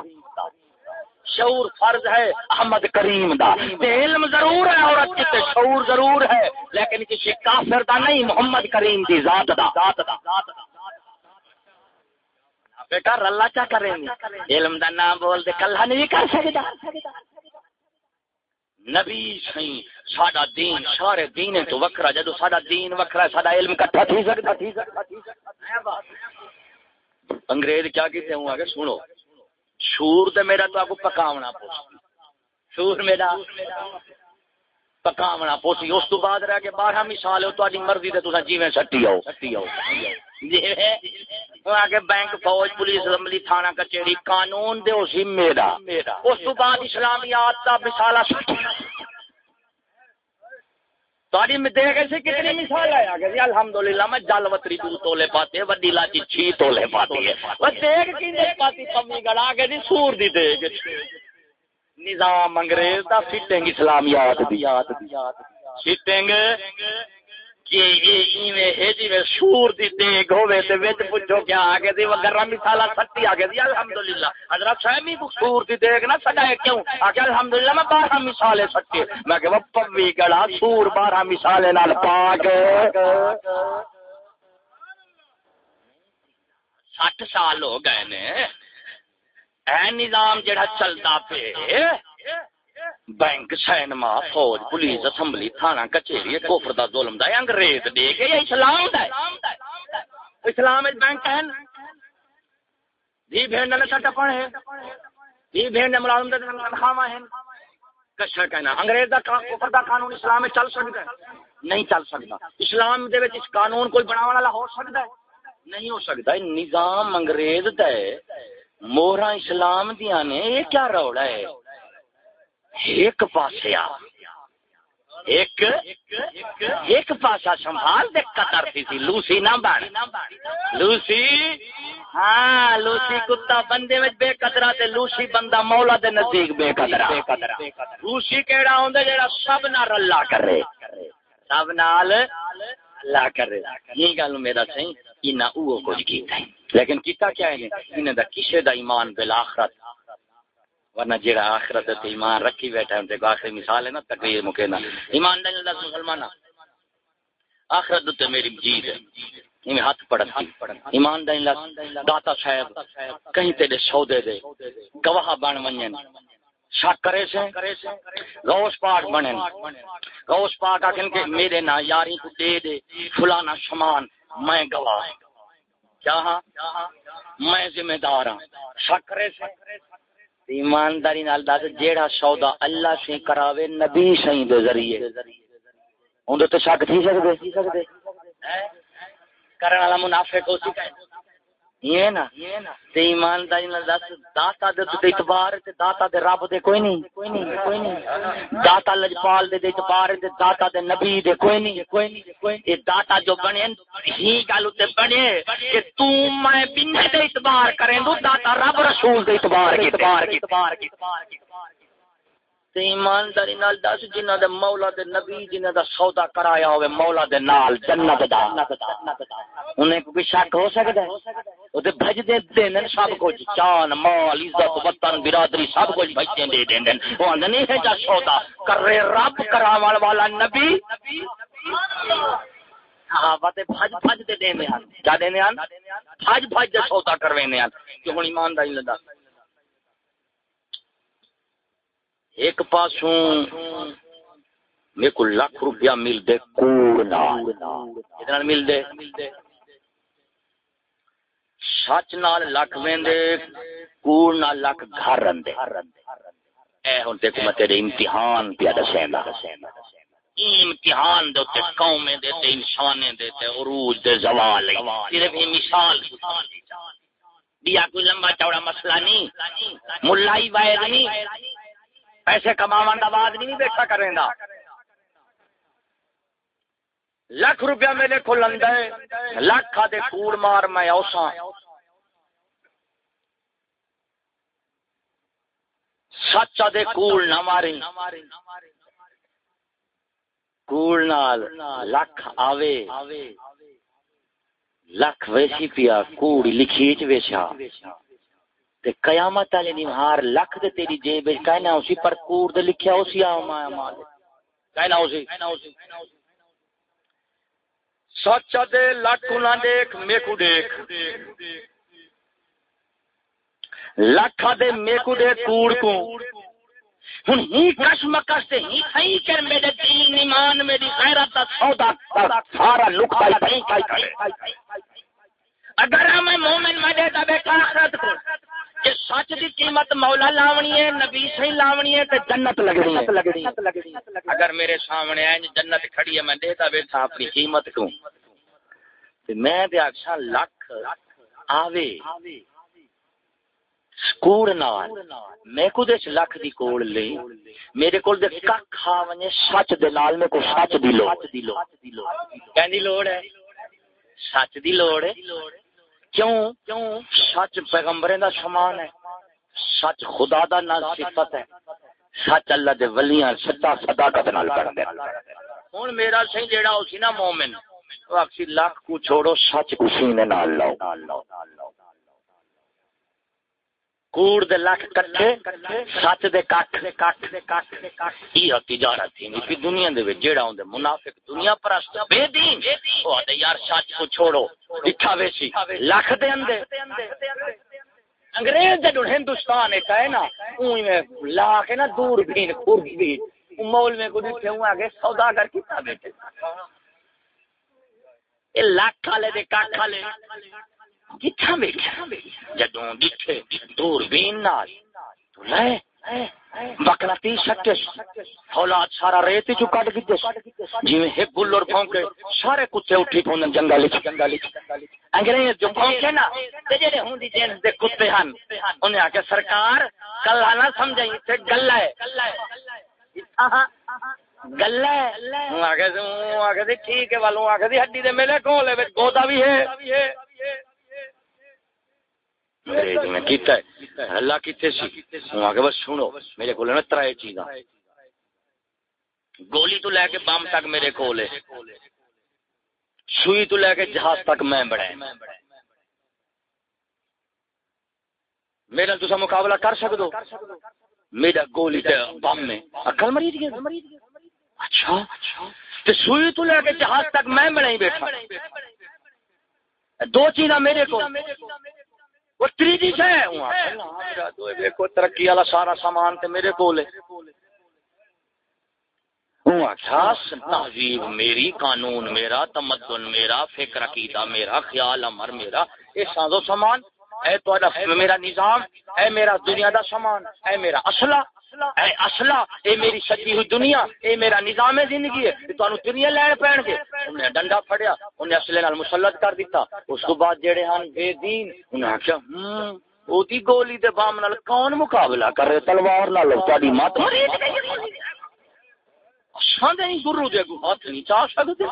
شعور فرض ہے، احمد کریم دا۔ علم ضرور ہے، عورت کی شعور ضرور ہے، لیکن کسی کافر دا نہیں، محمد کریم دی ذات دا۔ ذات دا بیٹا رلا کیا کریں گے علم دا نام بول دے، کلہ نہیں کر سکتا۔ نبی سی ساڈا دین، سارے دین تو وکرا جدو ساڈا دین وکرا ساڈا علم کٹھا تھی سکتا۔ تھی سکتا انگریز کیا کہتے ہوں، آگے سنو۔ شور تو میرا تو آپ کو پکاونا پوسی شور میرا پکاونا پوسی اس تو بعد رہ کے بارہ مثال ہو تاری مرضی تے تساں جیویں سٹی آؤ۔ سٹی آؤ آگے بینک فوج پولیس اسمبلی تھانہ کچہری قانون دے اسی میرا۔ اس تو بعد اسلامیات دا مثال سٹی۔ تاری میں دیکھ ایسے کتنی مثال آیا کہ الحمدللہ میں جل وتری دو تولے پاتے وڈی لاچی چھی تولے پاتی ہے وہ دیکھ کی دیکھ پاتی، کمی گڑا کے دی سور دی دیکھ۔ نظام انگریز دا فٹنگ اسلامیات دی۔ فٹنگ جی، جی، دی دیگ تے وچ پوچھو کیا آگے دی سٹی آگے دی الحمدللہ۔ حضرت دی دیگ نہ ہے کیوں؟ آگے الحمدللہ میں بارہ مثالے سٹی میں کہ وہ پوی گڑا سور بارہ مثالے نال پاک۔ سال ہو گئے نے۔ اے نظام جڑا چلتا پہ بینک سینما فوج پولیس اسمبلی تھانہ کچہری کوفر دا ظلم دا انگریز دے کے یہ اسلام دا اسلام وچ بینک ہے جی بھین نے سٹ پڑے جی بھین نے ملازم دے تنخواہ ہیں کشا کہنا انگریز دا کوفر دا قانون اسلام میں چل سکتا ہے نہیں چل سکتا اسلام دے وچ اس قانون کوئی بناون والا ہو سکتا ہے نہیں ہو سکتا نظام انگریز دا ہے مورا اسلام دیا نے یہ کیا روڑا ہے ایک پاسیا ایک ایک پاسا سنبھال دے قطر تھی تھی لوسی نہ بن۔ لوسی؟ ہاں لوسی کتا بندے میں بے قدرہ تے لوسی بندہ مولا دے نزدیک بے قدرہ۔ لوسی کیڑا ہوندا جڑا سب نال اللہ کرے۔ سب نال اللہ کرے۔ یہ گل میرا صحیح انہاں او کچھ کیتا ہے۔ لیکن کیتا کیا ہے؟ انہاں دا کسے دا ایمان بالآخرت ورنہ جیڑا آخرت تے ایمان رکھی بیٹھا ہے تے آخری مثال ہے نا، تقریر مکینا ایمان دے اللہ مسلمان آخرت تے میری جیت ہے۔ میں ہاتھ پڑھن ایمان دے اللہ داتا صاحب، کہیں تیرے سودے دے، گواہ بن ونجن۔ شک کرے سے، غوث پاک بنن۔ غوث پاک آکھن کہ میرے نا یاری کو دے دے، فلانا شمان، میں گواہ۔ کیا ہاں؟ میں ذمہ دار ہوں شک کرے سے۔ ایمانداری نال دس جیڑا سودا اللہ سے کراوے، نبی سہی دے ذریعے۔ اون تو شک تھی سکدے؟ ہاں، کرن والا منافق ہو سکے یہ نا، تے ایمانداری نال دس، داتا دے تے اعتبار تے داتا دے رب دے کوئی نہیں کوئی نہیں کوئی نہیں۔ داتا لجپال دے اعتبار تے داتا دے نبی دے کوئی نہیں۔ کوئی نہیں اے داتا جو بنے، ہی گل تے بنے کہ تو میں بن دے اعتبار کریں دو داتا رب رسول دے اعتبار کی اعتبار کی اعتبار کی تے ایمانداری نال دس، جنہاں دے مولا دے نبی، جنہاں دا سودا کرایا ہوے مولا دے نال جنت دا۔ انہیں کوئی شک ہو سکدا ہے؟ بج دے دین سب کچھ۔ چان مال، عزت، وطن، برادری، سب کچھ بچے دے دین وہ آدھے نہیں ہے جا سودا۔ کر رہے رب کراون والا نبی۔ ہاں، بھج بھج دے دین ہیں۔ کیا دین ہیں۔ بھج بھج دے سودا کروینے ہیں۔ کہ ہن ایمانداری لدا ایک پاسوں میرے کو لاکھ روپیہ مل دے کوڑ نال کتنا مل دے؟ سچ نال لکھ ویندے کوڑ نال لکھ گھر رندے اے، ہن تے میں تیرے امتحان پیا دسیندا امتحان دے تے قوم دے تے انسان دے تے عروج دے زوال صرف یہ مثال۔ دیا کوئی لمبا چوڑا مسئلہ نہیں۔ ملائی وائد نہیں۔ پیسے کماون دا بعد نہیں بیٹھا کریں گا لکھ روپیہ میرے کو لندے لکھ دے کوڑ مار میں اوساں۔ سچا دے کوڑ نہ ماری کوڑ نال لکھ آوے۔ لکھ ویسی پیا کوڑ لکھی چ ویسا تے قیامت والے دن ہار لکھ دے تیری جیب وچ، کہنا اسی پر کوڑ دے لکھیا اسی آ مال۔ کہنا اسی۔ سچ دے لکھ نہ دیکھ، میکو دیکھ۔ لکھ دے میکو دے کوڑ کو۔ ہن ہی کش مکش تے ہی تھئی کر میرے دین ایمان، میری غیرت دا سودا سارا لکھا ہی تھئی کرے اگر میں مومن مدے دا بیٹھا آخرت کو۔ کہ سچ دی قیمت مولا لاونی ہے نبی سے لاونی ہے تے جنت لگنی ہے۔ اگر میرے سامنے ہے جنت کھڑی ہے میں دیتا بیٹھا اپنی قیمت کو تے میں تے اکھا لکھ آوے کوڑ نال۔ میں کو دے لکھ دی کوڑ لئی۔ میرے کول دے ککھ آ ونجے سچ دے نال میں کو سچ دی لو کہندی لوڑ ہے؟ سچ دی لوڑ ہے؟ کیوں؟ کیوں سچ پیغمبریں دا سامان ہے، سچ خدا دا نال صفت ہے، سچ اللہ دے ولیاں سچا صداقت نال کردے ہن میرا سہی جیڑا اسی نا مومن، وہ اکسی لاکھ کو چھوڑو، سچ کو سینے نال لاؤ۔ کوڑ دے لاکھ کٹھے سچ دے کٹھ دے کٹھ دے کٹھ دے کٹھ یہ تجارت تھی نہیں دنیا دے وچ جیڑا ہوندے منافق دنیا پرست بے دین او تے یار سچ کو چھوڑو دکھا ویسی لاکھ دے اندے انگریز جدو ہندوستان ایک ہے نا اوہی میں لا کے نا دور بین خور بھی مول میں کو دیکھے ہوں آگے سوداگر کیتا بیٹھے اے لاکھ والے دے کٹھ والے کتھا بیٹھا جدوں دکھے دور بین نال تو لے بکلا تی سٹے اولاد سارا ریت جو کٹ گئے جی میں ایک گل اور پھونکے سارے کتے اٹھی پھوندن جنگل وچ جنگل وچ انگریز جو پھونکے نا تے جڑے ہوندی جنس دے کتے ہن انہیں آ کے سرکار کل نہ سمجھائی تے گلا ہے گلا ہے ہوں آ کے ہوں آ کے ٹھیک ہے والوں آ کے ہڈی دے میلے کولے وچ گودا بھی ہے انگریز جی، میں کیتا ہے۔ اللہ کیتے سی؟ ہوں آگے بس سنو، میرے کو نا ترائے چیزاں۔ گولی تو لے کے بم تک میرے کو لے سوئی تو لے کے جہاز تک میں بڑھے میرا تو مقابلہ کر سک دو میرا گولی تے بم میں اکل مریض گیا۔ اچھا۔ تے سوئی تو لے کے جہاز تک میں بڑھے بیٹھا۔ دو چیزاں میرے کو وہ تریجی سے ہاں دیکھو، ترقی والا سارا سامان تے میرے کول اچھا، تہذیب میری، قانون میرا، تمدن میرا، فکر، عقیدہ میرا، خیال، امر میرا۔ یہ سازو سامان، اے تو میرا نظام، اے میرا دنیا دا سامان، اے میرا اصلہ۔ اے اصلہ اے میری سچی ہوئی دنیا، اے میرا نظام زندگی ہے تو انہوں دنیا لین پہن گے۔ انہیں ڈنڈا پھڑیا انہیں اصلے نال مسلط کر دیتا اس کو بعد جڑے ہن بے دین انہیں آکھیا ہم او دی گولی دے بام نال کون مقابلہ کر رہے تلوار نال تہاڈی مات مری ساندے نہیں، گرو دے کو ہاتھ نہیں چا سکدے۔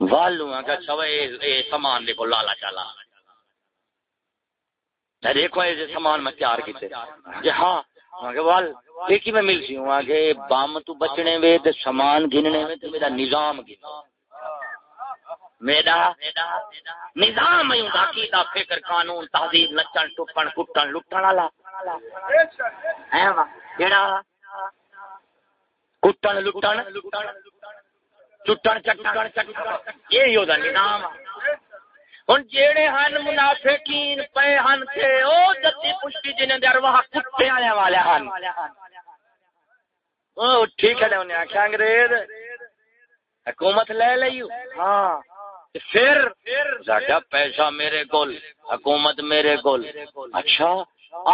والو اگا اچھا چھوے اے سامان دے کو لالا چالا۔ دیکھو یہ سامان میں تیار کیتے۔ جی ہاں، ایک ہی میں مل سی ہوں آگے بام تو بچنے وے تے سامان گننے وے تے میرا نظام گنا میرا نظام عقیدہ فکر قانون تہذیب نچن ٹپن کٹن لٹن والا کیڑا کٹن لٹن چٹن چٹن یہ نظام ہوں جیڑے ہن منافقین پے ہن تھے او جتی پشتی جنہیں در وہاں کتے آنے والے ہن۔ او ٹھیک ہے انہیں آخیا انگریز حکومت لے لئیو ہاں۔ پھر ساڈا پیسہ میرے کول حکومت میرے کول۔ اچھا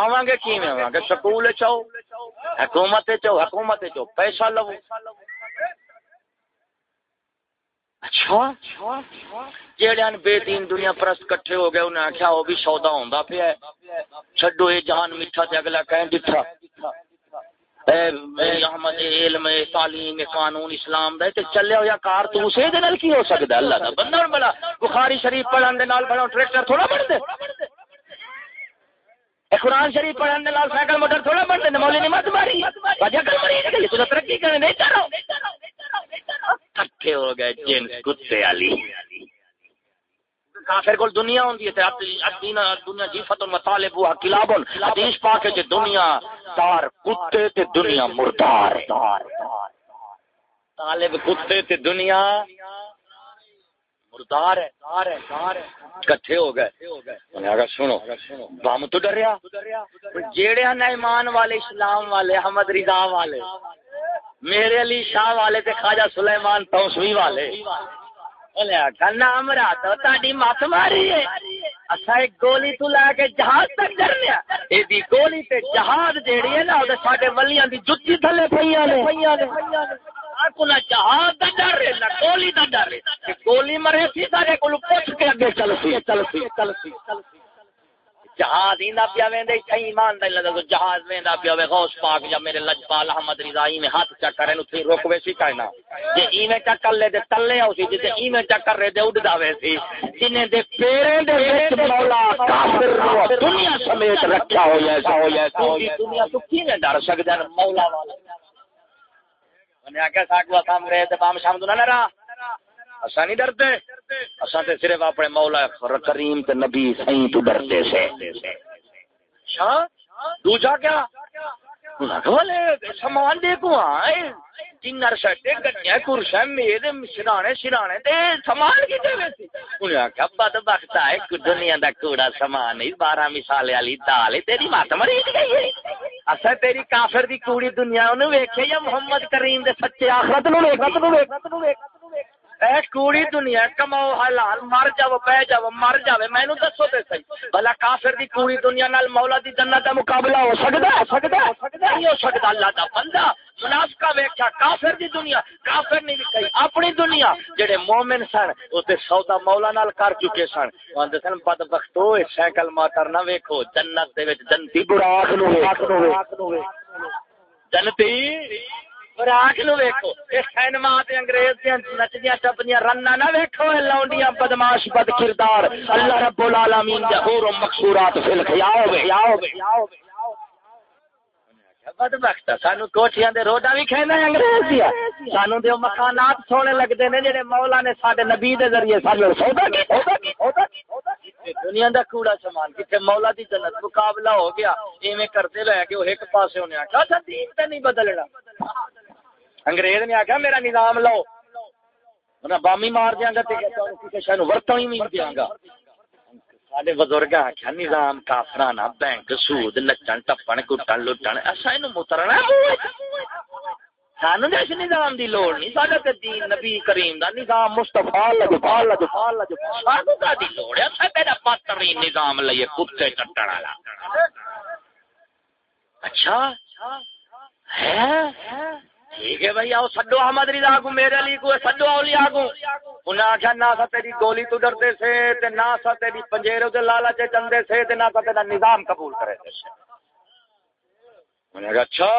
آواں گے کی میں آواں گے سکول چاو حکومت چاو حکومت چاو پیسہ لو۔ اچھا۔ جہاں بے دین دنیا پرست کٹھے ہو گئے انہیں آخیا وہ بھی سودا ہوندا پیا چڈو یہ جہان میٹھا تے اگلا کہیں ڈٹھا۔ احمد علم تعلیم قانون اسلام دے تے چلے ہو یا کار تو اسے دے نال کی ہو سکدا اللہ دا بندہ بڑا بخاری شریف پڑھن دے نال بڑا ٹریکٹر تھوڑا بن دے قرآن شریف پڑھن دے نال سائیکل موٹر تھوڑا بن دے مولوی نے مت ماری۔ وجہ کر ماری تو ترقی کرنے نہیں چاہو کٹھے ہو گئے جن کتے والی کافر کول دنیا ہوندی ہے دین دنیا جیفت المطالب وہ کلاب حدیث پاک ہے دنیا تار کتے تے دنیا مردار۔ طالب کتے تے دنیا مردار ہے کٹھے ہو گئے۔ سنو۔ بم تو ڈریا جیڑے ہیں ایمان والے، اسلام والے، احمد رضا والے، میرے علی شاہ والے تے خواجہ سلیمان توسوی والے نام رات ماری ہے اچھا ایک گولی تو لے کے جہاز تک ڈرنے یہ گولی تے جہاز جیڑی ہے نا ولیاں دی تھلے جہاز ڈر ہے، نہ گولی ڈر ہے۔ گولی مرے سی سارے پوچھ کے اگے چل سی چل سی چل سی جہاز ایندا پیا ویندے اچھا ایمان دے لگا جہاز ویندا پیا وے، غوث پاک یا میرے لجپال احمد رضا میں ہاتھ چکر نو روک وے سی کائنا جے ای میں چکر لے تلے او سی جے ای میں چکر رے دے اڑدا وے سی۔ جنے دے پیرے دے وچ مولا کافر نو، دنیا سمیت رکھیا ہویا ایسا ہویا ایسا دنیا تو ڈر سکدا مولا والا۔ نے آگے ساکوا سامنے تے بام شام تو نہ رہا اسا نہیں ڈرتے۔ اسا تے صرف اپنے مولا کریم تے نبی سائیں تو ڈرتے سے۔ ہاں؟ دوجا کیا؟ سامان دے کو آئے؟ سامان ویسی انہیں بد بخت آئے دنیا دا کوڑا سامان نہیں بارہ مسالے والی دال تیری مت مری گئی اصل تیری کافر دی کوڑی دنیا انہوں ویکھے یا محمد کریم دے سچے آخرت نو ویکھ اے کوڑی دنیا کماؤ حلال، مر جاو بہ جاو مر جاوے مینوں دسو تے صحیح بھلا کافر دی کوڑی دنیا نال مولا دی جنت دا مقابلہ ہو سکدا ہے؟ سکدا نہیں ہو سکدا، اللہ دا بندہ۔ منافقہ ویکھیا، کافر دی دنیا۔ کافر نہیں وکھائی اپنی دنیا۔ جڑے مومن سن، او تے سودا مولا نال کر چکے سن۔ وندے سن بدبختو سائیکل ماتر نہ ویکھو۔ جنت دے وچ جنتی براق نو ویکھو۔ جنتی؟ نو ویکھو اے سینما تے انگریز نچدیاں ٹپدیاں رنا نہ ویکھو اے لونڈیاں بدماش بد کردار اللہ رب العالمین دے مقصورات فی سانو دے وی ہے انگریز سانو دے مکانات سونے لگدے نے جڑے مولا نے ساڈے نبی دے ذریعے سانو سودا کی دنیا دا کوڑا سامان کتے مولا دی جنت مقابلہ ہو گیا ایویں کرتے رہ کے وہ ایک پاسے ہونے آ دین تے نہیں بدلنا انگریز نے آخیا میرا نظام لو۔ بامی مار دیا گا کسی ورتوں ہی نہیں دیا گا۔ سارے بزرگ آخیا نظام کافرانا بینک سود، نچن، ٹپن، کٹن، لٹن اصا یہ مترنا سانو اس نظام دی لوڑ نہیں سارا تے دین نبی کریم دا نظام مصطفی لجپا لجپا لجپا سانو کا دی لوڑ ہے اسا تیرا بہترین نظام لئیے، کتے چٹن والا۔ اچھا ہے؟ ٹھیک ہے بھائی، آؤ سڈو احمد رضا کو، میرے علی کو سڈو اولیاء کو۔ انہیں آخیا نہ سا تیری گولی تو ڈرتے سے، تے نہ سا تیری پنجیروں تے لالا چے چندے سے، تے نہ سا تیرا نظام قبول کرے تھے انہیں اچھا۔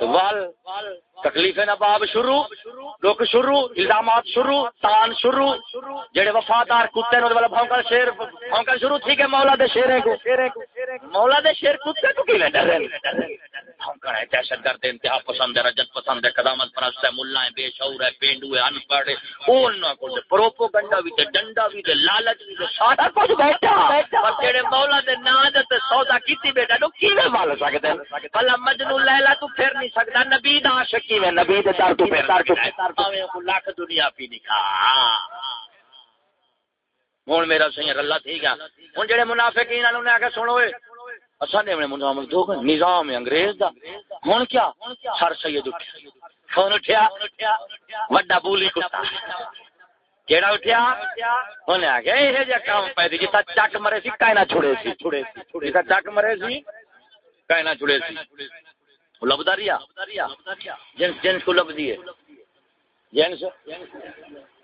تو تکلیف نباب شروع، دکھ شروع، الزامات شروع، تان شروع، جڑے وفادار کتے نے والا بھونکل شیر، بھونکل شروع تھی کہ مولا دے شیرے کو۔ مولا دے شیر کتے کو کی ڈرے کھڑا ہے، دہشت گرد انتہا پسند ہے، رجت پسند ہے، قدامت پرست ہے ملا ہے بے شعور ہے پینڈو ہے ان پڑھ ہے اون کو پروپو گنڈا بھی تے ڈنڈا بھی تے لالچ بھی تے سارا کچھ بیٹھا۔ پر جڑے مولا دے نام تے سودا کیتی بیٹا نو کیویں مال سکدے ہیں؟ بھلا مجنو لیلا تو پھر نہیں سکدا نبی دا عاشق کیویں؟ نبی دے در تو پھر در تو پھر لاکھ دنیا پی نکا ہوں میرا سی اللہ ٹھیک ہے۔ ہوں جہے منافقین انہوں نے آ کے سنو نظام انگریز دا۔ ہوں کیا؟ سر سید اٹھیا۔ کون اٹھیا۔ وڈا بولی کتا۔ کیڑا اٹھیا؟ انہیں آ گیا یہ جا کام پہ جتا چک مرے سی کائنا چھڑے سی۔ چھڑے سی جتا چک مرے سی کائنا چھڑے سی۔ لبدا ریا جنس جنس کو لب دیے جنس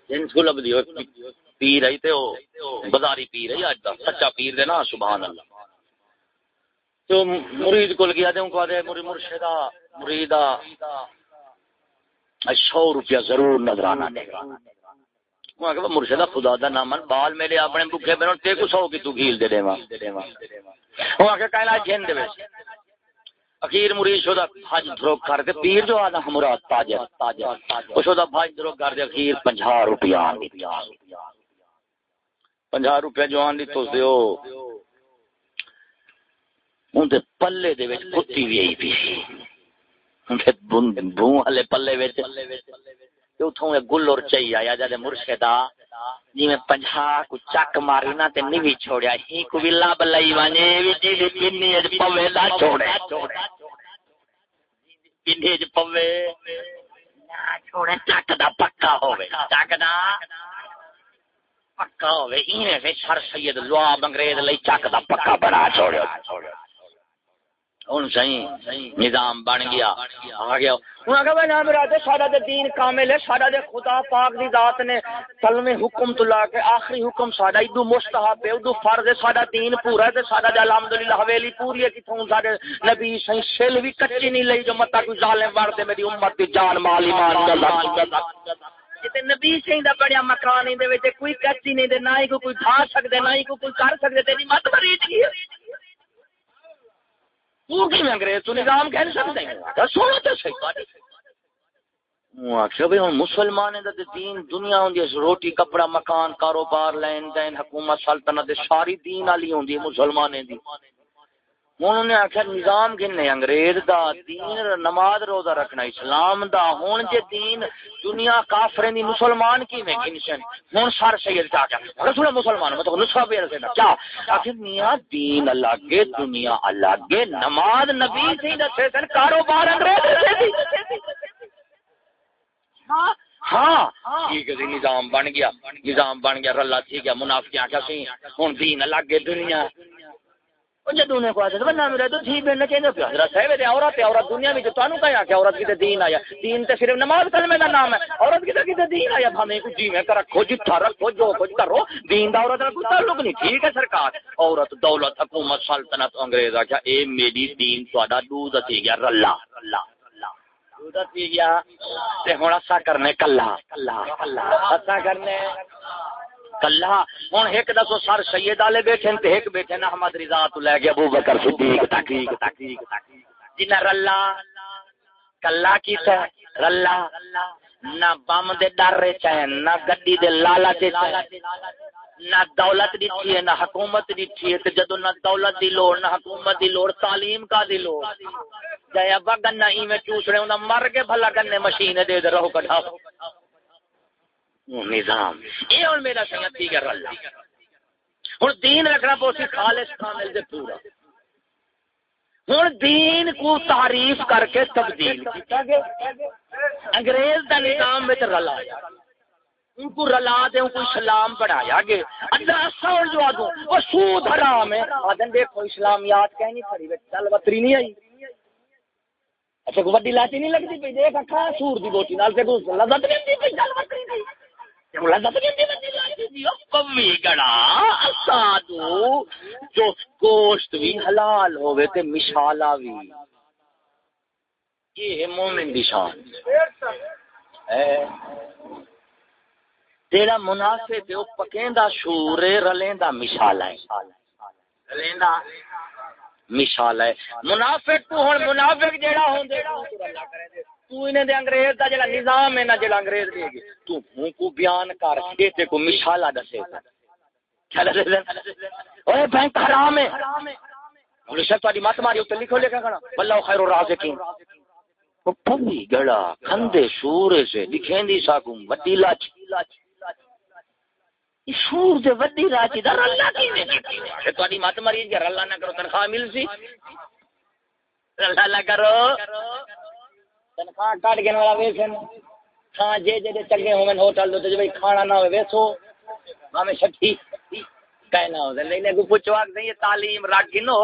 جنس کو لب دیے پیر ہے تے بازاری پیر ہے اج دا سچا پیر دے نا سبحان اللہ۔ تو مرید کول گیا تے کو دے مرید مرشدا مریدا سو روپیہ ضرور نظرانہ دے۔ میں کہ مرشدہ، خدا دا نام بال میرے اپنے بھوکے بنو، تے کو سو کی تو گیل دے دیواں وہ کہ کہلا جن دے وچ۔ اخیر مرید شودا حج دروگ کر کے پیر جو آنا مراد تاجر تاجر او شودا حج دروگ کر دے اخیر 50 روپیہ پنجا روپیہ جو آن دی تو دیو۔ اندے پلے دے وچ کتی وی آئی پی اندے بھون ہلے پلے وچ۔ تے اتھوں اے گل اور چاہیے آیا جے مرشدا جی میں پنجا کو چک ماری نا تے نہیں چھوڑیا، ہی کو بھی لب لئی وانے، وی جی دی پنی اج پوے لا چھوڑے۔ پنی چ پوے، چھوڑے چک دا پکا ہوے چک دا پکا سر سید لواب انگریز لئی چک دا پکا بنا صحیح نظام بن گیا، آ گیا۔ انہاں کہا بھائی سارا دے دین کامل ہے سارا دے خدا پاک دی ذات نے حکم تو لا کے آخری حکم سارا ادو مستحب ہے، ادو فرض ہے سارا دین پورا ہے تے سارا دے الحمدللہ حویلی پوری ہے، کتھوں سارے نبی صحیح بھی کچی نہیں لئی جو متا کوئی ظالم وار دے میری امت دی جان مال ایمان نبی سی دا بڑیا مکان دے کوئی کچی نہیں دے، نہ ہی کوئی ڈھا سکدے، نہ ہی کوئی کر سکدے، تیری مت انگریز تو نظام کہہ سکتے تو صحیح بھائی ہوں مسلمان دین دنیا ہوں روٹی، کپڑا، مکان، کاروبار، لین دین، حکومت، سلطنت، ساری دین والی ہوں مسلمان دی۔ انہوں نے آخیا نظام کن انگریز دا دین نماز روزہ رکھنا اسلام دا ہوں جے دین دنیا کافرین دی مسلمان کی میں کنشن ہوں سر سید کیا کیا رسول مسلمان مطلب نسخہ بھی رسے کیا آخر میاں دین الگ دنیا الگ نماز نبی سے دسے سن کاروبار انگریز ہاں ٹھیک ہے نظام بن گیا نظام بن گیا رلا ٹھیک ہے منافقیاں کیا سی ہوں دین الگ دنیا جدو نے بنا تو چاہیے پیا حضرت صاحب عورت عورت دنیا کہ عورت دین آیا دین تے صرف نماز کلمے دا نام ہے عورت دین آیا بھاویں کو کر رکھو جتھا رکھو جو کچھ کرو دین دا عورت کوئی تعلق نہیں ٹھیک ہے سرکار عورت دولت حکومت سلطنت انگریز آ اے میری دین تہاڈا دودھ تھی گیا رلا رلا دودھ تھی گیا تے ہن اسا کرنے کلا کلا اسا کرنے کلا ہوں ایک دسو، سر سید والے بیٹھے تے ایک بیٹھے نا احمد رضا تو لے گیا ابو بکر صدیق تحقیق تحقیق جنہ رلا کلا کیتا رلا۔ نہ بم دے ڈر رے چاہے نہ گڈی دے لالا دے نہ دولت دیتی ہے، نہ حکومت دیتی ہے۔ جدو نہ دولت دی لوڑ، نہ حکومت دی لوڑ، تعلیم کا دی لوڑ۔ جائے ابا گنہ ای میں چوس رہے ہوں مر کے بھلا گنے مشین دے دے، رہو کٹھا۔ نظام یہ ہوں میرا سنگت ٹھیک ہے اللہ۔ ہوں دین رکھنا پوسی خالص کامل دے پورا۔ ہوں دین کو تعریف کر کے تبدیل انگریز دا نظام میں رلا ان کو رلا دے، ان کو اسلام بنایا گے اللہ سوڑ جو آدھو وہ سود حرام ہے۔ آدھن دیکھو، اسلامیات کہیں نہیں پڑی چل بطری نہیں آئی۔ اچھا کو بڑی لاتی نہیں لگتی پہ دیکھ، اکھا، سور دی بوٹی نال سے کو لذت نہیں دی پہ چل بطری نہیں۔ جو گوشت بھی حلال ہوئے تے مشالا بھی۔ یہ مومن دی شان۔ تیرا منافع تے او پکیندا شور رلیندا مشالا ہے رلیندا مثال ہے منافق تو ہن منافق جیڑا ہوندے اللہ کرے تو انہیں دے انگریز دا جڑا نظام ہے نا جڑا انگریز دے گی تو ہوں کو بیان کر کے تے کو دسے کیا اوے بینک حرام ہے اور شاید تہاڈی مت ماری اوتے لکھو والله خیر الرازقین گڑا کھندے سے ساکوں وڈی لاچ دے وڈی دا اللہ کی تہاڈی مت ماری جے اللہ نہ کرو تنخواہ مل سی اللہ نہ کرو تنخواہ کٹ گن والا ویسن ہاں جے جے چنگے ہوون ہوٹل تے بھائی کھانا نہ ہوے ویسو ہمیں چھٹی کہنا ہو لے لے کو پوچھو اگ نہیں تعلیم رکھ گنو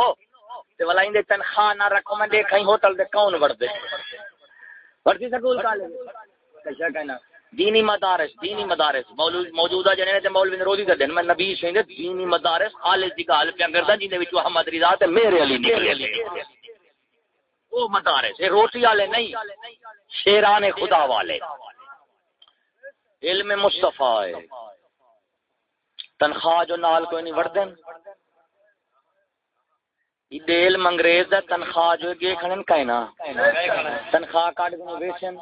تے والا ایں تنخواہ نہ رکھو میں دیکھیں ہوٹل دے کون وڑ دے ورتی سکول کالج کیسا کہنا دینی مدارس دینی مدارس موجودہ جنے تے مولوی نے روزی دین میں نبی سین دینی مدارس خالص دی گل پیا کردا جے وچ احمد رضا تے میرے علی نکلے وہ مدارس اے روٹی والے نہیں، شیران خدا والے۔ علم مصطفی ہے۔ تنخواہ جو نال کوئی نہیں وردن۔ دل منگریز دا تنخواہ جو گے کھنن کائنا تنخواہ کاٹ گنو بیسن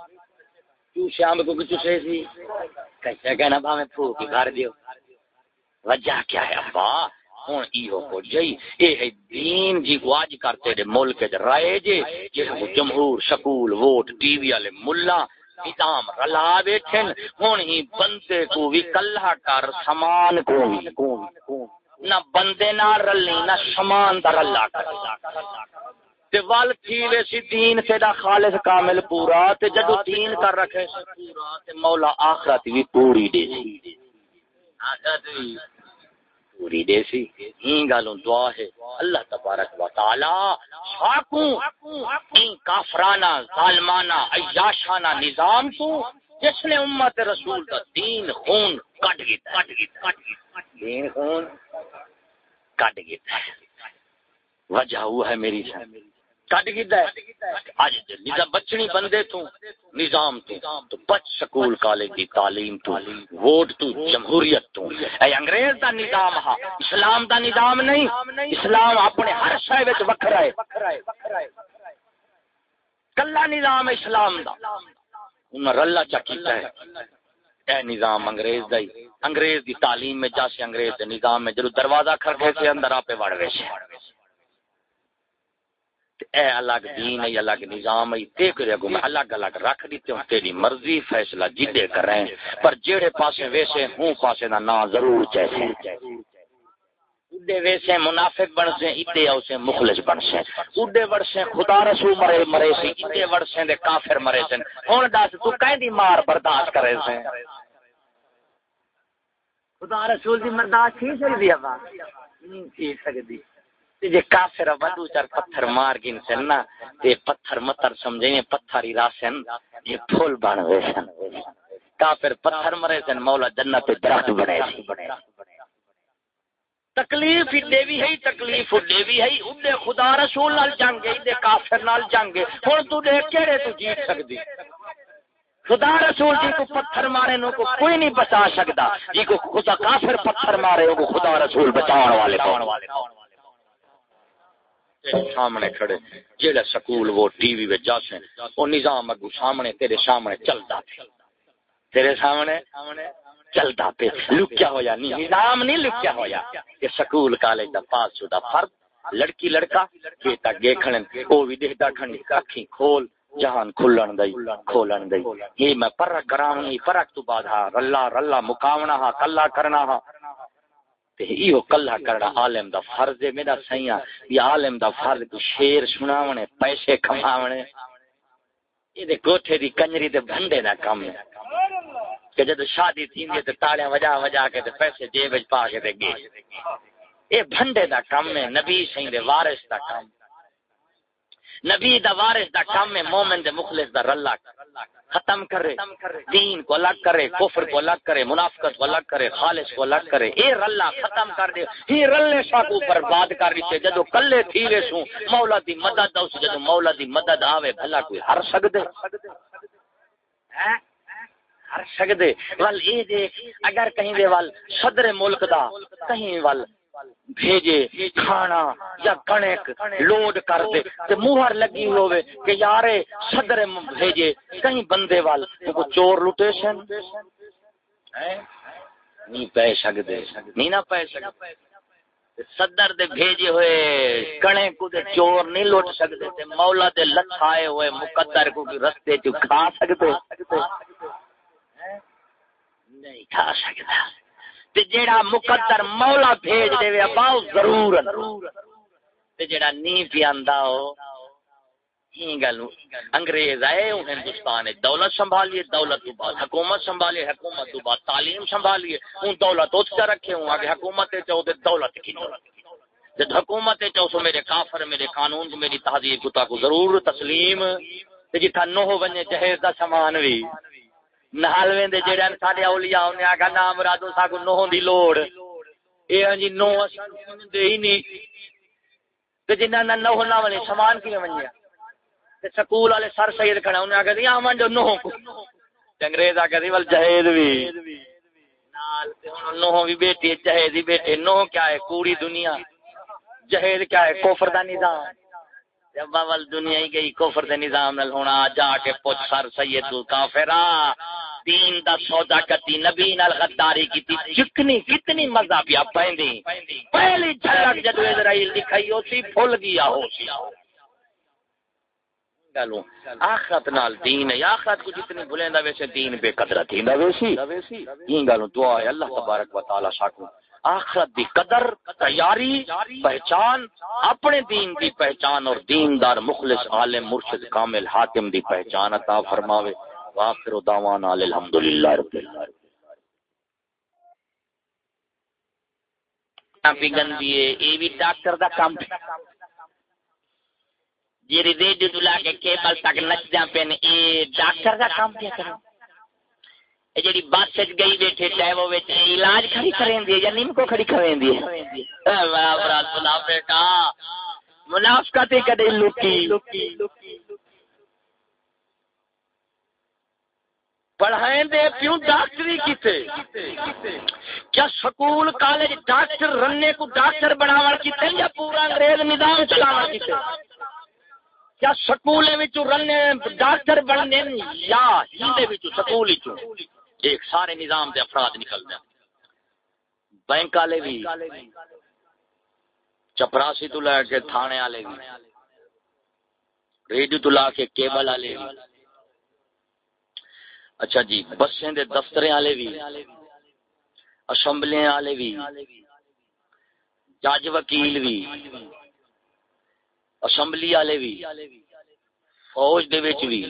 کیوں شام کو کچھ سے سی؟ کیسے کہنا با میں پھوک گھر دیو۔ وجہ کیا ہے، ابا؟ ہن ایو کو جئی اے دین جی کو اج کرتے دے ملک وچ رائے جے جے جمہور سکول ووٹ، ٹی وی والے ملہ نظام رلا بیٹھن ہن ہی بندے کو بھی کلہ کر، سامان کو نہ بندے نہ رلی، نہ سامان دا رلا کر۔ تے ول تھی ویسی دین تے دا خالص کامل پورا، تے جدو دین کر رکھے پورا تے مولا آخرت بھی پوری دے۔ سی پوری دے سی۔ این گالوں دعا ہے۔ اللہ تبارک و تعالی ساکوں این کافرانہ، ظالمانہ، عیاشانہ نظام تو جس نے امت رسول کا دین خون کٹ گیتا ہے۔ دین خون کٹ گیتا ہے۔ وجہ ہوا ہے میری سے کٹ گیا اج نظام بچنی بندے تو، نظام تو تو بچ سکول کالج دی تعلیم تو، ووٹ تو، جمہوریت تو۔ اے انگریز دا نظام ہا، اسلام دا نظام نہیں۔ اسلام اپنے ہر شے وچ وکھرا ہے۔ کلا نظام اسلام دا۔ انہاں رلا چا کیتا ہے۔ اے نظام انگریز دا ہی۔ انگریز دی تعلیم میں جاسے انگریز دے نظام میں جدو دروازہ کھڑکے سے اندر آپے وڑ ویسے اے الگ دین ہے الگ نظام ہے تے کرے گو میں الگ الگ رکھ دیتے ہوں تیری مرضی فیصلہ جدے کریں۔ پر جیڑے پاسے ویسے ہوں، پاسے نہ نا ضرور چاہتے اڈے ویسے منافق بن سے اڈے او سے مخلص بن سے اڈے ور سے خدا رسول مرے مرے سے اڈے ور سے دے کافر مرے سے ہن دس، تو کہیں دی مار برداشت کرے سے خدا رسول دی برداشت تھی سکدی ابا؟ نہیں تھی سکدی۔ جے کافر ودو چر پتھر مار گن سن نا، تے پتھر متر سمجھیں پتھر ہی راسن، یہ پھول بن ویسن کافر پتھر مرے سن، مولا جنت درخت بنے سی۔ تکلیف دے بھی ہے، تکلیف دے بھی ہے۔ اڈے خدا رسول نال جنگ دے کافر نال جنگ ہن تو دے کیڑے تو جیت سکدی؟ خدا رسول جی کو پتھر مارے نو کو کوئی نہیں بچا سکتا جی کو خدا کافر پتھر مارے وہ خدا رسول بچاؤ والے کون؟ والے سامنے کھڑے جیڑا سکول وہ ٹی وی وچ جاسے او نظام اگو سامنے، تیرے سامنے چلدا پیا۔ تیرے سامنے چلدا پہ لکیا ہویا نہیں نظام نہیں لکیا ہویا۔ کہ سکول کالج دا پاس شدہ فرد، لڑکی، لڑکا بیٹا گے کھڑن او وی دیکھدا کھڑی اکھیں کھول، جہان کھلن دئی، کھولن دئی۔ یہ میں پرک کراونی پرک تو بعد ہا۔ رلا رلا مکاونا ہا، کلا کرنا ہا۔ ایو کلا کرنا عالم دا فرض ہے، میرا سیاں یہ عالم دا فرض کو شیر سناونے، پیسے کماونے۔ یہ دے کوٹھے دی کنجری دے بھنڈے دا کم ہے۔ کہ جد شادی تھی تے تاڑیاں وجا وجا کے تے پیسے جیب وچ پا کے تے گئے۔ اے بھنڈے دا کم ہے، نبی سین دے وارث دا کم۔ ہے نبی دا وارث دا کم ہے، مومن دے مخلص دا رلا ختم کرے۔ دین کو الگ کرے، کفر کو الگ کرے، منافقت کو الگ کرے، خالص کو الگ کرے۔ اے رلا ختم کر دے۔ ہی رلے شاکو برباد کر دیتے جدو کلے تھی وے سو مولا دی مدد اس جدو مولا دی مدد آوے، بھلا کوئی ہر سکدے۔ ہیں ہر سکدے۔ ول اے دیکھ، اگر کہیں دے وال صدر ملک دا، کہیں وال بھیجے، کھانا یا کنک لوڈ کر دے۔ تے موہر لگی ہوئے کہ یارے صدر بھیجے، کہیں بندے وال کو چور لٹے سن؟ نہیں پہ سکتے نہیں نہ پہ سکتے صدر دے بھیجے ہوئے کنے کو دے چور نہیں لوٹ سکتے تے مولا دے لچھائے ہوئے مقدر کو رستے چ کھا سکتے نہیں کھا سکتا تے جیڑا مقدر مولا بھیج دے وے ابا ضرور تے جیڑا نہیں پیاندا ہو گل انگریز آئے ہندوستان دولت سنبھالیے، دولت تو بعد حکومت سنبھالیے، حکومت تو بعد تعلیم سنبھالیے۔ ان دولت اس کا رکھے ہوں آگے حکومت چاہو تو دولت کی۔ جب حکومت چاہو سو میرے کافر، میرے قانون کو، میری تہذیب کتا کو ضرور تسلیم۔ جتھا نو ہو بنے جہیز دا سامان بھی نال ویندے جڑے ان ساڈے اولیاء نے آگا نام مرادو سا کو نو دی لوڑ۔ اے ہاں جی نو اساں دے ہی نہیں۔ تے جنہاں نہ نو نہ ولے سامان کیویں ونجیا؟ سکول والے سر سید کھڑا انہیں آگے دیا آمان جو نو کو۔ انگریز آگے دی، ول جہید بھی نال تے ہن نو بھی بیٹی جہید بھی بیٹے نو کیا ہے؟ کوڑی دنیا۔ جہید کیا ہے؟ کفر دا نظام۔ جب باول دنیا ہی گئی، کفر دے نظام نال ہونا، جا کے پوچھ سر سید تو کافرا دین دا سودا کتی نبی نال غداری کیتی چکنی کتنی مزہ پیا پیندی پہلی جھلک جدو اسرائیل دکھائی ہو سی پھول گیا ہو سی۔ گلوں آخرت نال دین ہے۔ آخرت کو جتنی بلیندا ویسے دین بے قدر تھیندا ویسی۔ این گلوں دعا ہے، اللہ تبارک و تعالی ساکو آخرت دی قدر، تیاری، پہچان، اپنے دین دی پہچان اور دیندار مخلص عالم مرشد کامل حاکم دی پہچان عطا فرماوے۔ واخر دعوانا الحمدللہ رب العالمین۔ پی گندی ہے اے بھی ڈاکٹر دا کام۔ جی ریڈیو دلا کے کیبل تک نچدا پے اے ڈاکٹر دا کام کیا کرو جڑی بس وچ گئی بیٹھے ٹیبو وچ علاج کھڑی کریں دی یا نیم کو کھڑی کریں دی واہ برات منافقا منافقت کدی لکی پڑھائیں دے پیوں ڈاکٹری کیتے کیا سکول کالج ڈاکٹر رننے کو ڈاکٹر بناوڑ کیتے یا پورا انگریز نظام چلاوڑ کیتے کیا سکول رننے ڈاکٹر بننے یا ہیندے وچوں سکول ایک سارے نظام دے افراد نکل دیں بینک والے بھی، چپراسی تو لے کے تھانے والے بھی، ریڈیو تو لا کے کیبل والے بھی۔ اچھا جی بسیں دے دفتر والے بھی اسمبلی والے بھی، جج وکیل بھی، اسمبلی والے بھی، فوج دے وچ بھی۔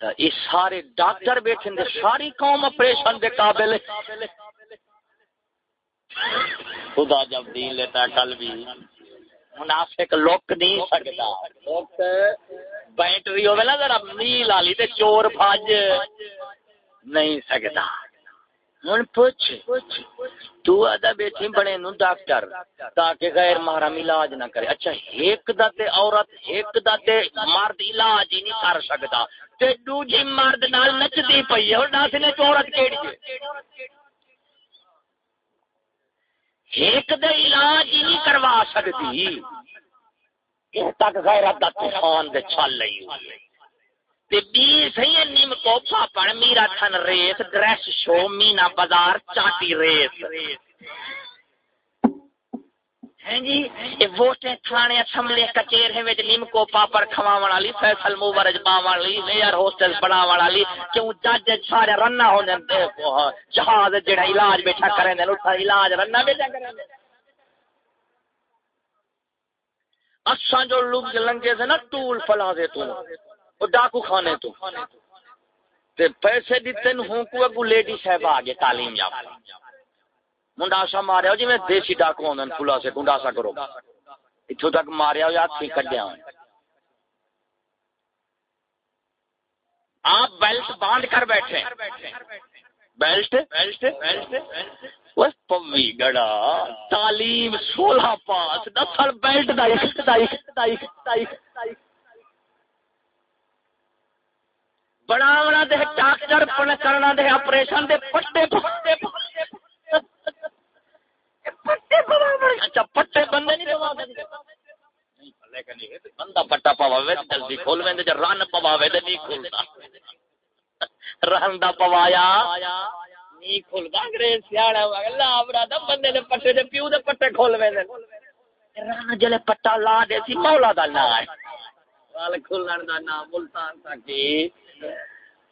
اچھا، یہ سارے ڈاکٹر بیٹھے دے ساری قوم آپریشن دے قابل خدا جب دین لیتا کل بھی۔ منافق لوک نہیں سکتا۔ لوک بیٹری ہوے نا ذرا نیل والی تے چور بھاج نہیں سکتا۔ ہوں پوچھ تو ادا بیٹھی بنے نو ڈاکٹر تاکہ غیر محرم علاج نہ کرے۔ اچھا ایک دا تے عورت ایک دا تے مرد علاج ہی نہیں کر سکتا۔ تے دوجی مرد نال نچدی پئی ہے، اور دس نے عورت کیڑی ہے۔ ایک دے علاج ہی نہیں کروا سکتی۔ تک غیرت دا طوفان دے چھل لئی ہوئی نیم کو پاپڑ میرا تھن ریس ڈریس شو، مینا بازار، چاٹی ریت۔ ریس جی؟ ووٹیں تھانے اسمبلی کچہرے وچ کھواون والی، فیصل والی میئر ہوسٹل بناون والی، کیوں جج سارے رنا ہو جہاز جڑا علاج بیٹھا کریں دے اوتھا علاج رنا بیٹھا کریں دے اساں جو لوگ لنگے سے نا، ٹول فلا دے تو ڈاکو کھانے تو۔ تے پیسے دیتے ہوں کو اگو لیڈی صاحب آگے تعلیم یافتہ۔ منڈاسا ماریا جی میں دیسی ڈاکو ہوندن پھلا سے گنڈاسا کرو اتھو تک ماریا یا تھی کڈیا ہوں آپ بیلٹ باندھ کر بیٹھے بیلٹ بیلٹ بیلٹ وہ پوی گڑا تعلیم سولہ پاس دسل بیلٹ دائک دائک دائک دائک دائک بناونا دے ڈاکٹر کرنا دے آپریشن دے پٹے پٹے پٹے اچھا پٹے بندے نہیں پوا بندہ پٹا پواوے جلدی کھول وے جب رن پواوے تو نہیں کھولتا۔ رن دا پوایا۔ نہیں کھولتا، انگریز سیاڑا لا برا بندے نے پٹے دے، پیو دے پٹے کھول وے رن جلے پٹا لا دے سی، مولا دا نام ہے۔ وال کھولن دا نام ملتان سکی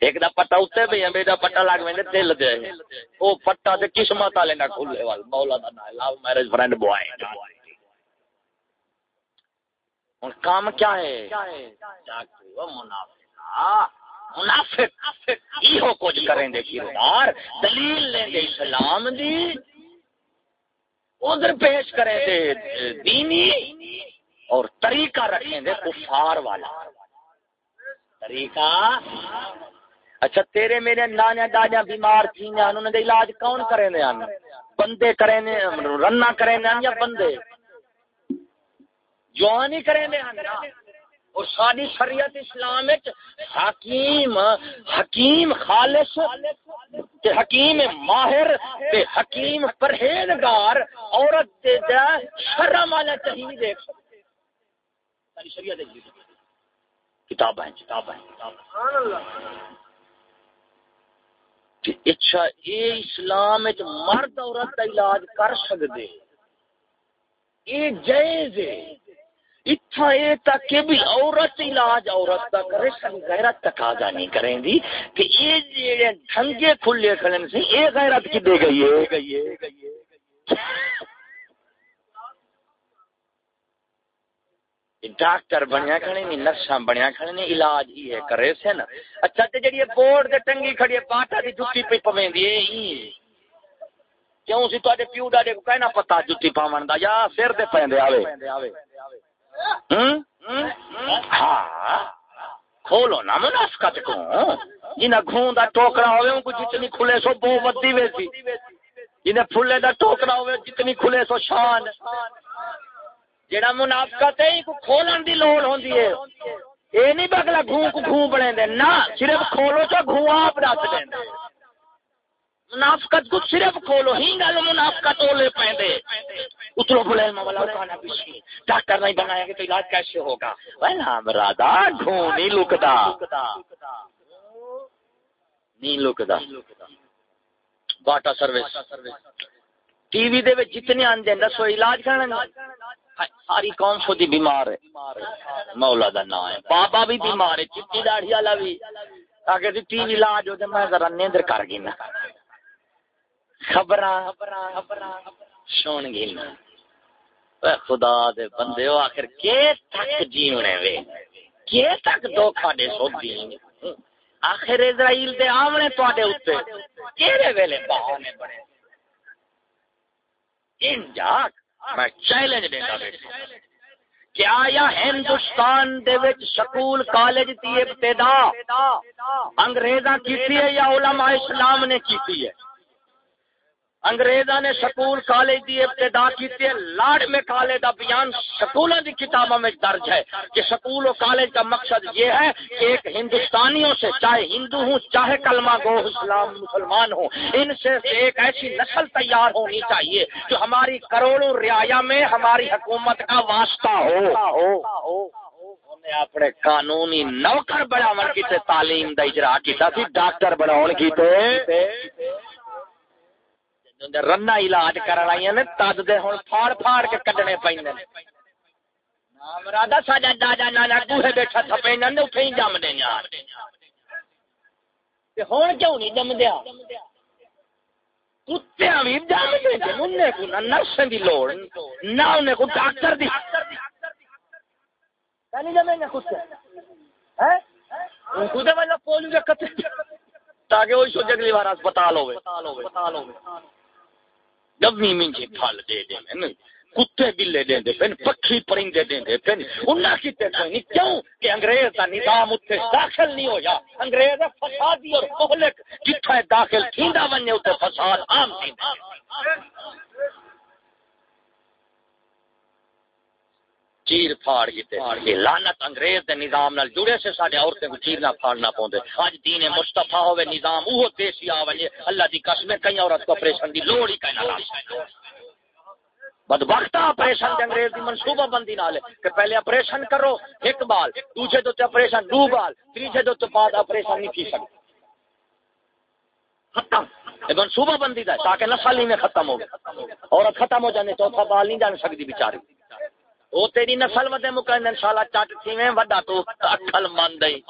ایک دا پٹا اتنے بھی ہے دا پٹا لگ ویندے دل دے۔ او پٹا تے قسمت والے نہ کھلے وال مولا دا نام لو میرج فرینڈ بوائے ہن کام کیا ہے؟ منافق منافق یہ کچھ کریں دے کردار دلیل لیں دے اسلام دی۔ ادھر پیش کریں دے دینی۔ اور طریقہ رکھیں دے کفار والا۔ طریقہ؟ اچھا تیرے میرے نانے دادا بیمار تھی انہوں نے علاج کون کرے نے بندے کرے نے رنا کرے نے یا بندے؟ جوان ہی کرے نے اور ساری شریعت اسلام حکیم حکیم خالص تے حکیم ماہر تے حکیم پرہیزگار عورت دے جا شرم والا چاہیے دیکھ۔ ساری شریعت کتاب ہیں کتاب ہیں سبحان اللہ۔ اچھا یہ اسلام مرد عورت کا علاج کر سکتے یہ جائز ہے۔ اتھا یہ تک کہ بھی عورت علاج عورت کا کرے، سن غیرت تقاضا نہیں کریں دی۔ کہ یہ جڑے ڈھنگے کھلے کھڑے سے یہ غیرت کی دے گئی ہے۔ ڈاکٹر بنیا کھڑے نہیں، نرساں بنیا کھڑے نہیں، علاج ہی ہے، کرے سے نا۔ اچھا تے جڑی بورڈ تے ٹنگی کھڑی ہے باٹا دی جُتی پئی پویندی ہے کیوں سی تواڈے پیو ڈاڈے کو کہنا پتا جُتی پاون دا؟ یا سر تے پیندے آوے۔ ہن ہاں۔ کھولو نا منافقت کو۔ جنہ گھون دا ٹوکرا ہوے ان کو جتنی کھلے سو بو ودی ویسی۔ جنہ پھلے دا ٹوکرا ہوے جتنی کھلے سو شان۔ جڑا منافقت ہے کو کھولن دی لوڑ ہوندی ہے، اے نہیں بگلا گھوں کو گھوں بنے دے نا صرف کھولو تو گھوں آپ رکھ دیں منافقت کو صرف کھولو، ہی گل منافقت اولے پیندے اترو بلے مولا کھانا پیچھے ڈاکٹر نہیں بنایا کہ تو علاج کیسے ہوگا؟ اے نا برادا گھوں نہیں لکدا۔ نہیں لکدا۔ Bata service. ٹی وی دے وچ جتنے آندے دسو، علاج کرنا ہاں، ساری قوم خود بیمار ہے۔ مولا دا نام ہے۔ بابا بھی بیمار ہے چٹی داڑھی والا بھی۔ اگر ٹی وی علاج ہو میں ذرا نیندر کر گینا۔ خبراں، سن گئی گینا خدا دے بندے ہو آخر کے تک جیونے وے؟ کے تک دھوکھا دے سو دین آخر اسرائیل دے آونے تواڈے اوتے کیڑے ویلے بہانے بنے؟ ان جاک میں چیلنج دینا بیٹھا کیا آیا ہندوستان دے وچ سکول کالج دی ابتدا انگریزاں کیتی ہے یا علماء اسلام نے کیتی ہے؟ انگریزاں نے سکول کالج دی ابتدا کیتی ہے۔ لاڈ میں کالج دا بیان سکولوں دی کتابوں میں درج ہے کہ سکول و کالج کا مقصد یہ ہے کہ ایک ہندوستانیوں سے چاہے ہندو ہوں، چاہے کلمہ گو اسلام، مسلمان ہوں، ان سے ایک ایسی نسل تیار ہونی چاہیے جو ہماری کروڑوں رعایا میں ہماری حکومت کا واسطہ ہو۔ اپنے قانونی نوکر بڑا من کی تعلیم دا اجرا کیتا سی، ڈاکٹر بناؤ کی رنا علاج کرنا نے تد دے ہوں پھاڑ پھاڑ کے کڈنے پہ رادا ساجا دادا نانا گوہے بیٹھا تھپے نہ اٹھے ہی جم دے ہوں کیوں نہیں جم دیا کتیا بھی جم دے انہیں کو نہ نرس کی لوڑ نہ انہیں کو ڈاکٹر دی نہیں جمے نہ کتے کتے والا پولیو کے تاکہ وہ سوچے اگلی بار اسپتال ہوئے نوی منجی پھل دے دے میں کتے بلے دے دے پن پکھی پرندے دے دے پن انہاں کیتے کوئی نہیں، کیوں؟ کہ انگریز دا نظام اتنے داخل نہیں ہویا۔ انگریز فسادی اور مہلک جتھے داخل تھیندا ونجے اتنے فساد عام تھیندا۔ چیر پھاڑ کیتے لعنت انگریز دے نظام نال جڑے سے ساڈے عورتیں کو چیر نہ پھاڑنا پوندے اج دین مصطفی ہوے نظام اوہ دیسی آ ونجے اللہ دی قسم ہے، کئی عورت کو آپریشن دی لوڑ ہی کنا لا بد وقت آپریشن انگریز کی منصوبہ بندی نال کہ پہلے آپریشن کرو، ایک بال، دوسرے دو آپریشن دو بال، تیسرے دو بعد آپریشن نہیں کی سکتے۔ ختم۔ منصوبہ بندی دا تاکہ نسل ہی میں ختم ہو اور ختم ہو جانے، چوتھا بال نہیں جان سکتی، بیچاری۔ وہ تیری نسل ودے مکن انشاءاللہ چٹ تھی میں وڈا تو اکھل من دئی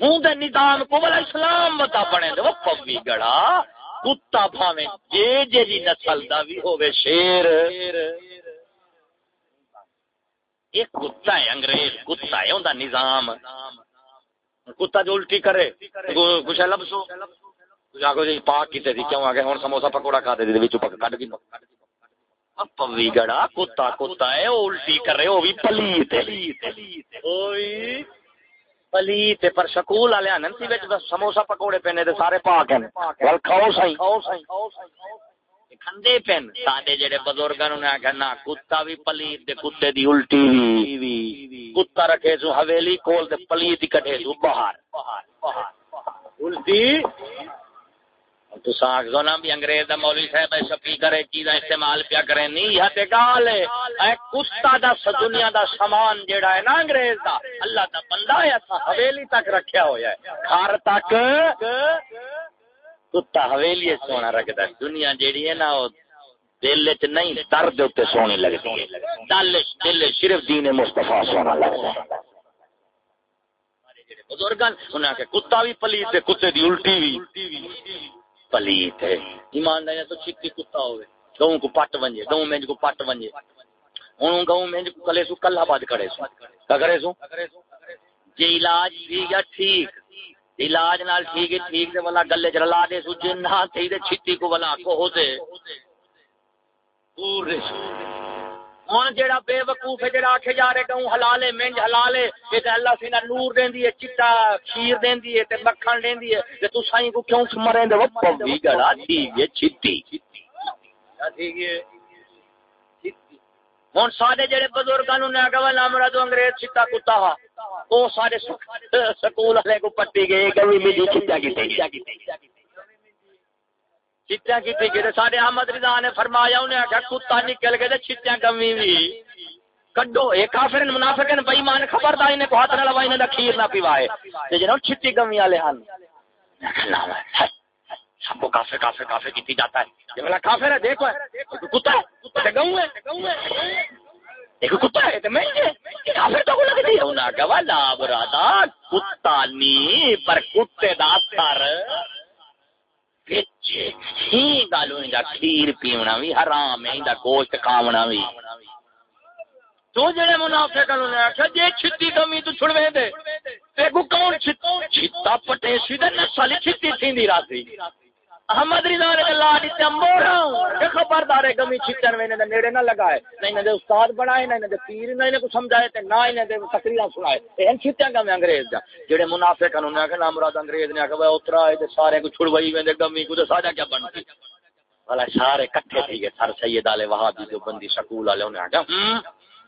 ہوں دے نظام کو بلا اسلام بتا بنے دے، وہ پوی گڑا، کتا بھاویں، جے جے جی نسل دا بھی ہوے شیر۔ ایک کتا ہے، انگریز کتا ہے اوندا نظام۔ کتا جو الٹی کرے کچھ لبسو۔ جاگو جی پاک کیتے تھی کیوں آگے؟ ہن سموسا پکوڑا کھا دے دے وچ پک کڈ گئی پوی گڑا کتا کتا ہے الٹی کرے او بھی پلیت پلیت پر سکول والے آنن سی وچ سموسا پکوڑے پینے تے سارے پاک ہیں ول کھاؤ سائیں کھندے پین ساڈے جڑے بزرگاں نے آکھیا نا کتا بھی پلیت تے کتے دی الٹی وی کتا رکھے سو حویلی کول تے پلیت کٹے سو باہر الٹی تو ساگ زونا بھی انگریز دا مولوی صاحب ایسا پی کرے چیزاں استعمال پیا کرے؟ نہیں یہ تے گال ہے۔ اے کتا دا دنیا دا سامان جیڑا ہے نا انگریز دا، اللہ دا بندہ ہے اسا حویلی تک رکھیا ہویا ہے۔ گھر تک۔ کتا حویلی سونا رکھدا ہے۔ دنیا جیڑی ہے نا، او دل وچ نہیں، درد تے سونی لگدی ہے۔ دل دل صرف دین مصطفی سونا لگدا ہے۔ بزرگان انہاں کہ کتا بھی پلیت کتے دی الٹی بھی۔ پلیت ہے ایمانداری تو چھکی کتا ہوئے گاؤں کو پٹ ونجے گاؤں میں کو پٹ ونجے ہوں گاؤں میں کو کلے سو کلہ باد کرے سو کرے سو جی علاج بھی یا ٹھیک علاج نال ٹھیک ہے ٹھیک سے والا گلے چلا دے سو جن نہ تھی دے چھتی کو والا کو ہو دے پورے سو ہوں جہاں بے وقوف ہے جہاں آخے جا رہے گاؤں حلال ہے منج حلال ہے یہ تو اللہ سی نور دینی ہے، چٹا کھیر دینی ہے مکھن دینی ہے، تے تو سائیں کو کیوں مرے دے وہ پوی گڑا ٹھیک ہے چھتی ٹھیک ہے ہوں سارے جڑے بزرگوں نے آگے نامرا تو انگریز چٹا کتا ہا وہ سارے سکول والے کو پٹی گئے کبھی میری چٹا کی چیٹیاں کی تھی سارے احمد رضا نے فرمایا، انہیں آخیا، کتا نکل گئے چیٹیاں کمی بھی کڈو یہ کافر منافق نے بئی مان خبردار نے کو ہاتھ نہ لوائی نے کھیر نہ پیوائے۔ تے جناب چھٹی کمی والے ہن سب کو کافر کافر کافر کیتی جاتا ہے۔ یہ والا کافر ہے، دیکھو کتا ہے گاؤں ہے۔ ایک کتا ہے تے میں کافر تو لگ دی انہاں کہ والا برادا کتا نی، پر کتے دا اثر۔ کھیر پیونا بھی حرام ہے گوشت کھاونا بھی تو جڑے منافق کلو نے آخیا جے چھتی کمی تو چھڑوے دے۔ تے کو کون چھتا پٹے سی دے، نسل چھتی تھیندی راتی احمد رضا نے لا جی، دیتے امبورا کہ خبردار ہے، گمی چھتن میں نے نیڑے نہ لگائے، نہ انہیں دے استاد بنائے، نہ انہیں دے پیر، نہ انہیں کو سمجھائے تے نہ انہیں دے تقریرا سنائے۔ این چھتیاں گمی انگریز جا جڑے منافق انہوں نے کہا مراد انگریز نے کہا اترا ہے تے سارے کو چھڑوائی ویندے گمی کو تے ساجا کیا بنتی والا سارے کٹھے تھی گئے سر سید والے وہابی جو بندی سکول والے انہیں کہا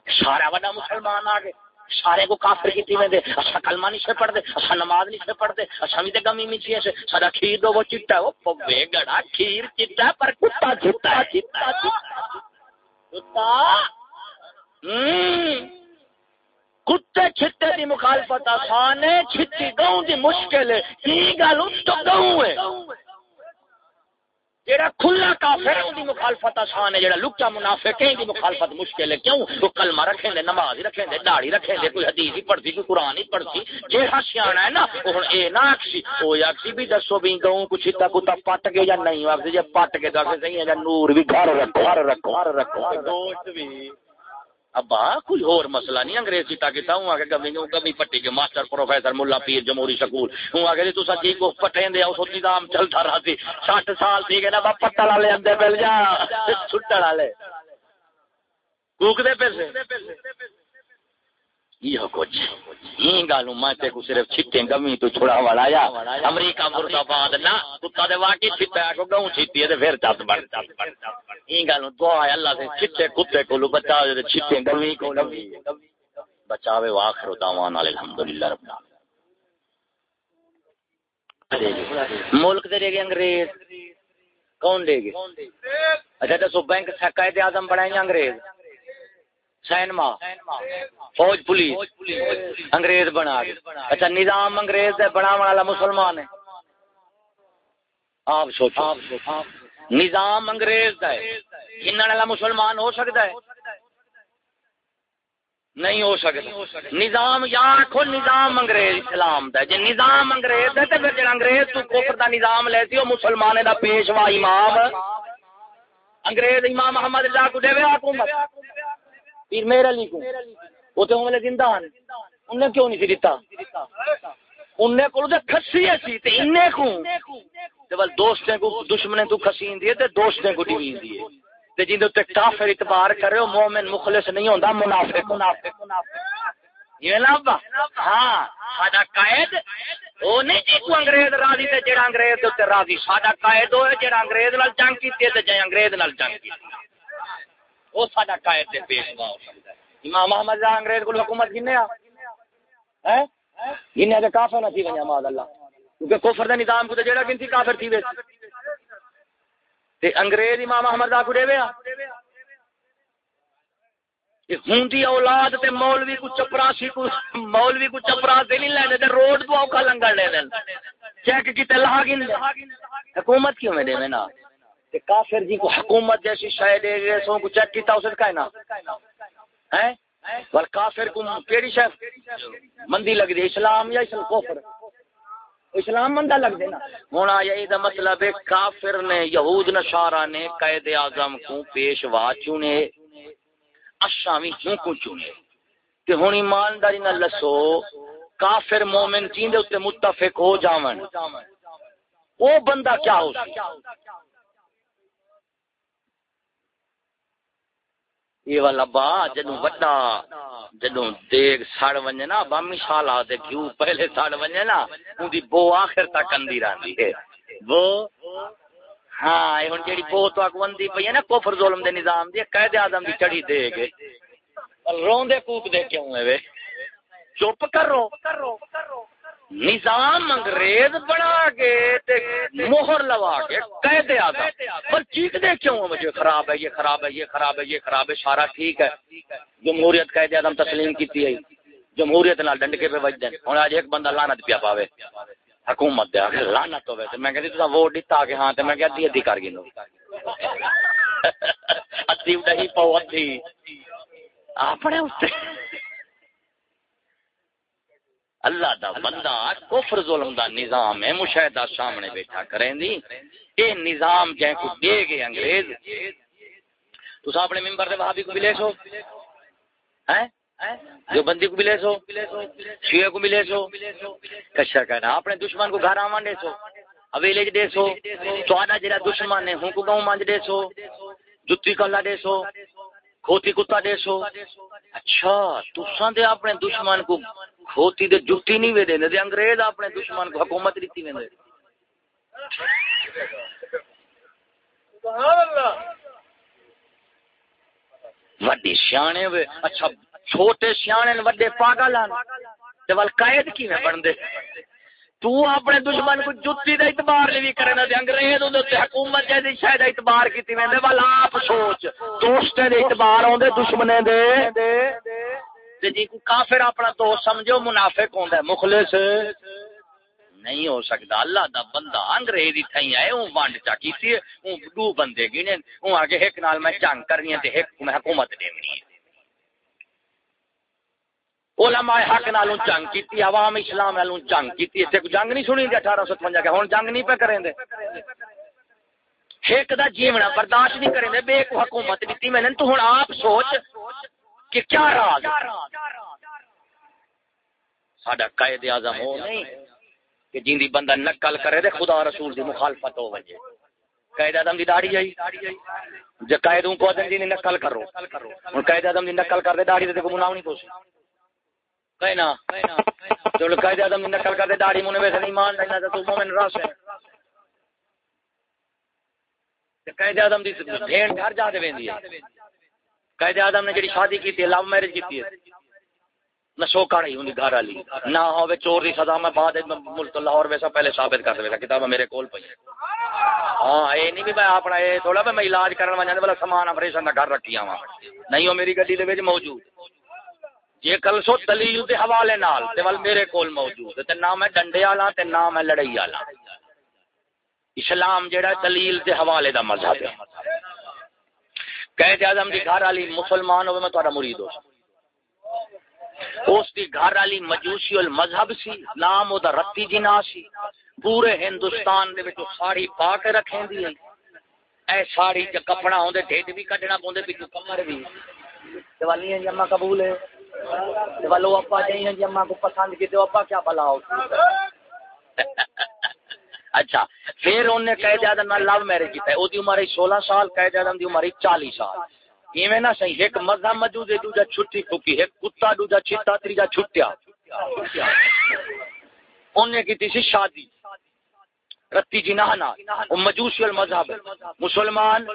سارا بڑا مسلمان آ گئے۔ سارے کو کافر کی میں دے اچھا کلمہ نہیں سے پڑھ دے اچھا نماز نہیں سے پڑھ دے اچھا بھی تے گمی میں چیئے سے سارا کھیر دو وہ چٹا ہے، وہ پوے گڑا کھیر چٹا ہے، پر کتا چٹا چٹا چٹا کتے چھتے دی مخالفت آسان ہے، چھتی گاؤں دی مشکل ہے، کی گل تو گاؤں ہے؟ جیڑا کھلا کافر ہے دی مخالفت آسان ہے جیڑا لکا منافق ہے دی مخالفت مشکل ہے۔ کیوں؟ وہ کلمہ رکھیں دے نماز ہی رکھیں دے داڑھی رکھیں دے کوئی حدیث ہی پڑھتی کوئی قرآن ہی پڑھتی جیڑا سیانا ہے نا وہ ہن اے نہ اکسی او اکسی بھی دسو بھی گاؤں کچھ تا کتا پٹ کے یا نہیں اکسی جے پٹ کے دسے صحیح ہے نور بھی گھر رکھو گھر رکھو گھر رکھو۔ دوست بھی ابا، کوئی اور مسئلہ نہیں انگریز سیتا کیتا؟ ہوں آگے گمی ہوں گمی پٹی کے ماسٹر، پروفیسر، ملا پیر، جمہوری سکول ہوں آگے تو سچی کو پٹھیں دے اس دام چلتا رہا تھی ساٹھ سال تھی گئے نا با پٹا والے اندے پل جا۔ چھٹڑ والے۔ کوک دے پیسے یہ کچھ یہ گالوں میں تے کو صرف چھٹے گمی تو چھڑا والا یا امریکہ نہ کتا دے واقعی چھٹا کو گاؤں چھٹی ہے تے پھر چت یہ گالوں دعا ہے اللہ سے چھٹے کتے کو لو بچا دے چھٹے گمی کو بچاوے واخر دعوان الحمدللہ رب العالمین ملک دے گئے انگریز کون لے گئے اچھا دسو بینک قائد اعظم بنائیں انگریز سینما، فوج پولیس، انگریز بنا اچھا نظام انگریز بنا والا مسلمان ہے۔ آپ سوچو۔ نظام انگریز کا ہے۔ جنہوں والا مسلمان ہو سکتا ہے؟ نہیں ہو سکتا۔ نظام یا آخو نظام انگریز اسلام دا جی نظام انگریز ہے تو پھر جڑا انگریز تو کفر دا نظام لے سی وہ مسلمان دا پیشوا امام۔ انگریز امام محمد اللہ کو دے حکومت۔ پیر میرے علی کو۔ وہ تو ہمیں زندہ ہیں انہیں کیوں نہیں سی دیتا انہیں کو تے کھسی سی تے انہیں کو تے ول دوستیں کو دشمنے تو کھسین دیے تے دوستیں کو ڈیوین دیے تے جن تے کافر اعتبار کرے او مومن مخلص نہیں ہوندا، منافق منافق منافق یہ نا ہاں ساڈا قائد او نہیں جی کو انگریز راضی تے جڑا انگریز دے تے راضی، ساڈا قائد او جڑا انگریز نال جنگ کیتی تے جے انگریز نال جنگ کیتی۔ وہ ساڈا قائد تے پیشوا ہو سکدا ہے۔ امام احمد انگریز کو حکومت کنے آ۔ ہیں جنہیں تے کافر نہ تھی ونجا ماذ اللہ۔ کیونکہ کفر دا نظام کو تے جڑا گنتی کافر تھی وے تے انگریز امام احمد دا کو دے ویا ہوندی اولاد تے مولوی کو چپراسی کو مولوی کو چپراسی نہیں لینے، تے روڈ تو اوکھا لنگڑ لے دین چیک کیتے لا حکومت کیوں میں دے میں نا؟ تے کافر جی کو حکومت جیسی شاید دے سو کو چیک کیتا اسے کہنا نا ہیں؟ ول کافر کو کیڑی شے؟ مندی لگ دی، اسلام یا اسلام کفر؟ اسلام مندہ لگ دینا ہونا یہی دا مطلب ہے، کافر نے، یہود نشارہ نے قید اعظم کو پیشوا چنے اشامی کیوں کو چنے کہ ہن ایمانداری نہ لسو کافر مومن چیندے تے متفق ہو جاون۔ او بندہ کیا ہو؟ سکتا یہ والا با جدوں وڈا، جدوں دیگ سڑ ونجے نا با مثال آ کیوں پہلے سڑ ونجے نا اودی بو آخر تک اندی رہندی ہے۔ وہ ہاں یہ ہن جیڑی بو تو اگوندی پئی ہے نا، کفر ظلم دے نظام دی قائد اعظم دی چڑھی دے گے روندے کوپ دے کیوں ہے وے؟ چپ کرو۔ نظام انگریز بنا کے مہر لوا کے قید آتا پر چیخ دے کیوں مجھے خراب ہے، یہ خراب ہے، یہ خراب ہے، یہ خراب ہے؟ سارا ٹھیک ہے۔ جمہوریت قید آدم تسلیم کی ہے۔ جمہوریت نال ڈنڈکے پہ بج دیں ہوں آج ایک بندہ لانت پیا پاوے۔ حکومت دے آگے لانت ہوئے تو میں کہتی تو ووٹ دیتا کہ ہاں تو میں کہتی ادھی کر گی ادھی نہیں پاؤ، ادھی۔ اپنے اس اللہ دا بندہ کفر ظلم دا نظام ہے مشاہدہ سامنے بیٹھا کریں دی اے نظام جائیں کو دے گئے انگریز۔ تو سا اپنے ممبر دے وہابی کو ملے سو۔ ہیں؟ جو بندی کو ملے سو۔ شیعہ کو ملے سو۔ کشا کہنا اپنے دشمن کو گھر آمان دے سو۔ اویلے دے سو۔ تو آنا جرا دشمن ہے ہوں کو گاؤں مانج دے سو۔ جتی کلا دے سو۔ کھوتی کتا دے سو اچھا تو دے اپنے دشمن کو کھوتی دے جتی نہیں وے دے انگریز اپنے دشمن کو حکومت دیتی وے وڈی سیانے وے اچھا چھوٹے سیانے وڈے پاگل ہیں تے ول قائد کیویں بندے تو اپنے دشمن کو جتی دا اعتبار نہیں کرنا تے انگریز اودے تے حکومت جے شاید اعتبار کیتی ویندے ول آپ سوچ دوست دے اعتبار اوندے دشمنے دے۔ تے جی کو کافر اپنا دوست سمجھو، منافق ہوندا ہے، مخلص۔ نہیں ہو سکتا اللہ دا بندہ انگریز ہی تھئی ہے اون وانڈ چا کیتی اون دو بندے گنے اون اگے ایک نال میں جنگ کرنی ہے تے ایک میں حکومت دینی ہے۔ علماء حق نالوں جنگ کیتی، عوام اسلام نالوں جنگ کیتی۔ تے جنگ نہیں سنی 1857 کے؟ ہن جنگ نہیں پہ کریں دے ایک دا جیونا برداشت نہیں کریں دے بے کو حکومت دیتی۔ میں نے تو ہن آپ سوچ کہ کیا راز؟ ساڈا قائد اعظم ہو نہیں کہ جیندی بندہ نقل کرے دے خدا رسول دی مخالفت ہو وجے۔ قائد اعظم دی داڑھی آئی۔ جے قائدوں کو دن دی جی نقل کرو۔ ہن قائد اعظم دی نقل کر دے داڑھی تے کو مناو نہیں پوسی کہنا، جو قائد اعظم دی نقل کر دے، داڑھی منے ویسے نہیں مان لینا، تو مومن راس ہے۔ قائد اعظم دی بھین گھر جا دے ویندی ہے۔ قائد اعظم نے جڑی شادی کی تھی لو میرج کی ہے۔ نہ سوکا نہیں ہوں گھر والی۔ نہ ہو چور دی سزا، میں بعد ملک لاہور ویسا پہلے ثابت کر دے کتاب میرے کول پئی ہے ہاں یہ نہیں میں اپنا یہ تھوڑا میں علاج کرنے والا والا سامان آپریشن کا گھر رکھی آوا نہیں، وہ میری گڈی دے وچ موجود۔ جی کل سو دلیل دے حوالے نال تے ول میرے کول موجود تے نہ میں ڈنڈے والا تے نہ میں لڑائی والا اسلام جڑا دلیل دے حوالے دا مذہب ہے۔ قید اعظم دی گھر والی مسلمان ہوے میں تہاڈا مرید ہو۔ اس دی گھر والی مجوسی المذہب سی، نام او دا رتی جنا سی۔ پورے ہندوستان دے وچ ساڑی پا کے رکھیں دی اے ساڑی تے کپڑا ہوندے، ڈھڈ بھی کڈنا پوندے پچھو کمر بھی۔ دیوالیاں جمع جی قبول ہے۔ دیوالو اپا جائیں جی اما کو پسند کی تو اپا کیا بلا ہوتی اچھا پھر انہیں قید اعظم نال لو میرج کیتا ہے او دی عمر 16 سال قید اعظم دی عمر 40 سال۔ ایویں نہ صحیح ایک مذہب موجود ہے دوجا چھٹی پھوکی ایک کتا دوجا تریجا چھٹیا۔ کی شادی۔ رتی جنانا مجوسی المذہب مسلمان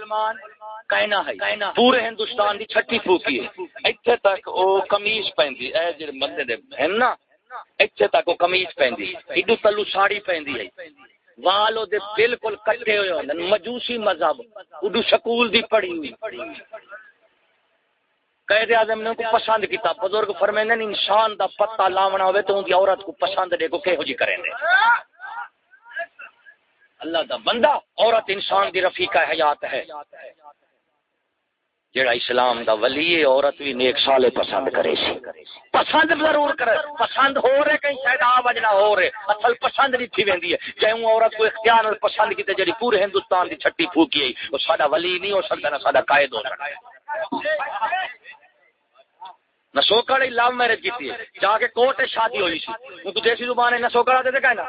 کہنا ہے۔ پورے ہندوستان دی چھٹی پھوکی ہے۔ ایتھے تک او قمیض پہندی اے جڑے بندے دے ہیں نا، ایتھے تک او قمیض پہندی ایڈو تلو ساڑی پہندی ہے۔ وال دے بالکل کٹے ہوئے ہوندے مجوسی مذہب، اڈو سکول دی پڑھی ہوئی۔ قید اعظم نے ان کو پسند کیتا۔ بزرگ فرمیندے انسان دا پتہ لاونا ہوے تو ان دی عورت کو پسند دے کو کہو جی کریں دے۔ اللہ دا بندہ عورت انسان دی رفیقہ حیات ہے۔ جڑا اسلام دا ولی ہے، عورت بھی نیک سالے پسند کرے سی۔ پسند ضرور کرے۔ پسند ہو رہے، کہیں شاید آ وجنا ہو رہے۔ اصل پسند نہیں تھی ویندی ہے۔ چاہے وہ عورت کو اختیار پسند کیتے، جڑی پورے ہندوستان دی چھٹی پھوکی ہے وہ ساڈا ولی نہیں ہو سکتا، نہ ساڈا قائد ہو سکتا۔ نسوکڑ لو میرج کیتی ہے۔ جا کے کوٹ شادی ہوئی سی۔ تو دیسی زبان ہے نسوکڑ دے کہنا۔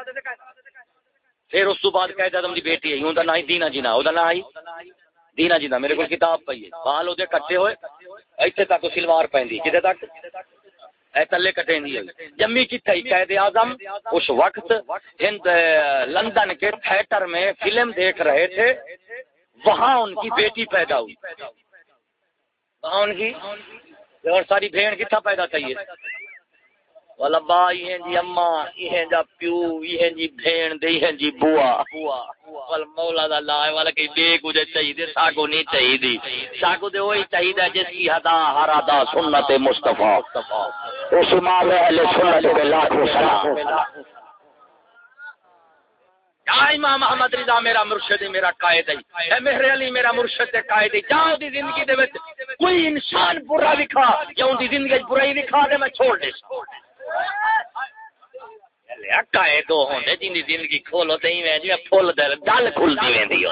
پھر اس تو بعد قائد اعظم دی بیٹی ہے اوندا نام دینا جینا، او دا نام ہی دینا جینا، میرے کول کتاب پئی ہے۔ بال اودے کٹے ہوئے، ایتھے تک سلوار پیندی کتے تک؟ اے تلے کٹے نہیں ہے جمی کتھے قائد اعظم اس وقت ہند لندن کے تھیٹر میں فلم دیکھ رہے تھے۔ وہاں ان کی بیٹی پیدا ہوئی۔ وہاں ان کی، اور ساری بھین کتھا پیدا تھی والا با یہ جی اما یہ جا پیو یہ جی بھین دے یہ جی بوا۔ ول مولا دا لا والا کہ بے کچھ چاہیے ساگو نہیں چاہیے ساگو دے وہی چاہیے جس کی ہدا ہرا دا سنت مصطفی۔ اس مال اہل سنت کے لاکھوں سلام امام محمد رضا، میرا مرشد، میرا قائد ہے۔ میرے علی، میرا مرشد قائد ہے۔ جاؤ دی زندگی دے وچ کوئی انسان برا لکھا یا ان دی زندگی برائی لکھا دے، میں چھوڑ دے۔ قائد ہوندے جن دی زندگی کھولو تے ایویں جی پھول دل گل کھلدی ویندی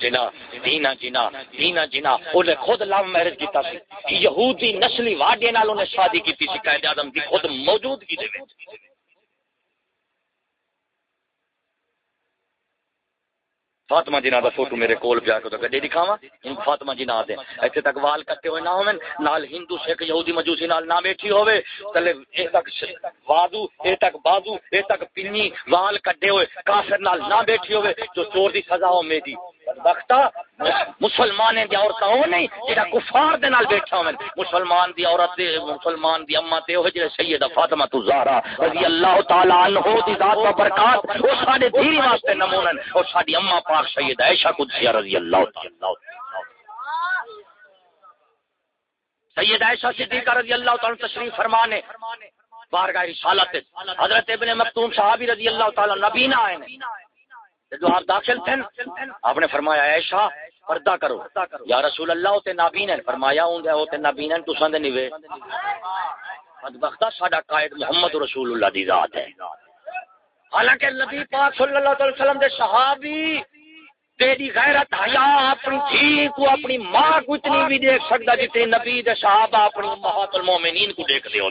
جنا، دینا جنا دینا جنا، انہیں خود لو میرج کیتا سی یہودی نسلی واڈے نال انہیں شادی کیتی سی، قائد اعظم دی خود موجودگی دے وچ۔ فاطمہ جی دا فوٹو میرے کول پیا کے گڈے دکھاواں ان فاطمہ جی نا دے۔ ایتھے تک وال کٹے ہوئے نہ ہوون، نال ہندو، سکھ، یہودی مجوسی نال نہ بیٹھی ہوے تلے اے تک وادو، اے تک بازو اے تک پنی وال کٹے ہوئے، کافر نال نہ بیٹھی ہوے جو چور دی سزا ہو میری۔ وقتا مسلمان دی عورت ہو نہیں جڑا کفار دے نال بیٹھا ہوے مسلمان دی عورت دے، مسلمان دی اما تے او جڑے سیدہ فاطمہ تو زہرا رضی اللہ تعالی عنہ دی ذات و برکات او ساڈے دین واسطے نمونن او ساڈی اما پاک سید عائشہ قدسیہ رضی اللہ تعالی سید عائشہ صدیقہ رضی اللہ تعالی تشریف فرمانے، بارگاہ رسالت حضرت ابن مکتوم صحابی رضی اللہ تعالی نبی نہ آئے جو آپ داخل تھے آپ نے فرمایا، عائشہ، پردہ کرو۔ یا رسول اللہ تے نابین ہیں۔ فرمایا ہوں دے تے نابین ہیں تو سندے نیوے۔ بدبختہ ساڈا قائد محمد رسول اللہ دی ذات ہے۔ حالانکہ نبی پاک صلی اللہ علیہ وسلم دے صحابی تیری غیرت حیا اپنی تھی کو اپنی ماں کو اتنی بھی دیکھ سکتا جتنے نبی دے صحابہ اپنی امہات المومنین کو دیکھ دے ہو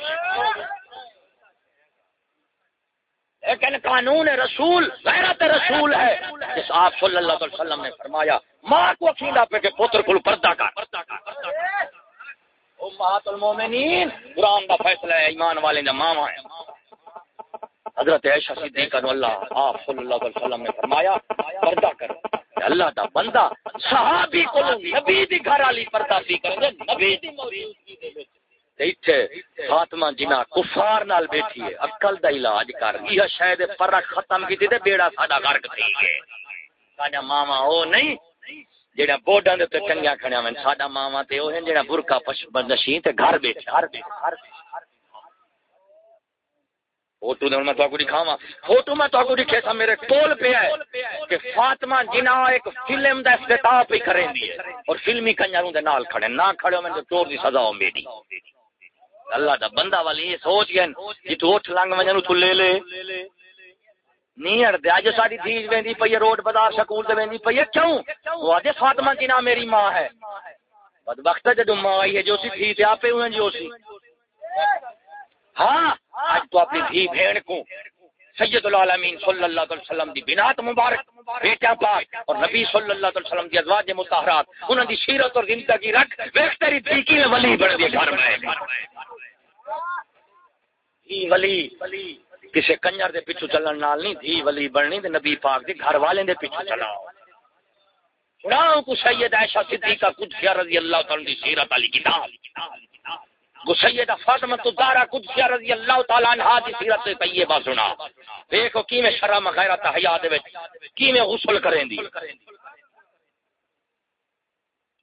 لیکن قانون رسول، غیرت رسول ہے۔ جس آپ صلی اللہ علیہ وسلم نے فرمایا، ماں کو اکیلا پہ کہ پتر کو پردہ کر۔ امہات المومنین، قرآن کا فیصلہ ہے، ایمان والے نے ماما ہے حضرت عائشہ صدیقہ رضی اللہ آپ صلی اللہ علیہ وسلم نے فرمایا، پردہ کر۔ اللہ دا بندہ صحابی کو نبی دی گھر والی پردہ سی کرے نبی دی موجودگی دے وچ فاطمہ جنا کفار نال بیٹھی ہے، عقل دا علاج کر۔ یہ شاید فرق ختم کی تے بیڑا ساڈا غرق تھی گئے ساڈا ماما او نہیں جڑا بورڈاں دے تے چنگیا کھڑیا میں ساڈا ماما تے او ہیں جڑا برکا پش بندشین تے گھر بیٹھے گھر بیٹھے فوٹو دے میں تو کو دکھاواں۔ فوٹو میں تو کو دکھے تھا میرے کول پہ ہے کہ فاطمہ جنا ایک فلم دا افتتاح پہ کریں دی ہے اور فلمی کنجروں دے نال کھڑے، نہ کھڑے میں تو چور دی سزا ہو میری اللہ دا بندہ والی یہ سوچ گئے جی تو اٹھ لنگ ونجن تو لے لے۔ نہیں اڑ دے اج ساری دھیج ویندی پئی روڈ بازار سکول تے ویندی پئی کیوں؟ وہ اج فاطمہ کی نام میری ماں ہے۔ بدبخت جدوں ماں آئی ہے، جو سی تھی تے اپے ہوئیں جو سی۔ ہاں اج تو اپنی دھی بہن کو سید العالمین صلی اللہ علیہ وسلم دی بنات مبارک بیٹا پاک اور نبی صلی اللہ علیہ وسلم دی ازواج مطہرات، انہاں دی سیرت اور زندگی رکھ۔ ویکھ تیری دھی کی ولی بن دی گھر میں دھی ولی، کسے کنجر دے پیچھے چلن نال نہیں، دھی ولی بننی تے نبی پاک دی گھر والے دے پیچھے چلاؤ۔ سناؤ کو سید عائشہ صدیقہ قدسیہ رضی اللہ تعالی دی سیرت علی کتاب۔ وہ سیدہ فاطمہ تو قدسیہ رضی اللہ تعالی عنہ دی سیرت طیبہ سنا۔ دیکھو کیویں شرم غیرت حیا دے وچ، کیویں غسل کریں دی۔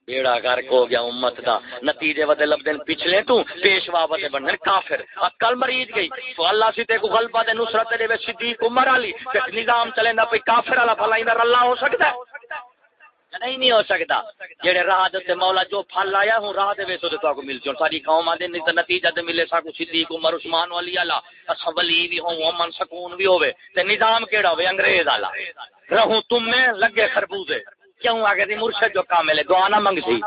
بیڑا گھر کو گیا امت دا۔ نتیجے ودے لبدن پچھلے تو، پیشوا ودے بنن کافر۔ عقل مریض گئی۔ تو اللہ سی تے کو غلبہ دے نصرت دے وچ صدیق عمر علی۔ تے نظام چلیندا پئی کافر والا بھلا ایندا اللہ ہو سکدا ہے؟ نہیں نہیں ہو سکتا۔ جڑے راہ دے مولا جو پھل آیا ہوں، راہ دے وچ تو کو مل جون۔ ساری قوم دے نہیں نتیجہ تے ملے سا کو صدیق عمر، عثمان والی اعلی اسا ولی بھی ہوں، امن سکون بھی ہوے تے نظام کیڑا ہوے انگریز والا۔ رہوں تم میں، لگے خربوزے۔ کیوں؟ آگے دی مرشد جو کامل ہے، دعا نہ منگسی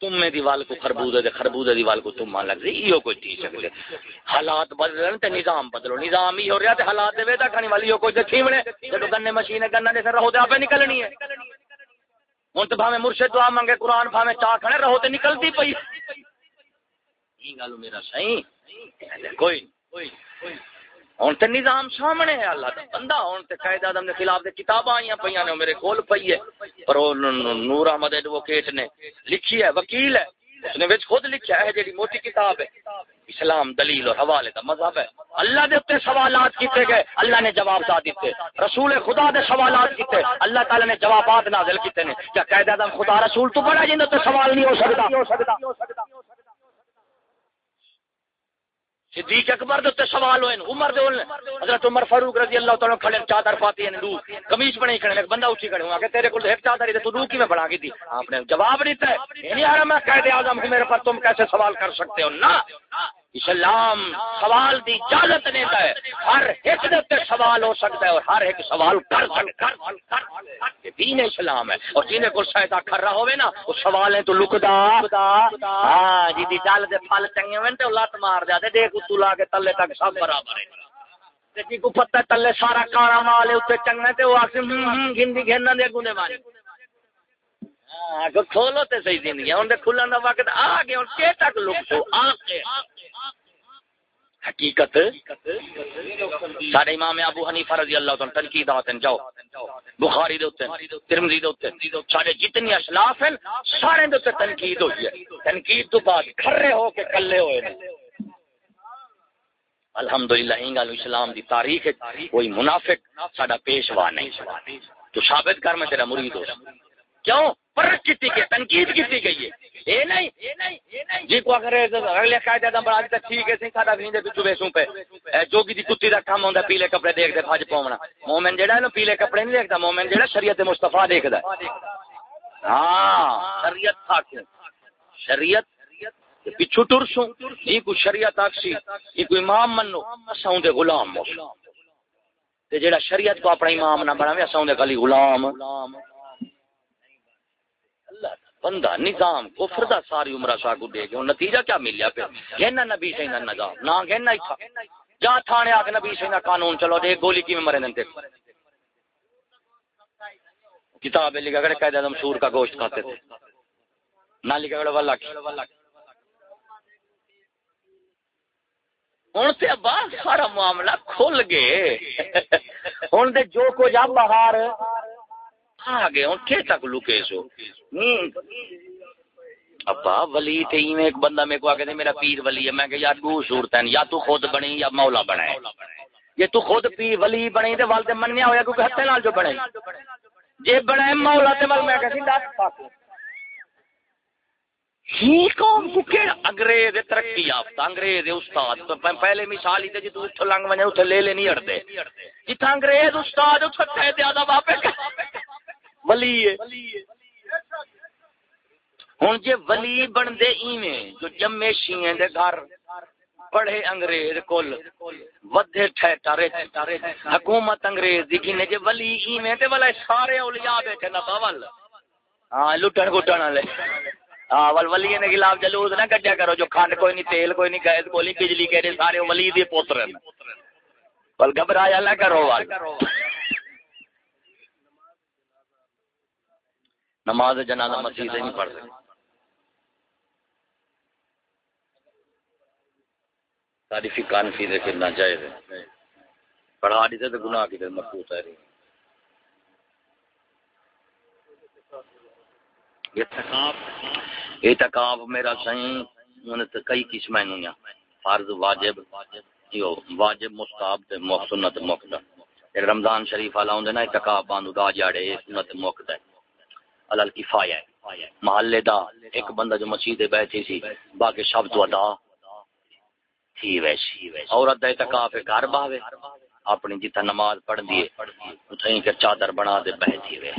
تم میں دیوال کو خربوزے دے خربوزے دیوال کو تم مان لگ سی یہ کوئی تھی سکتے حالات بدلن تے نظام بدلو۔ نظام ہی ہو رہا تے حالات دے ویدا کھانی والی کوئی تے تھیونے جدو گنے مشین گنا دے سر رہو تے اپے نکلنی ہے۔ ہن تے بھاویں مرشد دعا منگے قرآن بھاویں چا کھڑے رہو تے نکلتی پئی۔ یہ گل میرا صحیح کوئی کوئی۔ ہوں تو نظام سامنے ہے، اللہ کا بندہ ہوں تو قائد آدم کے خلاف دے کتاباں آئی پہ نے، میرے کول پئی ہے۔ پر وہ نور احمد ایڈوکیٹ نے لکھی ہے، وکیل ہے۔ اس نے خود لکھا ہے جی موٹی کتاب ہے۔ اسلام دلیل اور حوالے کا مذہب ہے۔ اللہ دے اتنے سوالات کیتے گئے، اللہ نے جواب دا دیتے۔ رسول خدا دے سوالات کیتے، اللہ تعالی نے جوابات نازل کیتے نے۔ کیا قائد آدم خدا رسول تو بڑا جن سوال نہیں ہو سکتا؟ صدیق اکبر دے سوال ہوئے، عمر دے حضرت عمر فاروق رضی اللہ تعالی کھڑے، چادر پاتی ہیں دو قمیص بنے کھڑے ایک بندہ اٹھی کھڑے ہوا کہ تیرے کول ایک چادر ہے تو دو کی میں بنا کی تھی آپ نے جواب دیتا ہے۔ نہیں یار، میں قائد اعظم ہوں، میرے پر تم کیسے سوال کر سکتے ہو؟ نا اسلام سوال دی اجازت دیتا ہے ہر ایک دے سوال ہو سکتا ہے اور ہر ایک سوال کر سکتا ہے۔ دین اسلام ہے۔ اور جنہیں کو شاید کر رہا ہوئے نا، وہ سوال ہے تو لکدا ہاں جی دی چل دے پھل چنگے ہوئے تو لت مار دیا۔ دے دیکھ تو لا کے تلے تک سب برابر ہے۔ جی کو پتہ تلے سارا کانا مال ہے چنگے تے وہ آخر گندی گھننا دے گونے ماری ہاں کھولو تے صحیح زندگی ہوں کھلن کا وقت آ گیا، ہوں کہ تک لک تو آ کے حقیقت سارے امام ابو حنیفہ رضی اللہ عنہ تنقید آتے ہیں، جاؤ۔ بخاری دے اوتے ترمذی دے اوتے سارے جتنی اشلاف ہیں، سارے دے اوتے تنقید ہوئی ہے۔ تنقید تو بعد کھرے ہو کے کلے ہوئے ہیں الحمدللہ انگل اسلام دی تاریخ کوئی منافق ساڈا پیشوا نہیں۔ تو ثابت کر میں تیرا مرید ہو کیوں؟ فرق کیتی گئی تنقید کیتی گئی ہے نہیں۔ جی کو اگر اگلے قاعدہ دا بڑا تے ٹھیک ہے ساڈا دی کتی دا ہوندا، پیلے کپڑے دیکھ دے بھج پاونا۔ مومن جیڑا ہے نا، پیلے کپڑے نہیں دیکھدا مومن جیڑا شریعت مصطفی دیکھدا ہے۔ ہاں شریعت تھا شریعت پچھو ٹرسوں یہ کوئی شریعت آکسی، یہ کوئی امام منو، اساں دے غلام ہو تے جیڑا شریعت کو اپنا امام نہ بناوے، اساں دے غلام۔ بندہ نظام، کفر دا ساری عمرہ شاہ کو دے گئے، نتیجہ کیا ملیا پھر؟ گہنا نبی سے نہ نظام، نہ گہنا ہی تھا۔ جا تھانے آ کے نبی سے نہ قانون چلو دے گولی کی میں مرے نتے کتاب لکھا گڑے قید اعظم سور کا گوشت کھاتے تھے۔ نہ لکھا گڑے والا کی۔ ہوں تے ابا، سارا معاملہ کھل گئے۔ ہوں تے جو کچھ اب باہر آ گئے ہوں کہ تک لکے سو۔ ابا، ولی تے ایک بندہ میرے کو آگے دے، میرا پیر ولی ہے۔ میں کہ یار دو صورت ہیں، یا تو خود بنی یا مولا بنے یہ تو خود پیر ولی بنی تے والدے منیا ہویا کیونکہ ہتھے نال جو بنے۔ جے بنے مولا تے ول میں کہ دس پاک۔ ہی قوم کو کہ انگریز ترقی یافتہ، انگریز استاد۔ پہلے مثال ہی تے جی تو اٹھ لنگ ونے اٹھ لے لے نہیں اڑدے جتھا انگریز استاد اٹھ تے زیادہ واپس۔ ولی ہے۔ ہوں جی ولی بنتے ایویں جو جمے شیئیں دے گھر، پڑھے انگریز کل ودے ٹھہرے حکومت انگریز دی کنے جے ولی ایویں تے والا سارے اولیاء بیٹھے نہ باول۔ ہاں لٹن گٹن والے۔ ہاں ول ولی نے خلاف جلوس نہ کڈیا کرو، جو کھنڈ کوئی نہیں، تیل کوئی نہیں، گیس کوئی نہیں، بجلی کے سارے ولی دے پوتر ہیں۔ ول گھبرایا نہ کرو۔ وال نماز جنازہ مسجد نہیں پڑھ سکتے۔ تعریفی کانفی دے کرنا جائز ہے۔ پڑھا دیتے تو گناہ کی دے مقبوط ہے۔ یہ تکاف میرا صحیح انہیں تو کئی قسمیں نہیں فرض، واجب جو واجب، مستحب تے سنت مقدم رمضان شریف والا ہوندے نا تکاف باندھ دا جاڑے، سنت مقدم الل کفایہ محلے دا ایک بندہ جو مسجد بیٹھی سی، باقی شب تو ادا تھی ویسی عورت دا اعتکاف گھر باوے۔ اپنی جتھا نماز پڑھ دیے اتھیں کہ چادر بنا دے بیٹھی وے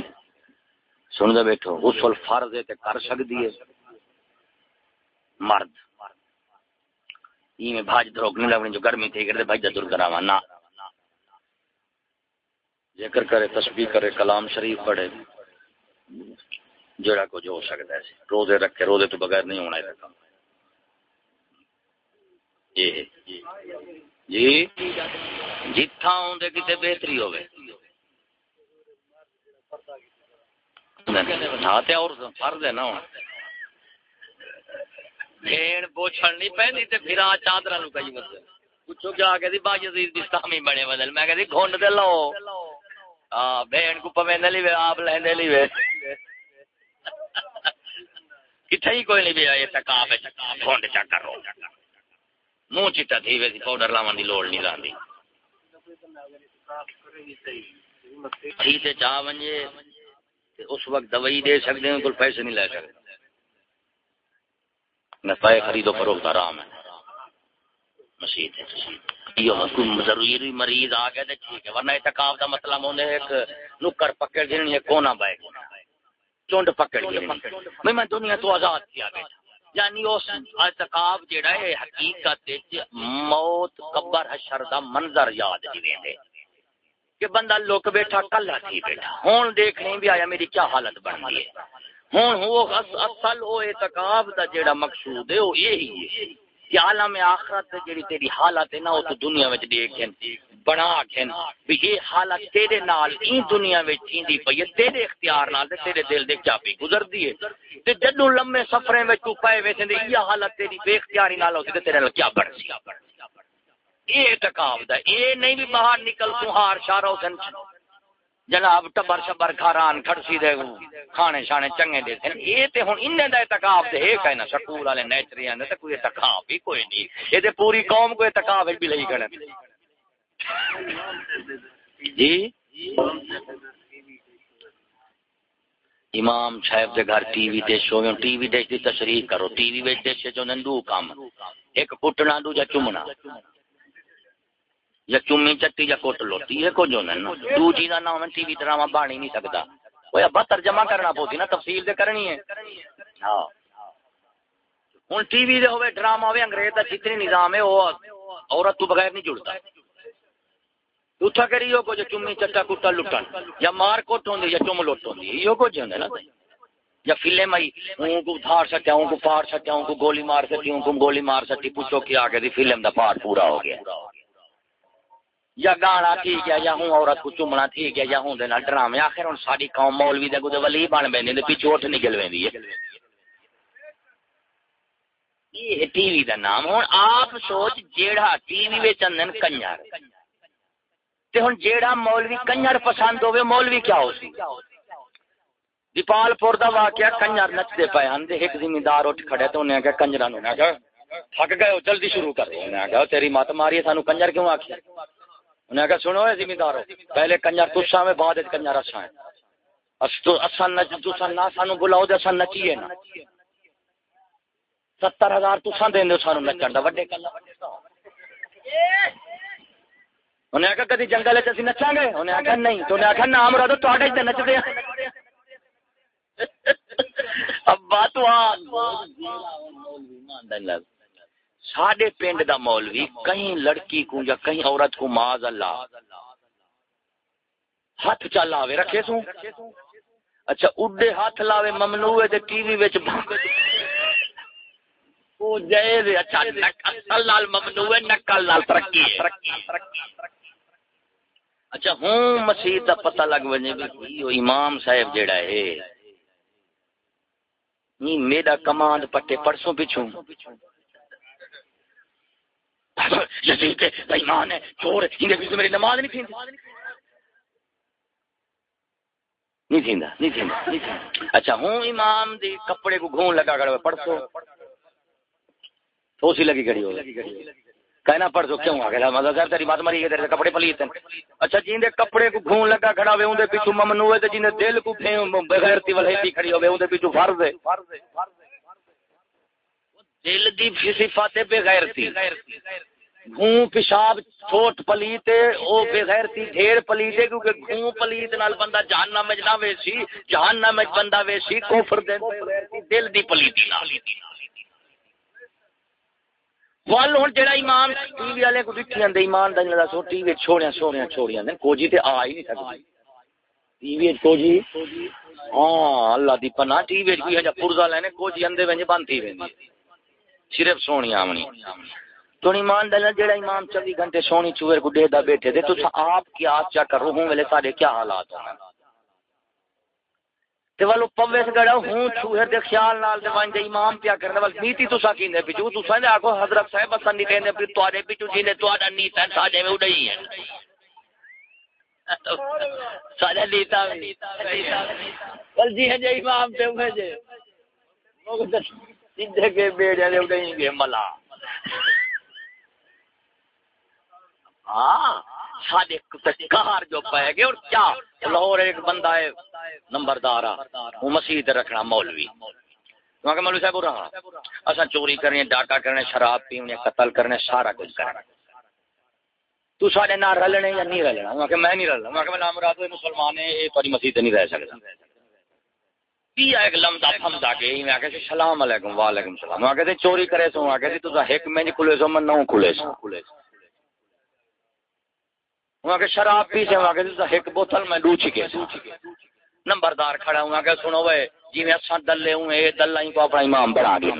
سن دے بیٹھو، غسل فرض ہے تے کر سکدی ہے۔ مرد۔ میں بھاج دروگ نہیں لگنی جو گرمی تھی کرتے بھائی دور کراوا نہ۔ ذکر کرے، تسبیح کرے، کلام شریف پڑھے۔ جڑا جو ہو سکتا ہے روزے رکھے روزے تو بغیر نہیں ہونا ہے کام جی جتھا آدھے کتنے بہتری ہوگی اور فرض ہے نا بھیڑ پوچھن نہیں پہنی تے پھر آ چادر نو کئی بدل پوچھو کیا کہ دی باج عزیز بستامی بنے بدل میں دے لو ہاں بھیڑ کو پویں لی وے، آپ لیندے لی وے۔ کتھے ہی کوئی نہیں بھی آئے تکاف ہے گھنڈ چا کرو۔ منہ چٹا تھی ویسی پاؤڈر لاون دی لوڑ نہیں راندی۔ تھی تے چاہ ونجے اس وقت دوائی دے سکتے ہیں، کوئی پیسے نہیں لے سکتے نفع خرید و فروخت آرام ہے۔ مسیح ہے یہ ضروری مریض آ گئے ٹھیک ہے، ورنہ اعتکاف دا مطلب ہونے ایک نکر پکڑ گھنی ہے، کونا بائے چونڈ پکڑ گھنی میں میں دنیا تو آزاد کیا بیٹھا یعنی اس اعتکاف جڑا ہے، حقیقت موت قبر حشر دا منظر یاد جویں دے کہ بندہ لوک بیٹھا، کلا تھی بیٹھا۔ ہون دیکھنے بھی آیا، میری کیا حالت بن گئی ہے۔ ہون وہ اصل او اعتکاف دا جڑا مقصود ہے، وہ یہی ہے۔ کہ عالم آخرت جڑی تیری حالت ہے نا، وہ تو دنیا وچ دیکھن۔ بنا کھن بھی یہ حالت تیرے نال، این دنیا وچ ایندی پئی تیرے اختیار نال تے تیرے دل دے چاپی گزردی ہے۔ تے جدوں لمبے سفریں وچ تو پے ویسے تے یہ حالت تیری بے اختیاری نال ہوسی تے تیرے نال کیا بن سی؟ یہ اعتکاف دا اے نہیں بھی باہر نکل تو ہار شارو سن جناب ٹبر شبر کھاران، کھڑسی دے کھانے شانے چنگے دے سن اے تے ہن اننے دا اعتکاف تے ہے کہنا سکول والے نیچری اندے تے کوئی اعتکاف ہی کوئی نہیں۔ اے تے پوری قوم کو اعتکاف بھی لئی کھڑے جی؟ امام صاحب دے گھر ٹی وی دیش ہو ٹی وی دیش دی تشریح کرو۔ ٹی وی وچ دیش جو نندو کام۔ ایک کٹنا دو یا چمنا۔ یا چومی چٹی یا کوٹ لوٹی، یہ کو جو نن دو چیزاں نہ ہون ٹی وی ڈرامہ بانی نہیں سکدا وہ ابا ترجمہ کرنا پوسی نا، تفصیل دے کرنی ہے۔ ہاں۔ ہن ٹی وی دے ہوے ڈرامہ ہوے انگریز دا جتنی نظام ہے، وہ عورت تو بغیر نہیں جڑتا۔ اتھا کری ہو کو جو چمی چٹا کٹا لٹن۔ یا مار کوٹ ہوندی یا چم لٹ ہوندی یہ کو جو نا۔ یا فلم آئی، اون کو دھار سٹیا، اون کو پار سٹیا، اون کو گولی مار سٹی، اون کو گولی مار سٹی، پوچھو کیا کہ دی فلم دا پار پورا ہو گیا۔ یا گانا ٹھیک ہے یا ہوں عورت کو چومنا ٹھیک ہے یا ہوں دے نال ڈرامے، آخر ہن ساری قوم مولوی دے کو ولی بن بیندے تے پیچھے اٹھ نکل ویندی ہے۔ یہ ٹی وی دا نام، ہن آپ سوچ جیڑا ٹی وی وچ اندن کنجر۔ تے ہن جیڑا مولوی کنجر پسند ہوے مولوی کیا ہو سی؟ دیپال پور دا واقعہ کنجر نچتے پے ہن، تے ایک زمیندار اٹھ کھڑے تے انہاں کہ کنجراں نوں کہا تھک گئے ہو، جلدی شروع کر دو انہاں کہا تیری مات ماری سانو کنجر کیوں آکھی انہاں کہا سنو اے زمیندارو، پہلے کنجر تساں میں بعد وچ کنجر اساں۔ ہیں اس تو اساں نچ تساں نہ سانو بلاؤ تے اساں نچیے نا ستر ہزار تساں دیندے سانو نچن دا، وڈے کلا۔ انہیں آخر کدی جنگل نچا گے؟ انہیں آخر نہیں، تو انہیں آخر نام رہا تو نچتے ابا تو ساڈے پنڈ دا مولوی کہیں لڑکی کو یا کہیں عورت کو ماض اللہ۔ ہاتھ چل آوے رکھے سو اچھا اڈے ہاتھ لاوے ممنوع تے ٹی وی وچ او جائز اچھا نقل لال ممنوع نقل لال ترقی اچھا ہوں مسیح دا پتہ لگ وجے بھی او امام صاحب جیڑا ہے۔ نی میرا کمانڈ پٹے، پرسوں پچھوں۔ یزید ایمان ہے چور ہے بیچ میری نماز نہیں تھی نہیں تھیندا نہیں تھیندا اچھا ہوں امام دی کپڑے کو گھون لگا کر پرسوں تو سی لگی کھڑی ہو۔ کہنا پڑھ دو کیوں؟ آ گیا مطلب سر تیری بات مری گئی تیرے کپڑے پلیت اچھا جین دے کپڑے کو گھون لگا کھڑا ہوے اون دے پیچھے ممنوع ہے تے جین دے دل کو پھے بغیرتی ولہتی کھڑی ہوے اون دے پیچھے فرض ہے۔ دل دی صفات ہے بغیرتی گھوں پیشاب چھوٹ پلیت او بغیرتی ڈھیر پلیت کیونکہ گھوں پلیت نال بندہ جہنم وچ نہ ویسی جہنم وچ بندہ ویسی کفر دے دل دی پلیتی نال۔ ول ہوں جہاں ایمان، ٹی وی والے کو دکھی جاتے ایمان کا جا سو ٹی وی چھوڑیا چھوڑیا چھوڑیا نے کوجی تے آ ہی نہیں سکتی ٹی وی کوجی؟ ہاں اللہ دی پنا ٹی وی کوئی ہجا پرزا لینے، کوجی اندے ونج بند تھی ویندی صرف سونی آمنی۔ تو ایمان دل جڑا امام چوبی گھنٹے سونی چوہر کو دے بیٹھے دے، تو آپ کیا چا کرو، ہوں ویلے سارے کیا حالات ہیں تے والو پوے سے گڑا، ہوں چھوہر دے خیال نال دے وانجے امام پیا کرنے وال نیتی تو سا کیندے پچو تو سا دے آکو حضرت صاحب، اساں نہیں کہندے پھر تواڈے پچو جینے تواڈا نیت ہے ساڈے میں اڑئی ہے۔ ساڈا نیتا ول جی ہے جے امام تے ہوے جے۔ سیدھے کے بیڑے دے اڑئی گے ملا۔ ہاں ساڈے کار جو پے گئے، اور کیا؟ لاہور ایک بندہ ہے، نمبردار وہ مسیح رکھنا مولوی۔ وہاں کے مولوی صاحب رہا۔ اصا چوری کرنے ڈاٹا کرنے، شراب پینے قتل کرنے، سارا کچھ کرنا۔ تو سارے نہ رلنے یا نہیں رلنا؟ وہاں کہ میں نہیں رلنا۔ وہاں کہ میں نام رات مسلمان ہے یہ تاری مسیح نہیں رہ سکتا پیا ایک لمدا پھمدا کے میں کہ سلام علیکم وعلیکم السلام وہاں کہ چوری کرے سو وہاں کہ تو ایک میں کھلے سو میں نو کھلے سو وہاں کہ شراب پی سے وہاں کہ ایک بوتل میں دو چکے سو نمبردار کھڑا ہوں کہ سنو وے جی میں اساں دلے ہوں اے دلہ کو اپنا امام بنا کے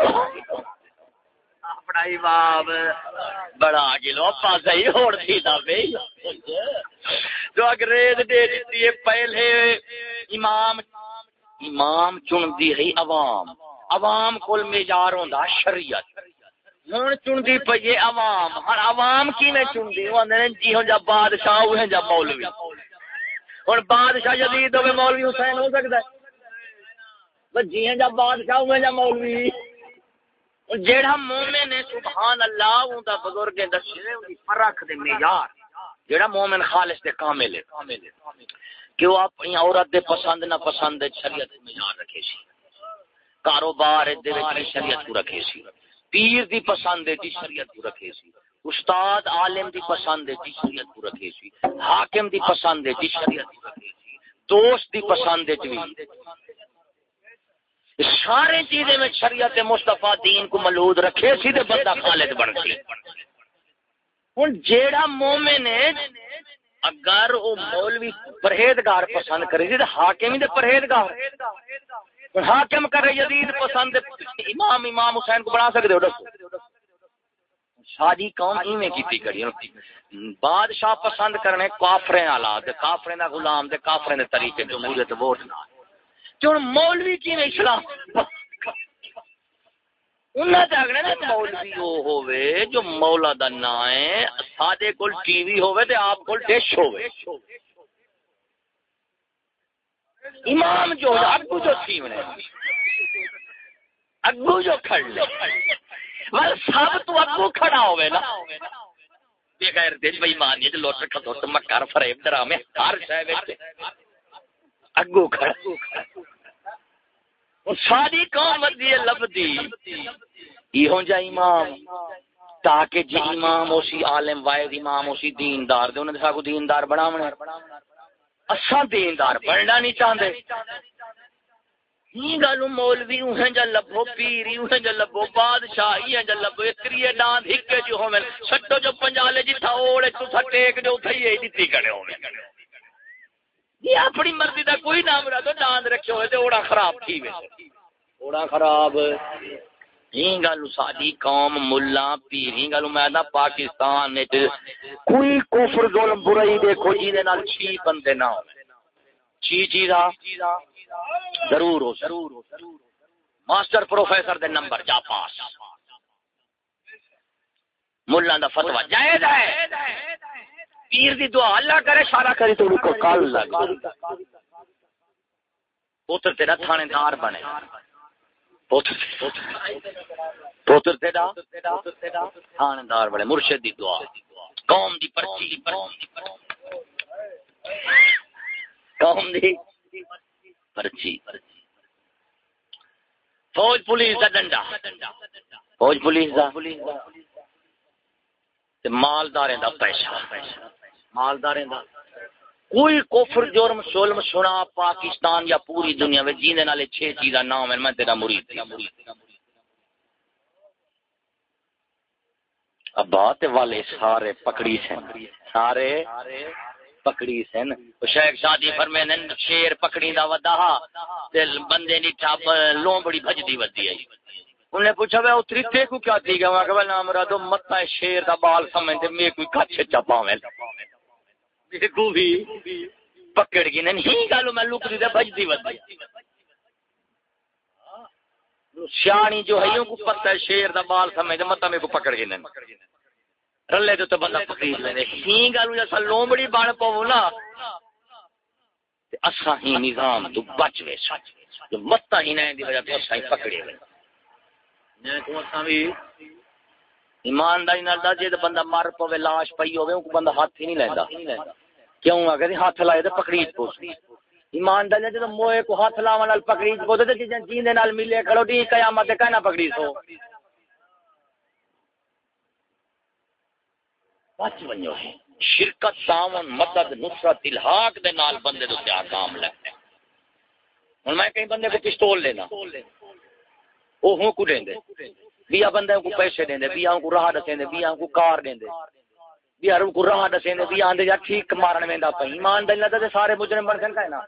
اپنا امام۔ بڑا کے لو پاسا ہی ہوڑ تھی دا بے۔ جو انگریز دے دیتی ہے پہلے امام امام چن دی ہے عوام۔ عوام کول معیار ہوندا شریعت۔ ہن چن دی پئی عوام۔ ہر عوام کی میں چن دی وہ جی ہوں جب بادشاہ ہوئے جب مولوی۔ ہوں بادشاہ جدید ہوئے مولوی حسین ہو سکتا ہے۔ جی جب بادشاہ ہوئے جب مولوی۔ جیڑا مومن ہے، سبحان اللہ اون دا بزرگ دسے اون فرق دے معیار جیڑا مومن خالص تے کامل ہے۔ کہ وہ اپنی عورت دے پسند نہ پسند شریعت معیار رکھے سی۔ کاروبار دے وچ شریعت کو رکھے سی۔ پیر دی پسند دی جی شریعت کو رکھے سی۔ استاد عالم دی پسند دی جی شریعت کو رکھے سی۔ حاکم دی پسند دی جی شریعت کو رکھے سی۔ دوست دی پسند دی سارے چیزیں میں شریعت مصطفیٰ دین کو ملود رکھے سی تے بندہ خالد بن سی ہن جیڑا مومن ہے اگر وہ مولوی پرہیزگار پسند کرے سی تے حاکم ہی پرہیزگار۔ حاکم کرے یزید پسند امام امام حسین کو بنا سکتے ہو دسو شادی جی، قوم ایویں کیتی کری بادشاہ پسند کرنے کافرے والا تے کافرے دا غلام تے کافرے دے طریقے جمہوریت ووٹ نہ کیوں مولوی کی اسلام انہاں تے اگنے نا مولوی او ہوے جو مولا دا نام ہے ساڈے کول ٹی وی ہوے تے آپ کول ڈش ہوے امام جو اگو جو سیونے اگو جو کھڑ لے۔ مگر سب تو اگو کھڑا ہوئے نا۔ بغیر دل بھائی مانی جو لوٹ رکھا تو مکر فریب ڈرامے ہر شے وچ۔ اگو کھڑا۔ ساری قوم ودی لبدی یہ جا امام تاکہ جی امام اسی عالم واحد امام اسی دیندار دے انہاں دے ساکو دیندار بناونے۔ اساں دیندار بننا نہیں چاہندے۔ گل مولوی اوہیں جا لبو پیری اوہیں جا لبو بادشاہ ایہیں جا لبو اکری ڈاند ہکے جو ہوویں۔ چھٹو جو پنجالے جتھا اوڑے تو تھا ٹیک جو تھئی اے دتی کڑے ہوویں۔ یہ اپنی مرضی دا کوئی نام رکھو ڈاند رکھے ہوئے تے اوڑا خراب تھی وے اوڑا خراب۔ این گل ساری قوم، ملا پیری گل میں پاکستان کوئی کفر، ظلم، برائی دیکھو جی دے نال چھ بندے نہ ہو چھ چیزا ضرور ہو ضرور ہو ماسٹر پروفیسر دے نمبر جا پاس۔ ملا دا فتوا جائز ہے۔ پیر دی دعا اللہ کرے سارا کرے تو رکو، کال لگ۔ پوتر تیرا تھانے دار بنے۔ پوتر تیرا تھاندار بڑے مرشد دی دعا۔ قوم دی پرچی قوم دی پرچی۔ فوج پولیس دا ڈنڈا۔ فوج پولیس دا۔ مالدار دا پیسہ مالدار دا۔ کوئی کفر جرم شلم سنا، پاکستان یا پوری دنیا میں جینے نالے چھ چیزاں نام ہے میں تیرا مرید ابا تے والے سارے پکڑی سن سارے پکڑی سن شیخ شادی فرمے شیر پکڑی دا ودا، تے بندے نی ٹھپ، لومبڑی بھجدی ودی آئی۔ انہوں نے پوچھا وہ اتری تے کو کیا تھی گا کہ نام مرادو متا شیر دا بال سمجھ تے میں کوئی کچھ چپاویں کو بھی پکڑ گئی نہیں گل میں لک دی بجتی ودی سیانی جو ہے کو پتہ ہے، شیر دا بال سمجھ مت میں کو پکڑ گئی رلے تو بندہ پکڑ لینے ہی گل جیسا لومڑی بن پو نا اسا ہی نظام تو بچ وے سچ جو مت ہی نہیں دی وجہ تو اسا ہی پکڑے وے میں کو اسا بھی ایمانداری نال دا جے بندہ مر پوے، لاش پئی ہوے او بندہ ہاتھ ہی نہیں لیندا کیوں؟ اگر ہاتھ لائے تے پکڑی پوس۔ ایمانداری نال جے موئے کو ہاتھ لاون نال پکڑی پوس، تے جے جیندے نال ملے کھڑو دی قیامت تے کنا پکڑی سو بچ ونجو ہے۔ شرکت تعاون مدد، نصرت، الحاق دے نال بندے دے تے کام لگتے۔ ہن میں کئی بندے کو پستول لینا۔ او ہوں کو دیندے بیا بندے کو پیسے دیں دے، بیا کو راہ دسیں دے، بیا کو کار دیں دے۔ بیا کو راہ دسیں دے، بیا آندے جا ٹھیک مارن ویندا پئی۔ ایمان دل تے سارے مجرم بن سن کائنا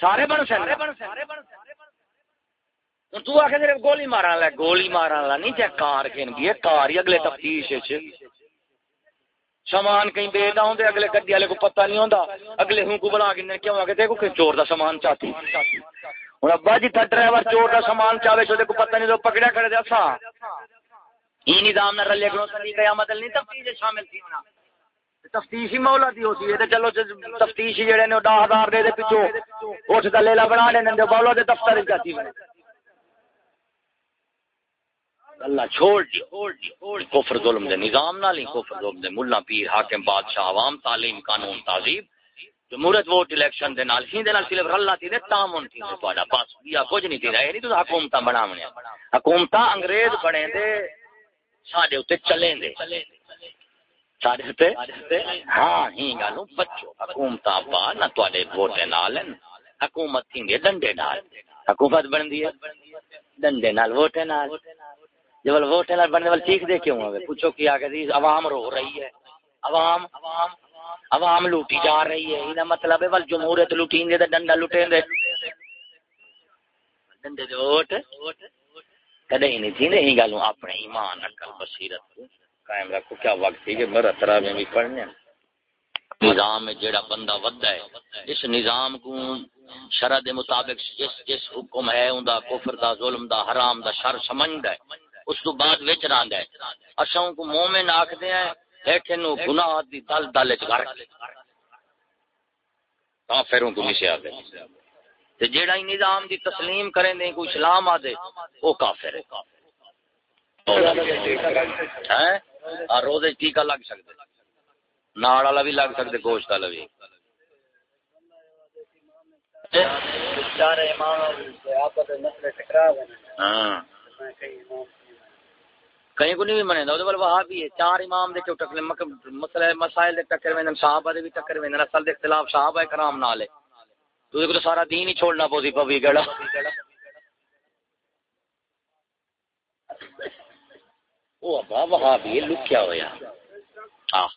سارے بن سن۔ ہن تو آ کے گولی مارن لے گولی مارن لا نہیں تے کار کین گئی کار ہی اگلے تفتیش وچ۔ سامان کہیں بے دا ہوندے، اگلے گڈی والے کو پتہ نہیں ہوندا۔ اگلے ہوں کو بلا کے کیوں آ کے دیکھو کہ چور دا سامان چاہتی۔ ہوں ابا جی تھا ڈرائیور چور کا سامان چاہے تو کو پتہ نہیں تو پکڑیا کھڑے دے اسا یہ نظام نہ رلے گنو قیامت نہیں تفتیش شامل تھی ہونا تفتیش ہی مولا دی ہوتی ہے چلو تفتیش جڑے نے 10000 دے دے اٹھ لیلا بنا مولا دے دفتر وچ جاتی ہے اللہ چھوڑ چھوڑ کفر ظلم دے نظام نال ہی کفر ظلم دے مولا پیر حاکم بادشاہ عوام تعلیم قانون تہذیب جمہوریت ووٹ الیکشن دے نال، ہی دے نال صرف اللہ تھی دے تامن تھی تے تہاڈا بس یا کچھ نہیں تھی رہے یعنی نہیں تو حکومت بناونے حکومت انگریز بنے دے ساڈے اوتے چلیں دے۔ ساڈے اوتے ہاں ہی گالوں بچو حکومت با نہ تواڈے ووٹ نال، حکومت تھی دے ڈنڈے نال۔ حکومت بندی ہے، ڈنڈے نال ووٹ نال۔ جب ووٹ نال بننے والے ٹھیک دے کیوں ہوے پوچھو کیا کہ عوام رو رہی ہے۔ عوام عوام عوام لوٹی جا رہی ہے۔ یہ مطلب ہے بل جمہوریت لوٹیں دے ڈنڈا لوٹیں دے۔ ڈنڈے دے ووٹ۔ کدے ہی نہیں تھی نہیں گالوں اپنے ایمان، عقل، بصیرت۔ قائم رکھو، کیا وقت تھی کہ میرا ترا میں بھی پڑھنے نظام میں جیڑا بندہ ودا ہے، اس نظام کو شرع دے مطابق جس جس حکم ہے اوندا کفر دا ظلم دا حرام دا شر سمجھدا ہے۔ اس تو بعد وچ راندا ہے۔ اساں کو مومن آکھدے ہیں لیکن گناہ دی دل دل چ کو دے تے جیڑا ہی نظام دی تسلیم کریں دے کوئی اسلام آ دے وہ کافر ہے۔ ہیں؟ اور روزے ٹیکا لگ سکتے ناڑ والا بھی لگ سکتے گوشت والا بھی ہاں۔ کہیں کو نہیں بھی منے دے وہاں بھی ہے، چار امام دے کیوں ٹکر مسئلہ مسائل دے ٹکر ویندن، صحابہ دے بھی ٹکر ویندن، اصل دے اختلاف صحابہ کرام نال ہے۔ تو کو سارا دین ہی چھوڑنا پوسی، پوی گڑا۔ او ابا وہاں بھی لکھیا ہویا۔ ہاں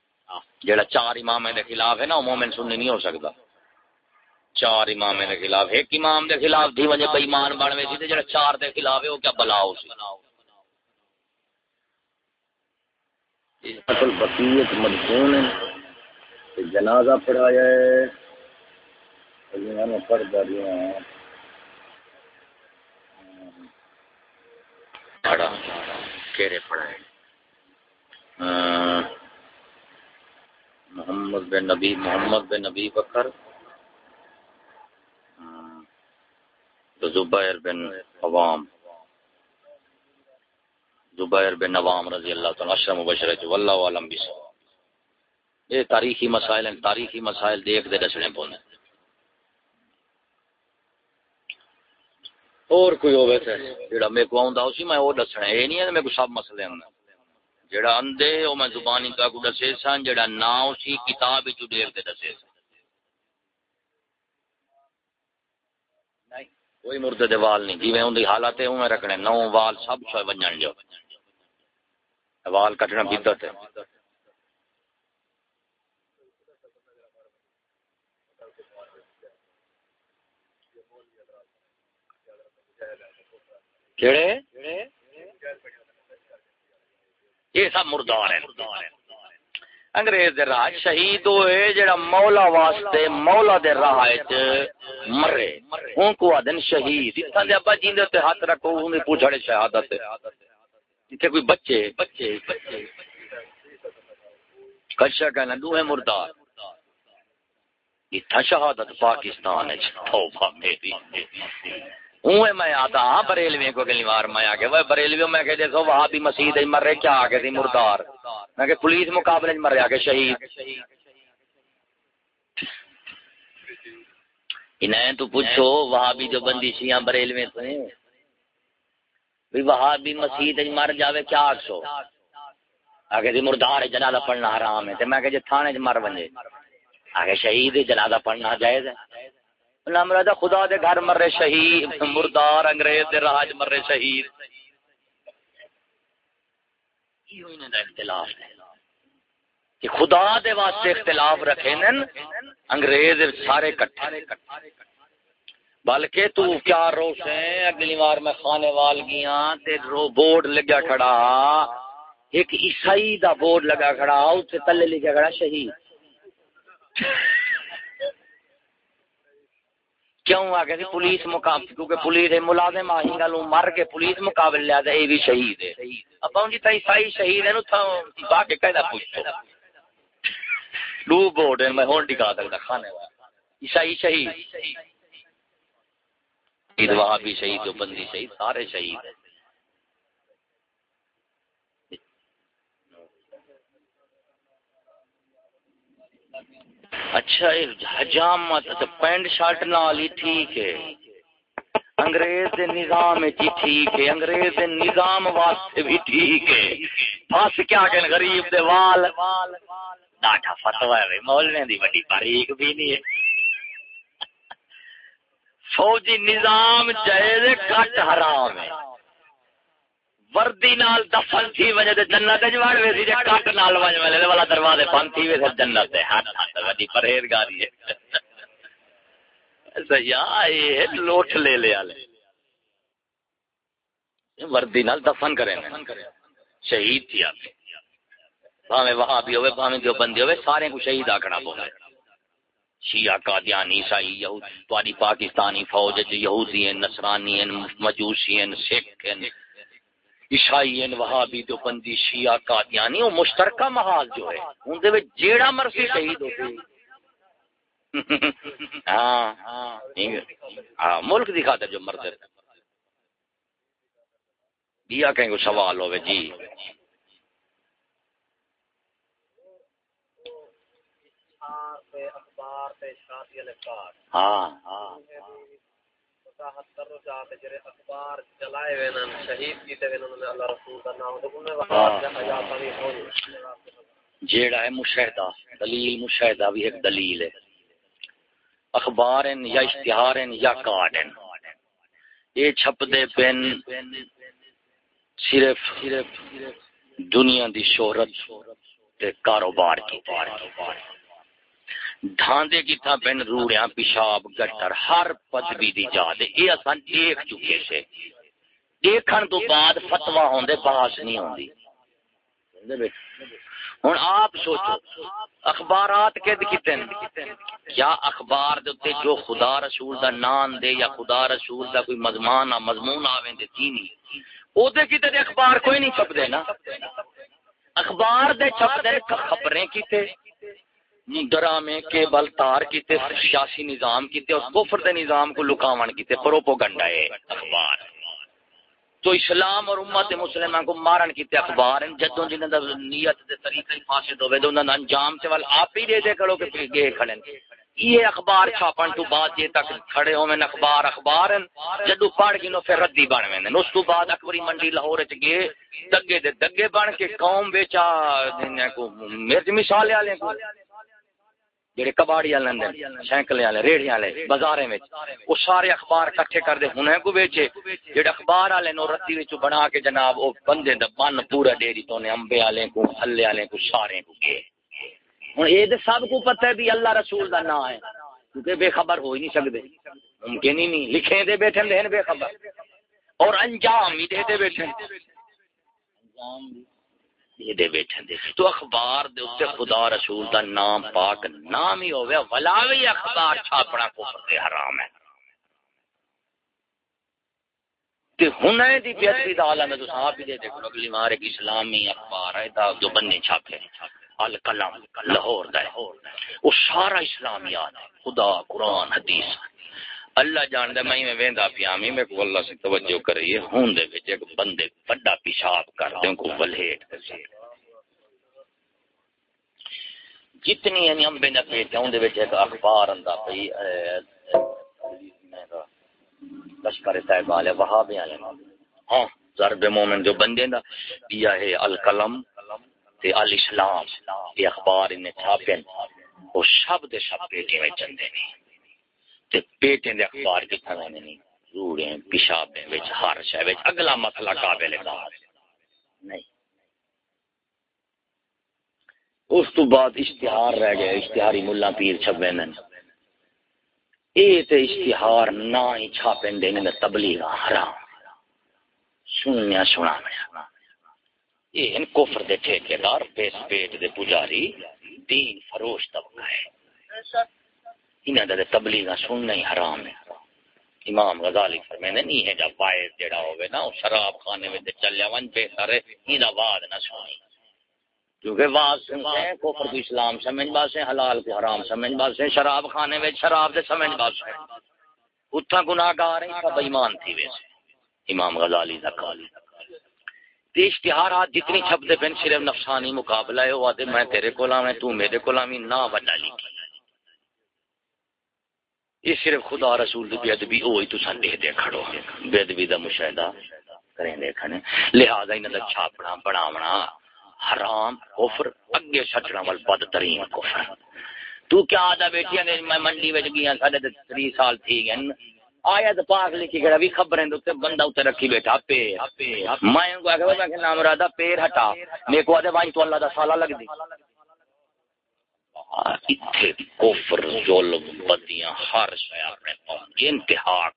جڑا چار امام دے خلاف ہے نا مومن سننی نہیں ہو سکتا۔ چار امام دے خلاف، ایک امام دے خلاف دی وجہ بے ایمان بن وے سی جڑا چار دے خلاف ہے او کیا بلا ہو سی؟ اصل بقیت مدفون ہے جنازہ پڑھایا ہے۔ پڑھ دیا پڑھا۔ کیرے پڑھائے۔ محمد بن نبی، محمد بن نبی بکر۔ زبیر بن عوام۔ زبیر بن نوام رضی اللہ تعالی اشرم مبشر جو واللہ عالم بھی یہ تاریخی مسائل ہیں، تاریخی مسائل دیکھ دے دسنے پونے اور کوئی ہوے تے جڑا میں کو آوندا اسی میں او دسنا اے نہیں ہے میں کو سب مسئلے ہوں۔ جڑا اندے او میں زبانی کا کو دسے سان جڑا نا اسی کتاب وچ دیکھ دے دسے سان کوئی مردے دے وال نہیں۔ جی جویں اون دی حالت ہے اوویں رکھنے۔ نو وال سب چھ ونجن جو۔ وال کٹنا بدت ہے۔ کیڑے؟ یہ سب مردار ہے انگریز دے راج شہید ہوئے، جڑا مولا واسطے، مولا دے راہ وچ مرے۔ اون کو ادن شہید۔ اتھا دے ابا جیندے تے ہاتھ رکھو اون پوچھڑے شہادت۔ جتھے کوئی بچے بچے بچے۔ کشا کہنا دو ہے مردار۔ اتھا شہادت پاکستان ہے، توبہ میری۔ اوے میں آتا ہاں بریلوی کو میں آگے، وہ میں کہ دیکھو، وہاں بھی مسجد کیا آگے تھی مردار۔ میں کہ پولیس مقابلے مر آگے شہید۔ انہیں تو پوچھو، وہاں بھی جو بندی شیاں بریلوی بھی وہاں بھی مر جاوے کیا آکسو؟ آگے دی جی مردار جنازہ پڑھنا حرام ہے، تے میں کہ جے جی تھانے چ مر بنجے آگے شہید جنازہ پڑھنا جائز ہے۔ مراد خدا دے گھر مر رہے شہید، مردار انگریز دے راج مر رہے شہید اختلاف کہ خدا دے واسطے اختلاف رکھے نن، انگریز سارے کٹھے۔ بلکہ تو کیا روش ہے اگلی بار میں خانے وال گیا تے رو بورڈ لگا کھڑا۔ ایک عیسائی دا بورڈ لگا کھڑا اوتے تلے لکھا کھڑا، شہید۔ کیوں آ گئے پولیس مقابل کیونکہ پولیس ملازم آہی گل مر کے پولیس مقابل لیا یہ بھی شہید ہے۔ اب جی تھی سائی شہید ہے نا با کے کہنا پوچھو۔ دو بورڈ میں ہوں ٹکا سکتا کھانے والا عیسائی شہید۔ عید وہاں بھی شہید جو بندی شہید، سارے شہید۔ ہیں اچھا حجامت اچھا پینٹ شرٹ نال ہی ٹھیک ہے۔ انگریز دے نظام جی ٹھیک ہے۔ انگریز دے نظام واسطے بھی ٹھیک ہے۔ بس کیا کہ غریب دے وال۔ ڈاٹا فتوا ہے مولوی دی بڑی باریک بھی نہیں ہے۔ فوجی نظام جائز کٹ حرام ہے۔ وردی نال دفن تھی، وجہ تے جنت وچ وڑ وے سی کٹ نال وج والے والا دروازے بند تھی وے جنت تے ہاتھ ہاتھ وڈی پرہیزگاری ہے۔ صحیح یہ لوٹ لے لے والے وردی نال دفن کرے شہید تھی آپ بھاوے وہاں بھی ہوئے بھاوے جو بندے ہوئے، سارے کو شہید آکھنا پونا شیعہ قادیانی عیسائی، یہود پاکستانی فوج جو یہودی ہیں نصرانی ہیں مجوسی ہیں سکھ ہیں عیسائی ہیں وہابی جو بندی شیعہ، قادیانی، وہ مشترکہ محال جو ہے، ان دے وچ جیڑا مرضی شہید ہو ہاں،, ہاں ہاں ملک کی خاطر جو مرد دیا کہیں کو سوال ہوئے جی۔ ہاں ہاں جیڑا ہے مشاہدہ دلیل مشاہدہ بھی ایک دلیل ہے۔ اخبار یا اشتہار یا کارڈ یہ چھپ دے پین صرف صرف دنیا دی شہرت تے کاروبار کی ڈھاندے کی تھا بین روڑیاں پیشاب گٹر، ہر پدوی دی جا دے اے اساں دیکھ چکے سے۔ دیکھن تو بعد فتوا ہوندے بحث نہیں ہوندی۔ ہوں آپ سوچو، اخبارات کے کتنے کیا اخبار دے جو خدا رسول دا نام دے یا خدا رسول دا کوئی مضمون مضمون آویں دے تینی۔ او دے کتے دے اخبار کوئی نہیں چھپ دے نا۔ اخبار دے چھپ دے خبریں کیتے۔ ڈرامے کے بل تار کیتے، سیاسی نظام کیتے اور کفر دے نظام کو لکاون کیتے، پروپوگنڈا ہے، اخبار۔ تو اسلام اور امت مسلمان کو مارن کیتے اخبار ہیں، جدوں جنہاں دا نیت دے طریقے فاسد ہوے تے انہاں دا انجام تے ول آپ ہی دے دے کرو کہ گے کھڑن یہ اخبار چھاپن تو بعد یہ تک کھڑے ہوئے اخبار اخبار جدو پڑھ گنو پھر ردی بن وے اس تو بعد اکبری منڈی لاہور چ گئے، دگے دے دگے بن کے قوم بیچا کو مرچ مصالے والے کو جڑے کباڑی والے لندن سائیکل والے ریڑھی والے بازارے وچ، او سارے اخبار اکٹھے کر دے ہن کو بیچے جڑے اخبار والے نو رتی وچ بنا کے جناب او بندے دا بن پورا ڈیری تو نے امبے والے کو پھلے والے کو، سارے کو گئے ہوں یہ سب کو پتہ ہے بھی اللہ رسول کا نام ہے، کیونکہ بے خبر ہو ہی نہیں سکتے ممکن ہی نہیں، لکھے دے بیٹھے دین بے خبر۔ اور انجام ہی دے دے بیٹھے انجام بھی۔ دے بیٹھے دے۔ تو اخبار دے اتنے خدا رسول دا نام پاک نام ہی ہوئے ولا بھی اخبار چھاپنا کفر دے حرام ہے۔ تے ہنے دی بے دا عالم ہے، تو صاحب دے دیکھو، اگلی مار ایک اسلامی اخبار ہے، دا جو بننے چھاپے۔ القلم لاہور دا ہے۔ وہ سارا اسلامیات ہے۔ خدا، قرآن، حدیث۔ اللہ جان دے میں ویندا پیا، میں کو اللہ سے توجہ کریے ہون دے وچ ایک بندے بڑا پیشاب کر دے کو ولہیٹ۔ جتنی یعنی امبے نہ پیٹ اون دے وچ ایک اخبار اندا پئی لشکر صاحب والے وہابیاں والے۔ ہاں ضرب مومن جو بندے دا دیا ہے القلم تے ال اسلام یہ اخبار انہیں چھاپے وہ سب دے سب پیٹے میں چندے نہیں تے پیٹے دے اخبار کتنا نے نہیں، روڑے پیشابے وچ ہر شے وچ، اگلا مسئلہ قابل بات نہیں۔ اس تو بعد اشتہار رہ گئے اشتہاری ملا پیر چھپے نن۔ اے تے اشتہار نہ ہی چھاپیں دے نے تبلیغ حرام۔ سنیا سنا میں۔ یہ کفر دے ٹھیکیدار پیس پیٹ دے پجاری، دین فروش طبقہ ہے۔ انہاں دے تبلیغ سننا ہی حرام ہے۔ امام غزالی فرمانے نہیں ہے جب وائز جڑا ہوے نا شراب خانے میں چلیا ون پہ سارے ایندا واد نہ سنی کیونکہ واز سنتے ہیں، کفر کو اسلام سمجھ باسے، حلال کو حرام سمجھ باسے، شراب خانے میں شراب دے سمجھ باسے۔ اتھا گناہگار ہیں، سب ایمان تھی ویسے۔ امام غزالی زکالی اشتہارات جتنی چھپ دے پین صرف نفسانی مقابلہ ہے وہ میں تیرے کو لاویں تو میرے کو لاویں نہ بنا لی یہ صرف خدا رسول دی ادبی ہوئی تو سن دے کھڑو بے ادبی دا مشاہدہ کریں دیکھنے لہذا انہاں دا چھاپنا، بناونا حرام، کفر، اگے سچنا ول بدترین کفر۔ تو کیا آدھا بیٹھیا نے میں منڈی وچ گیا ساڈے 3 سال تھی گئے۔ آیت پاک لکھی گیا بھی خبریں دے بندہ اتنے رکھی بیٹھا، پیر۔ میں کو آخر میں نام رادا پیر ہٹا۔ میرے کو آدھے بھائی تو اللہ دا سالہ لگ دی اتھے کفر ظلم بدیاں ہر شے اپنے پاس انتہا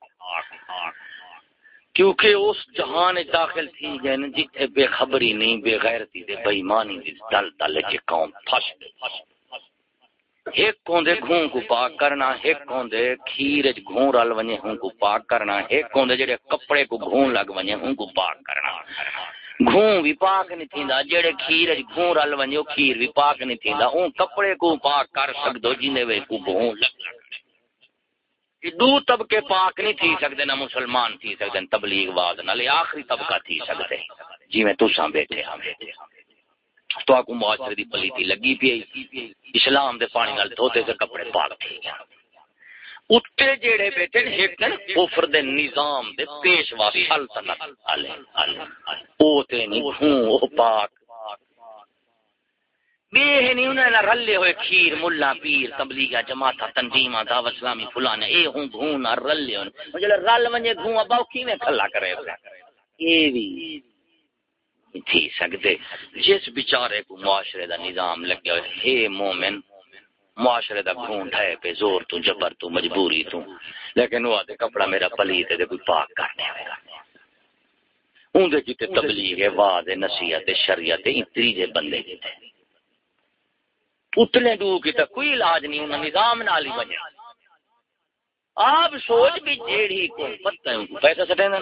کیونکہ اس جہان داخل تھی گئے نا جتھے بے خبری نہیں، بے غیرتی دے بے ایمانی دی دل دل کے قوم پھس ایک کوندے گھون کو پاک کرنا، ایک کوندے کھیر وچ گھون رل ونجے ہوں کو پاک کرنا، ایک کوندے جڑے کپڑے کو گھون لگ ونجے ہوں کو پاک کرنا۔ گھوں بھی پاک نہیں تھیندا جڑے کھیر وچ گھوں رل ونجو کھیر بھی پاک نہیں تھیندا۔ اون کپڑے کو پاک کر سکدو، جینے وچ کو گھوں لگ دو طبقے پاک نہیں تھی سکتے نہ مسلمان تھی سکتے تبلیغ واز نہ آخری طبقہ تھی سکتے جی میں تساں بیٹھے ہاں بیٹھے ہاں۔ تو آکو معاشرے دی پلیتی لگی پی اسلام دے پانی نال دھوتے سے کپڑے پاک تھی گیا اتے جیڑے بیٹھے ایک کفر دے نظام دے پیشوا سلطنت والے او تے نہیں ہوں او پاک بے نہیں انہاں نہ رلے ہوئے کھیر ملا پیر تبلیغ جماعت تنظیم دعوت اسلامی فلانے اے ہوں گھوں نہ رلے ہن جڑا رل ونجے گھوں ابا کیویں کھلا کرے اے وی تھی سکتے جس بیچارے کو معاشرے دا نظام لگیا ہوئے ہے مومن معاشرے دا گھونٹ ہے پہ زور تو، جبر تو، مجبوری تو۔ لیکن وہ آدھے کپڑا میرا پلی تے کوئی پاک کرنے ہوئے گا۔ اون دے کیتے تبلیغ ہے، وعد نصیحت شریعت ان تریجے بندے کیتے اتنے دو کیتا کوئی علاج نہیں، انہاں نظام نال ہی بنیا آپ سوچ بھی جیڑی کو پتہ ہے پیسہ سٹے نا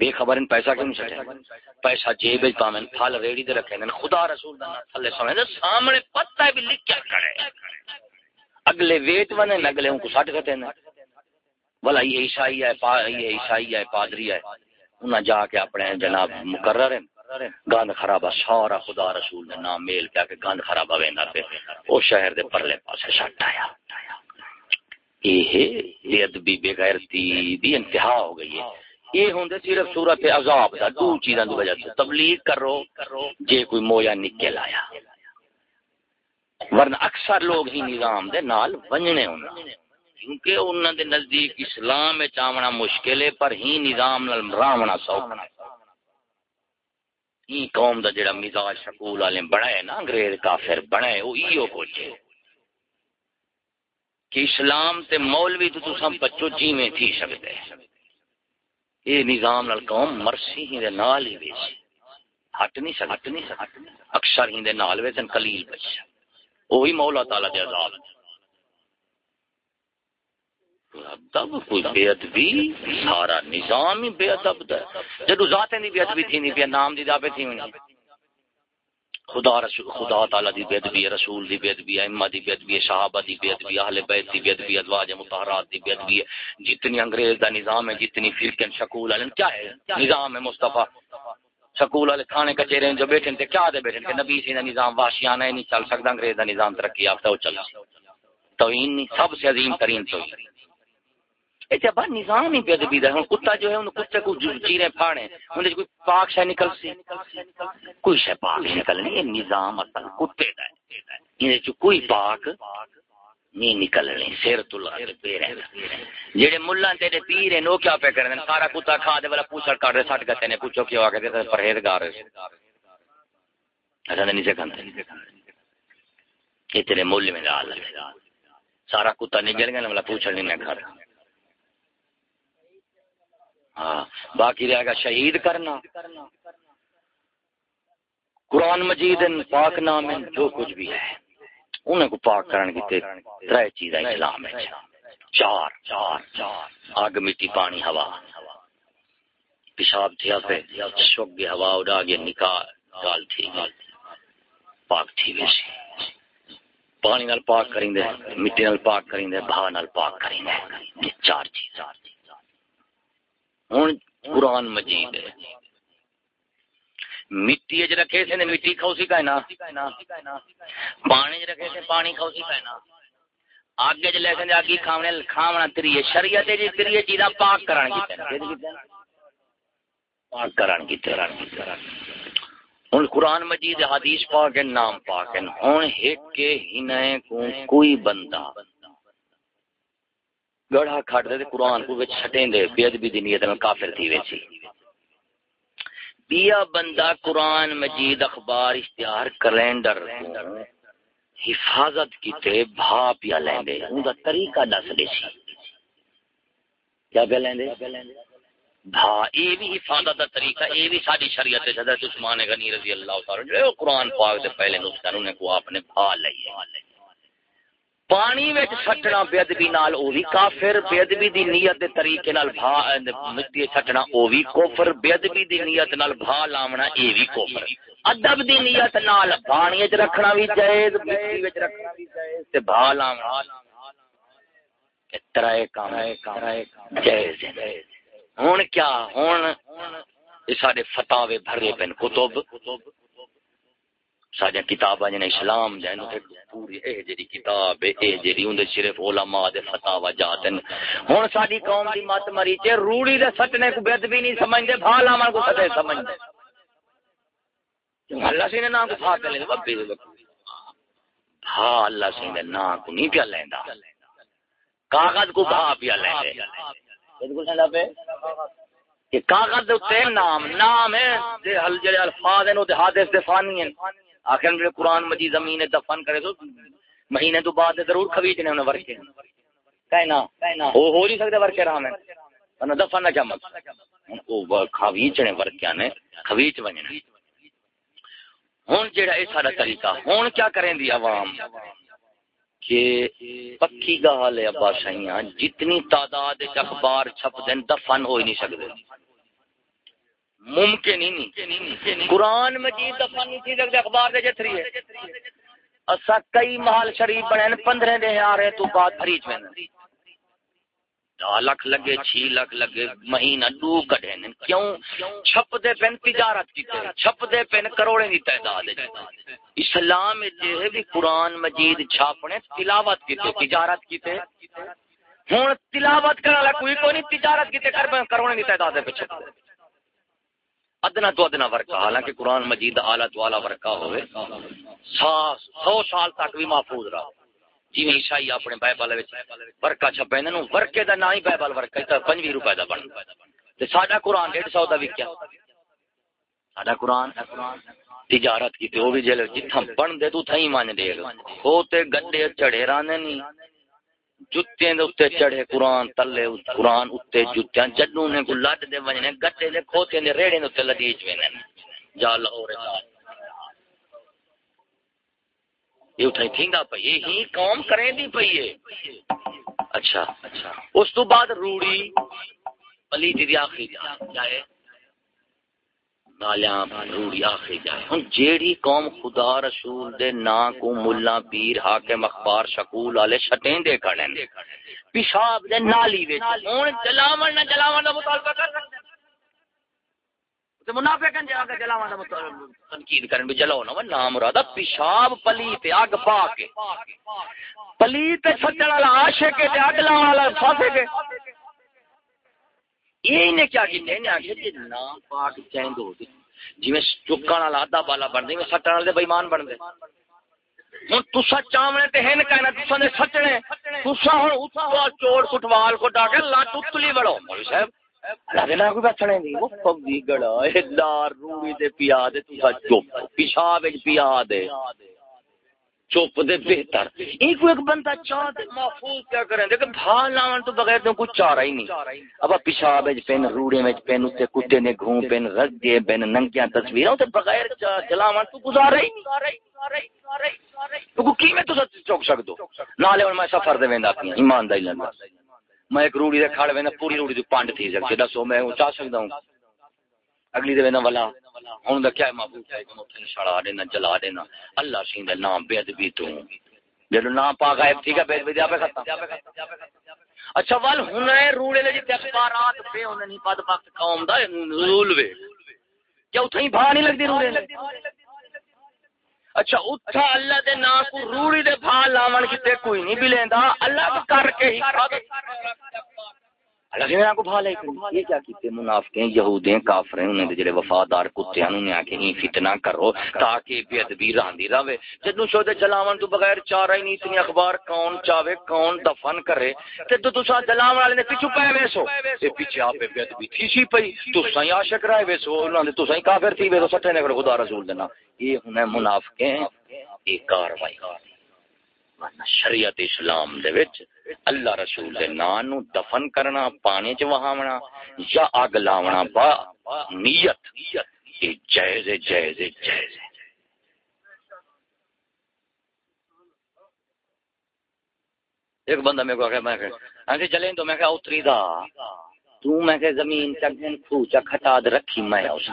بے خبر ان پیسہ کیوں سٹے؟ پیسہ جیب وچ پاویں پھل ریڑی تے رکھے نے خدا رسول دا تھلے سنے دے سامنے پتہ ہے بھی لکھیا کھڑے۔ اگلے ویٹ ونے اگلے کو سٹ کتے نے۔ بلا یہ عیسائی ہے یہ عیسائی ہے پادری ہے۔ انہاں جا کے اپنے جناب مقرر ہیں۔ گند خرابہ سارا خدا رسول نے نام میل کیا کہ گند خرابہ ویندا پہ او شہر دے پرلے پاسے سٹ آیا۔ یہ بے ادبی بے غیرتی بھی انتہا ہو گئی ہے۔ یہ ہوں صرف صورت عذاب دا دو چیزاں دی وجہ سے تبلیغ کرو، جے کوئی مویا نکل آیا۔ ورنہ اکثر لوگ ہی نظام دے نال ونجنے ہوں۔ کیونکہ انہوں دے نزدیک اسلام میں چاونا مشکل ہے، پر ہی نظام نال راونا سوکنا ہی قوم دا جڑا مزاج شکول والے بنائے نا، انگریز کافر بنائے وہ ایو کچھ کہ اسلام تے مولوی تو تساں بچو جی میں تھی سکتے ہیں یہ نظام نال قوم مرسی ہی دے نال ہی ویسی ہٹ نہیں سکتی ہٹ نہیں سکتی اکثر ہی دے نال ویسن قلیل بچا وہی مولا تعالی دے عذاب۔ ادب کوئی بے ادبی سارا نظام ہی بے ادب دا جدو ذاتیں دی بے ادبی تھی نہیں پیا نام دی دابے تھی نہیں۔ خدا رسول خدا تعالی دی بے ادبی رسول دی بے ادبی ائمہ دی بے ادبی صحابہ دی بے ادبی اہل بیت دی بے ادبی ازواج مطہرات دی بے ادبی جتنی انگریز دا نظام ہے، جتنی فرقن شکول والے، کیا ہے؟ نظام ہے مصطفی۔ سکول والے تھانے، کچہرے جو بیٹھے تھے، کیا دے بیٹھے کہ نبی سی دا نظام واشیانہ نہیں چل سکتا، انگریز دا نظام ترقی یافتہ، وہ چل تو ان سب سے عظیم ترین تو جب نظام ہی بے ادبی دا کتا جو ہے ان کتے کو چیرے پھاڑے ان کوئی پاک شے نکل سی، کوئی شے پاک نہیں نکلنی یہ نظام اصل کتے دا ہے۔ ان کوئی پاک نہیں نکلنی تو جڑے ملہ تیرے پیر ہیں کیا پہ سارا کتا کھا دے والا پوچھڑ کاٹ سٹ گتے نے پوچھو کیوں آ کے پرہیزگار ہے نہیں یہ تیرے میں ڈال سارا کتا نکل گیا والا پوچھڑ نہیں کھا ہاں باقی رہے گا شہید کرنا۔ قرآن مجید ان پاک نام ان جو کچھ بھی ہے، انہیں کو پاک کرنے کی تے تر چیز اسلام ہے۔ چار چار چار آگ، مٹی، پانی، ہوا۔ پیشاب تھیا پہ شوق ہوا اڑا گیا، نکال، گال تھی پاک تھی ویسی پانی نال پاک کریں دے مٹی نال پاک کریں دے بھا نال پاک کریں دے یہ چار چیز۔ ہوں قرآن مجید ہے۔ مٹی اج رکھے سے مٹی کھاؤ سی کہنا پانی رکھے سے پانی کھاؤ سی کہنا آگے چ لے کے آگے کھاونے کھاونا تریے شریعت جی تریے چیزاں پاک کران کی پاک کران کی کران کی کران ہن قرآن مجید حدیث پاک ہے، نام پاک ہے۔ ہن ایک کے ہنے کو کوئی بندہ۔ گڑھا کھڑ دے قرآن کو وچ چھٹیں دے بے ادبی دی نیت نال کافر تھی ویسی۔ بیا بندہ قرآن مجید اخبار اشتہار کیلنڈر حفاظت کیتے بھا پیا لیندے اون دا طریقہ دس دے سی۔ کیا پیا لیندے؟ بھا، اے بھی حفاظت دا طریقہ، اے بھی ساری شریعت حضرت عثمان غنی رضی اللہ تعالی جو قرآن پاک دے پہلے نسخہ انہوں نے کو آپ نے بھا لئی ہے۔ پانی وچ سٹنا بے ادبی نال او وی کافر بے ادبی دی نیت دے طریقے نال بھا مٹی سٹنا او وی کفر بے ادبی دی نیت نال بھا لاونا اے وی کفر۔ ادب دی نیت نال پانی وچ رکھنا وی جائز، مٹی وچ رکھنا وی جائز۔ تے بھا لاونا ترائے کام اے کام۔ جائز ہن کیا؟ ہن یہ سارے فتاوے بھرے پن کتب۔ سارے کتاباں جن اسلام جن پوری اے جڑی کتاب اے جڑی اون صرف علماء دے فتاوا جاتن ہن ساری قوم دی مت مری تے روڑی دے سٹنے کو بد بھی نہیں سمجھدے، بھالا من کو سدے سمجھدے۔ اللہ سی نے نام کو پھا کے لے بابے ہاں اللہ سی نے نام کو نہیں پیا لیندا کاغذ کو بھا پیا لے بالکل سندا پہ کہ کاغذ تے نام نام ہے، دے ہل جڑے الفاظ ہیں او دے حادث دے فانی ہیں۔ آخر میرے قرآن مجید زمین دفن کرے تو مہینے تو بعد ضرور کھویچنے انہیں ورکے کہنا وہ ہو نہیں سکتے ورکے رہا میں۔ ورنہ دفن نہ چمک وہ کھویچنے ورکیا نے کھویچ بننے ہوں جہاں یہ سارا طریقہ ہوں کیا کریں دی عوام؟ کہ پکی گال ہے ابا شاہیاں جتنی تعداد اخبار چھپ دین دفن ہو ہی نہیں سکتے ممکن ہی نہیں۔ قرآن مجید دفعہ نہیں تھی سکتے اخبار دے جتری ہے۔ اسا کئی محل شریف بنے پندرہ دے آ رہے تو بعد فریج میں دہ لکھ لگے چھ لکھ لگے، مہینہ دو کٹے کیوں؟ چھپ دے پین تجارت کیتے چھپ دے پین کروڑے دی تعداد اسلام جے بھی قرآن مجید چھاپنے، تلاوت کیتے تجارت کیتے ہوں تلاوت کرنے والا کوئی کوئی نہیں، تجارت کیتے کروڑے دی تعداد پہ چھپ دے ادنا تو ادنا ورکا، حالانکہ قرآن مجید آلہ تو آلہ ورکا ہوئے۔ سو سال تک بھی محفوظ رہا۔ جی عیسائی اپنے بائبل ورکا چھپے نو ورکے دا نہ ہی بائبل ورکا تے 25 روپے دا بن تے ساڈا قرآن ڈیڑھ 150 دا وکیا۔ ساڈا قرآن تجارت کی تے بھی جے جتھاں بن دے تو تھئی مان دے او تے گڈے چڑھے رانے نہیں جتیاں دے اوتے چڑھے قرآن، تلے قرآن اوتے جتیاں جدوں نے کو لڈ دے وجنے گٹے دے کھوتے دے ریڑے اوتے لدیج وینن جا لاہور یہ اٹھائی تھینگا پئی ہی قوم کریں دی پئی ہے۔ اچھا اچھا۔ اس تو بعد روڑی پلی جی دی آخری جائے۔ نالیاں روڑی آخری جائے۔ ہن جیڑی قوم خدا رسول دے نا کو ملا پیر حاکم اخبار شکول والے شٹیں دے کھڑے پیشاب دے نالی وچ۔ ہن جلاون نہ جلاون دا مطالبہ کر سکتے تے منافقاں جا کے جلاون دا مطالبہ۔ تنقید کرن بھی جلاو نہ نام مراد پیشاب پلی تے اگ پا کے۔ پلی تے سچن والا عاشق تے اگ لاون والا فاسق یہ نے کیا کیتے نے آخیا جی نام پاک ہو جی میں چکن والا آدھا بالا بن دے میں سٹن والے بےمان بن دے۔ ہوں تسا چاونے تے ہن کہنا تسا نے سچنے۔ تسا ہن کٹوال کو لٹ اتلی بڑو مولوی صاحب لگنا کوئی بچنے وہ پگی گڑا، اے دار روڑی دے پیا دے تسا چپ، پیشاب وچ پیا دے۔ چپ دے بہتر۔ ایک ایک بندہ چاہ دے محفوظ کیا کریں دیکھ بھال لاون تو بغیر تو کچھ چارہ ہی نہیں۔ اب پیشاب وچ پین، روڑے وچ پین اوتے کتے نے گھوم پین رگ دے پین، ننگیاں تصویراں تے بغیر چلاون تو گزارا ہی نہیں تو کی میں تو چوک سکدو؟ نالے ہن میں سفر دے ویندا پیا، ایمانداری نال میں ایک روڑی دے کھڑ ویندا، پوری روڑی دی پانڈ تھی سکدی، دسو میں چاہ سکدا ہوں۔ اگلی دے ویندا والا ہوں دا کیا محبوب ہے کہ مٹھے چھڑا دینا، جلا دینا۔ اللہ سین دے نام بے ادبی تو۔ جدو نام پا غائب تھی گا بے ادبی دیا ختم۔ اچھا وال ہن ہے روڑے لے جی جتے اخبارات پہ ہونے نہیں پد وقت قوم دا نزول وے۔ کیا اتھیں بھا نہیں لگدی روڑے لے؟ اچھا اتھا اللہ دے نام کو روڑی دے بھا لاون کتے کوئی نہیں بھی لیندا۔ اللہ کر کے ہی اللہ کو یہ کیا کیتے منافقیں، یہودیں، کافریں جڑے وفادار کتے ہیں فتنہ کرو تاکہ بے ادبی راندی رہے جدوں جلاون تو بغیر چارہ ہی نہیں، اتنی اخبار کون چاہے، کون دفن کرے۔ تے تو تسا جلاون والے نے پیچھے پے ویسو۔ تے پیچھے آپ بے ادبی تھی سی پئی۔ تسا ہی عاشق رہے ویسو، انہاں دے کافر تھی ویسو سٹے نے خدا رسول دینا۔ یہ ہن منافقیں کاروائی۔ شریعت اسلام دے وچ اللہ رسول دے نام نو دفن کرنا، پانی چ وہاونا یا اگ لاونا با نیت۔ یہ جائز جائز جائز ایک بندہ میرے کو میں کہ ہاں چلیں جی، تو میں کہ اتری دا۔ تو میں کہ زمین چگن کھو چا کھٹا رکھی میں اس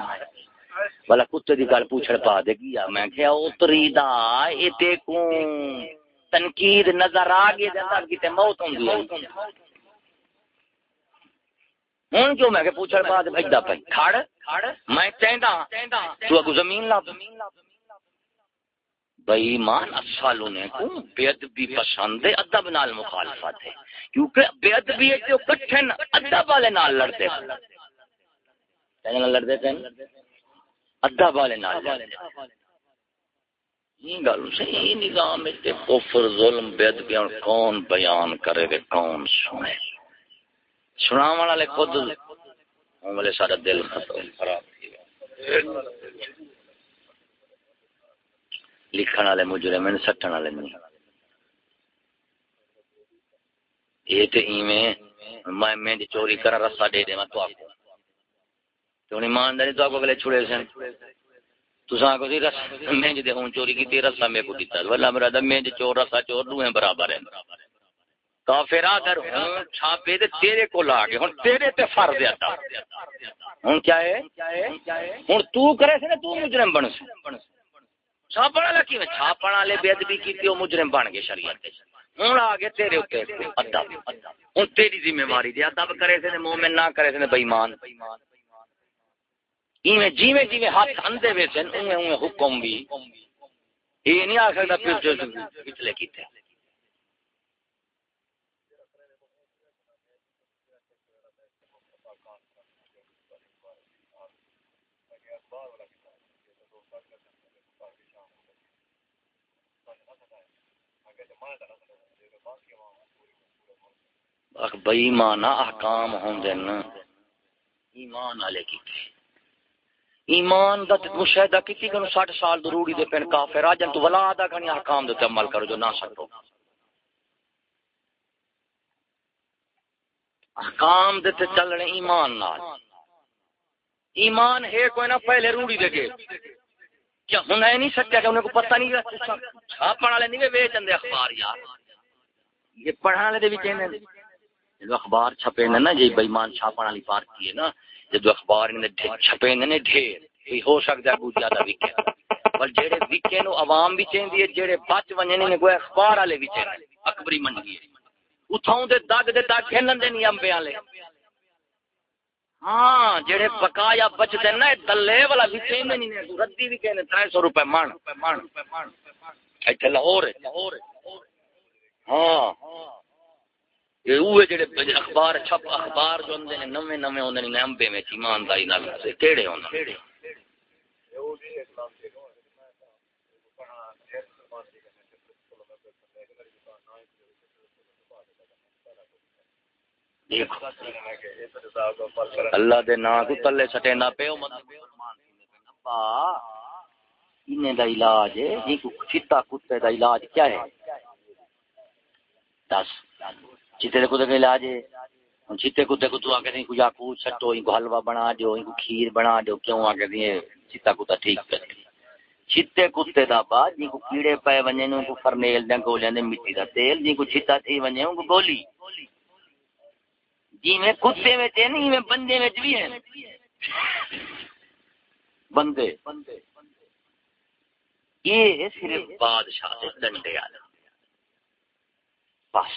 والا کتے دی گل پوچھڑ پا دے گیا میں کہ اتری دا اے تے کو تنقید نظر آ گئی تے اندر کیتے موت ہوندی ہے۔ ہن جو میں کہ پوچھڑ پا دے بھجدا پئی۔ کھڑ میں چیندا ہاں، تو اگو زمین لا بھائی مان اصالوں نے کو بے ادبی پسند ہے ادب نال مخالفت ہے؟ کیونکہ بے ادبی ہے تو کٹھن ادب والے نال لڑتے ہیں۔ کہنے لڑتے ہیں ادب والے نال لڑتے یہ گل صحیح نظام تے کفر، ظلم بے ادبی کون بیان کرے گا، کون سنے؟ سناون والے خود والے سارا دل خراب لکھن والے مجرم ہیں، سٹن والے نہیں۔ یہ تو ایویں میں میں چوری کرا، رسا دے دے، میں تو آپ تو ایمانداری تو آپ اگلے چھڑے سن۔ تساں کو رس میں دے ہوں چوری کی رسا میں کو دیتا ولا میرا دم میں چور رسا چور دو ہیں برابر ہیں کافر اگر ہوں چھاپے تے تیرے کو لا کے ہن تیرے تے فرض ادا ہن کیا ہے؟ ہن تو کرے سے تو مجرم بن سے چھاپڑ والا کی چھاپڑ والے بے ادبی کی وہ مجرم بن گئے شریعت دے۔ ہوں آ گئے تیرے اتنے ادب۔ ہوں تیری ذمہ داری دے۔ ادب کرے سے مومن نہ کرے سے بےمان ایویں جیویں جیویں ہاتھ اندے وے سن اویں اویں حکم بھی۔ یہ نہیں آ سکتا پھر پچھلے کیتے۔ بئی مانا احکام ہوندے نا ایمان والے کیتے۔ ایمان دا مشاہدہ کیتی کہ 60 سال ضروری دے پن کافر اجن تو ولا ادا کنی احکام دے عمل کرو جو نہ سکو۔ احکام دے تے چلنے ایمان نال۔ ایمان ہے کوئی نہ پہلے روڑی دے گے کیا ہونا ہے نہیں سکتا کہ انہیں کو پتہ نہیں ہے؟ چھاپن والے نہیں ویچن دے اخبار یار۔ یہ پڑھنے والے بھی کہنے جو اخبار چھپے نا جی بےمان چھاپن والی پارٹی ہے نا۔ جدو اخبار چھپے نے ڈھیر کوئی ہو سکتا ہے کچھ زیادہ وکے پر جہے وکے نو عوام بھی چاہیے ہے جہے بچ ونے نے کوئی اخبار والے بھی چاہیے اکبری منڈی ہے۔ اتھاؤں دے دگ دے دگ کھلن دے نہیں امبے والے ہاں جڑے بقایا بچتے نا دلے والا بھی چاہیے نہیں ردی بھی کہنے تر سو روپے من لاہور ہاں۔ جڑے اخبار، چھپ اخبار جو ہوندے نے نویں نویں ہوندے نے امبے میں ایمانداری نال کیڑے ہوندے اللہ دے نا کو تلے سٹے نہ پیو ابا انہیں دا علاج ہے؟ جی کو چتا کتے دا علاج کیا ہے؟ دس۔ چیتے کتے کا علاج ہے چیتے کتے کو تو آ کے کو یاقوت چھٹو ان کو حلوہ بنا دیو ان کو کھیر بنا دیو کیوں آ کے دیں چیتا کتا ٹھیک کر چیتے کتے دا با جن کو کیڑے پے ونجے ان کو فرنیل دیں گولیں دیں مٹی دا تیل جن کو چیتا تھی ونجے ان کو گولی۔ جی میں کتے میں تے نہیں، میں بندے میں بھی ہیں۔ بندے۔ یہ صرف بادشاہ دے ڈنڈے والا بس۔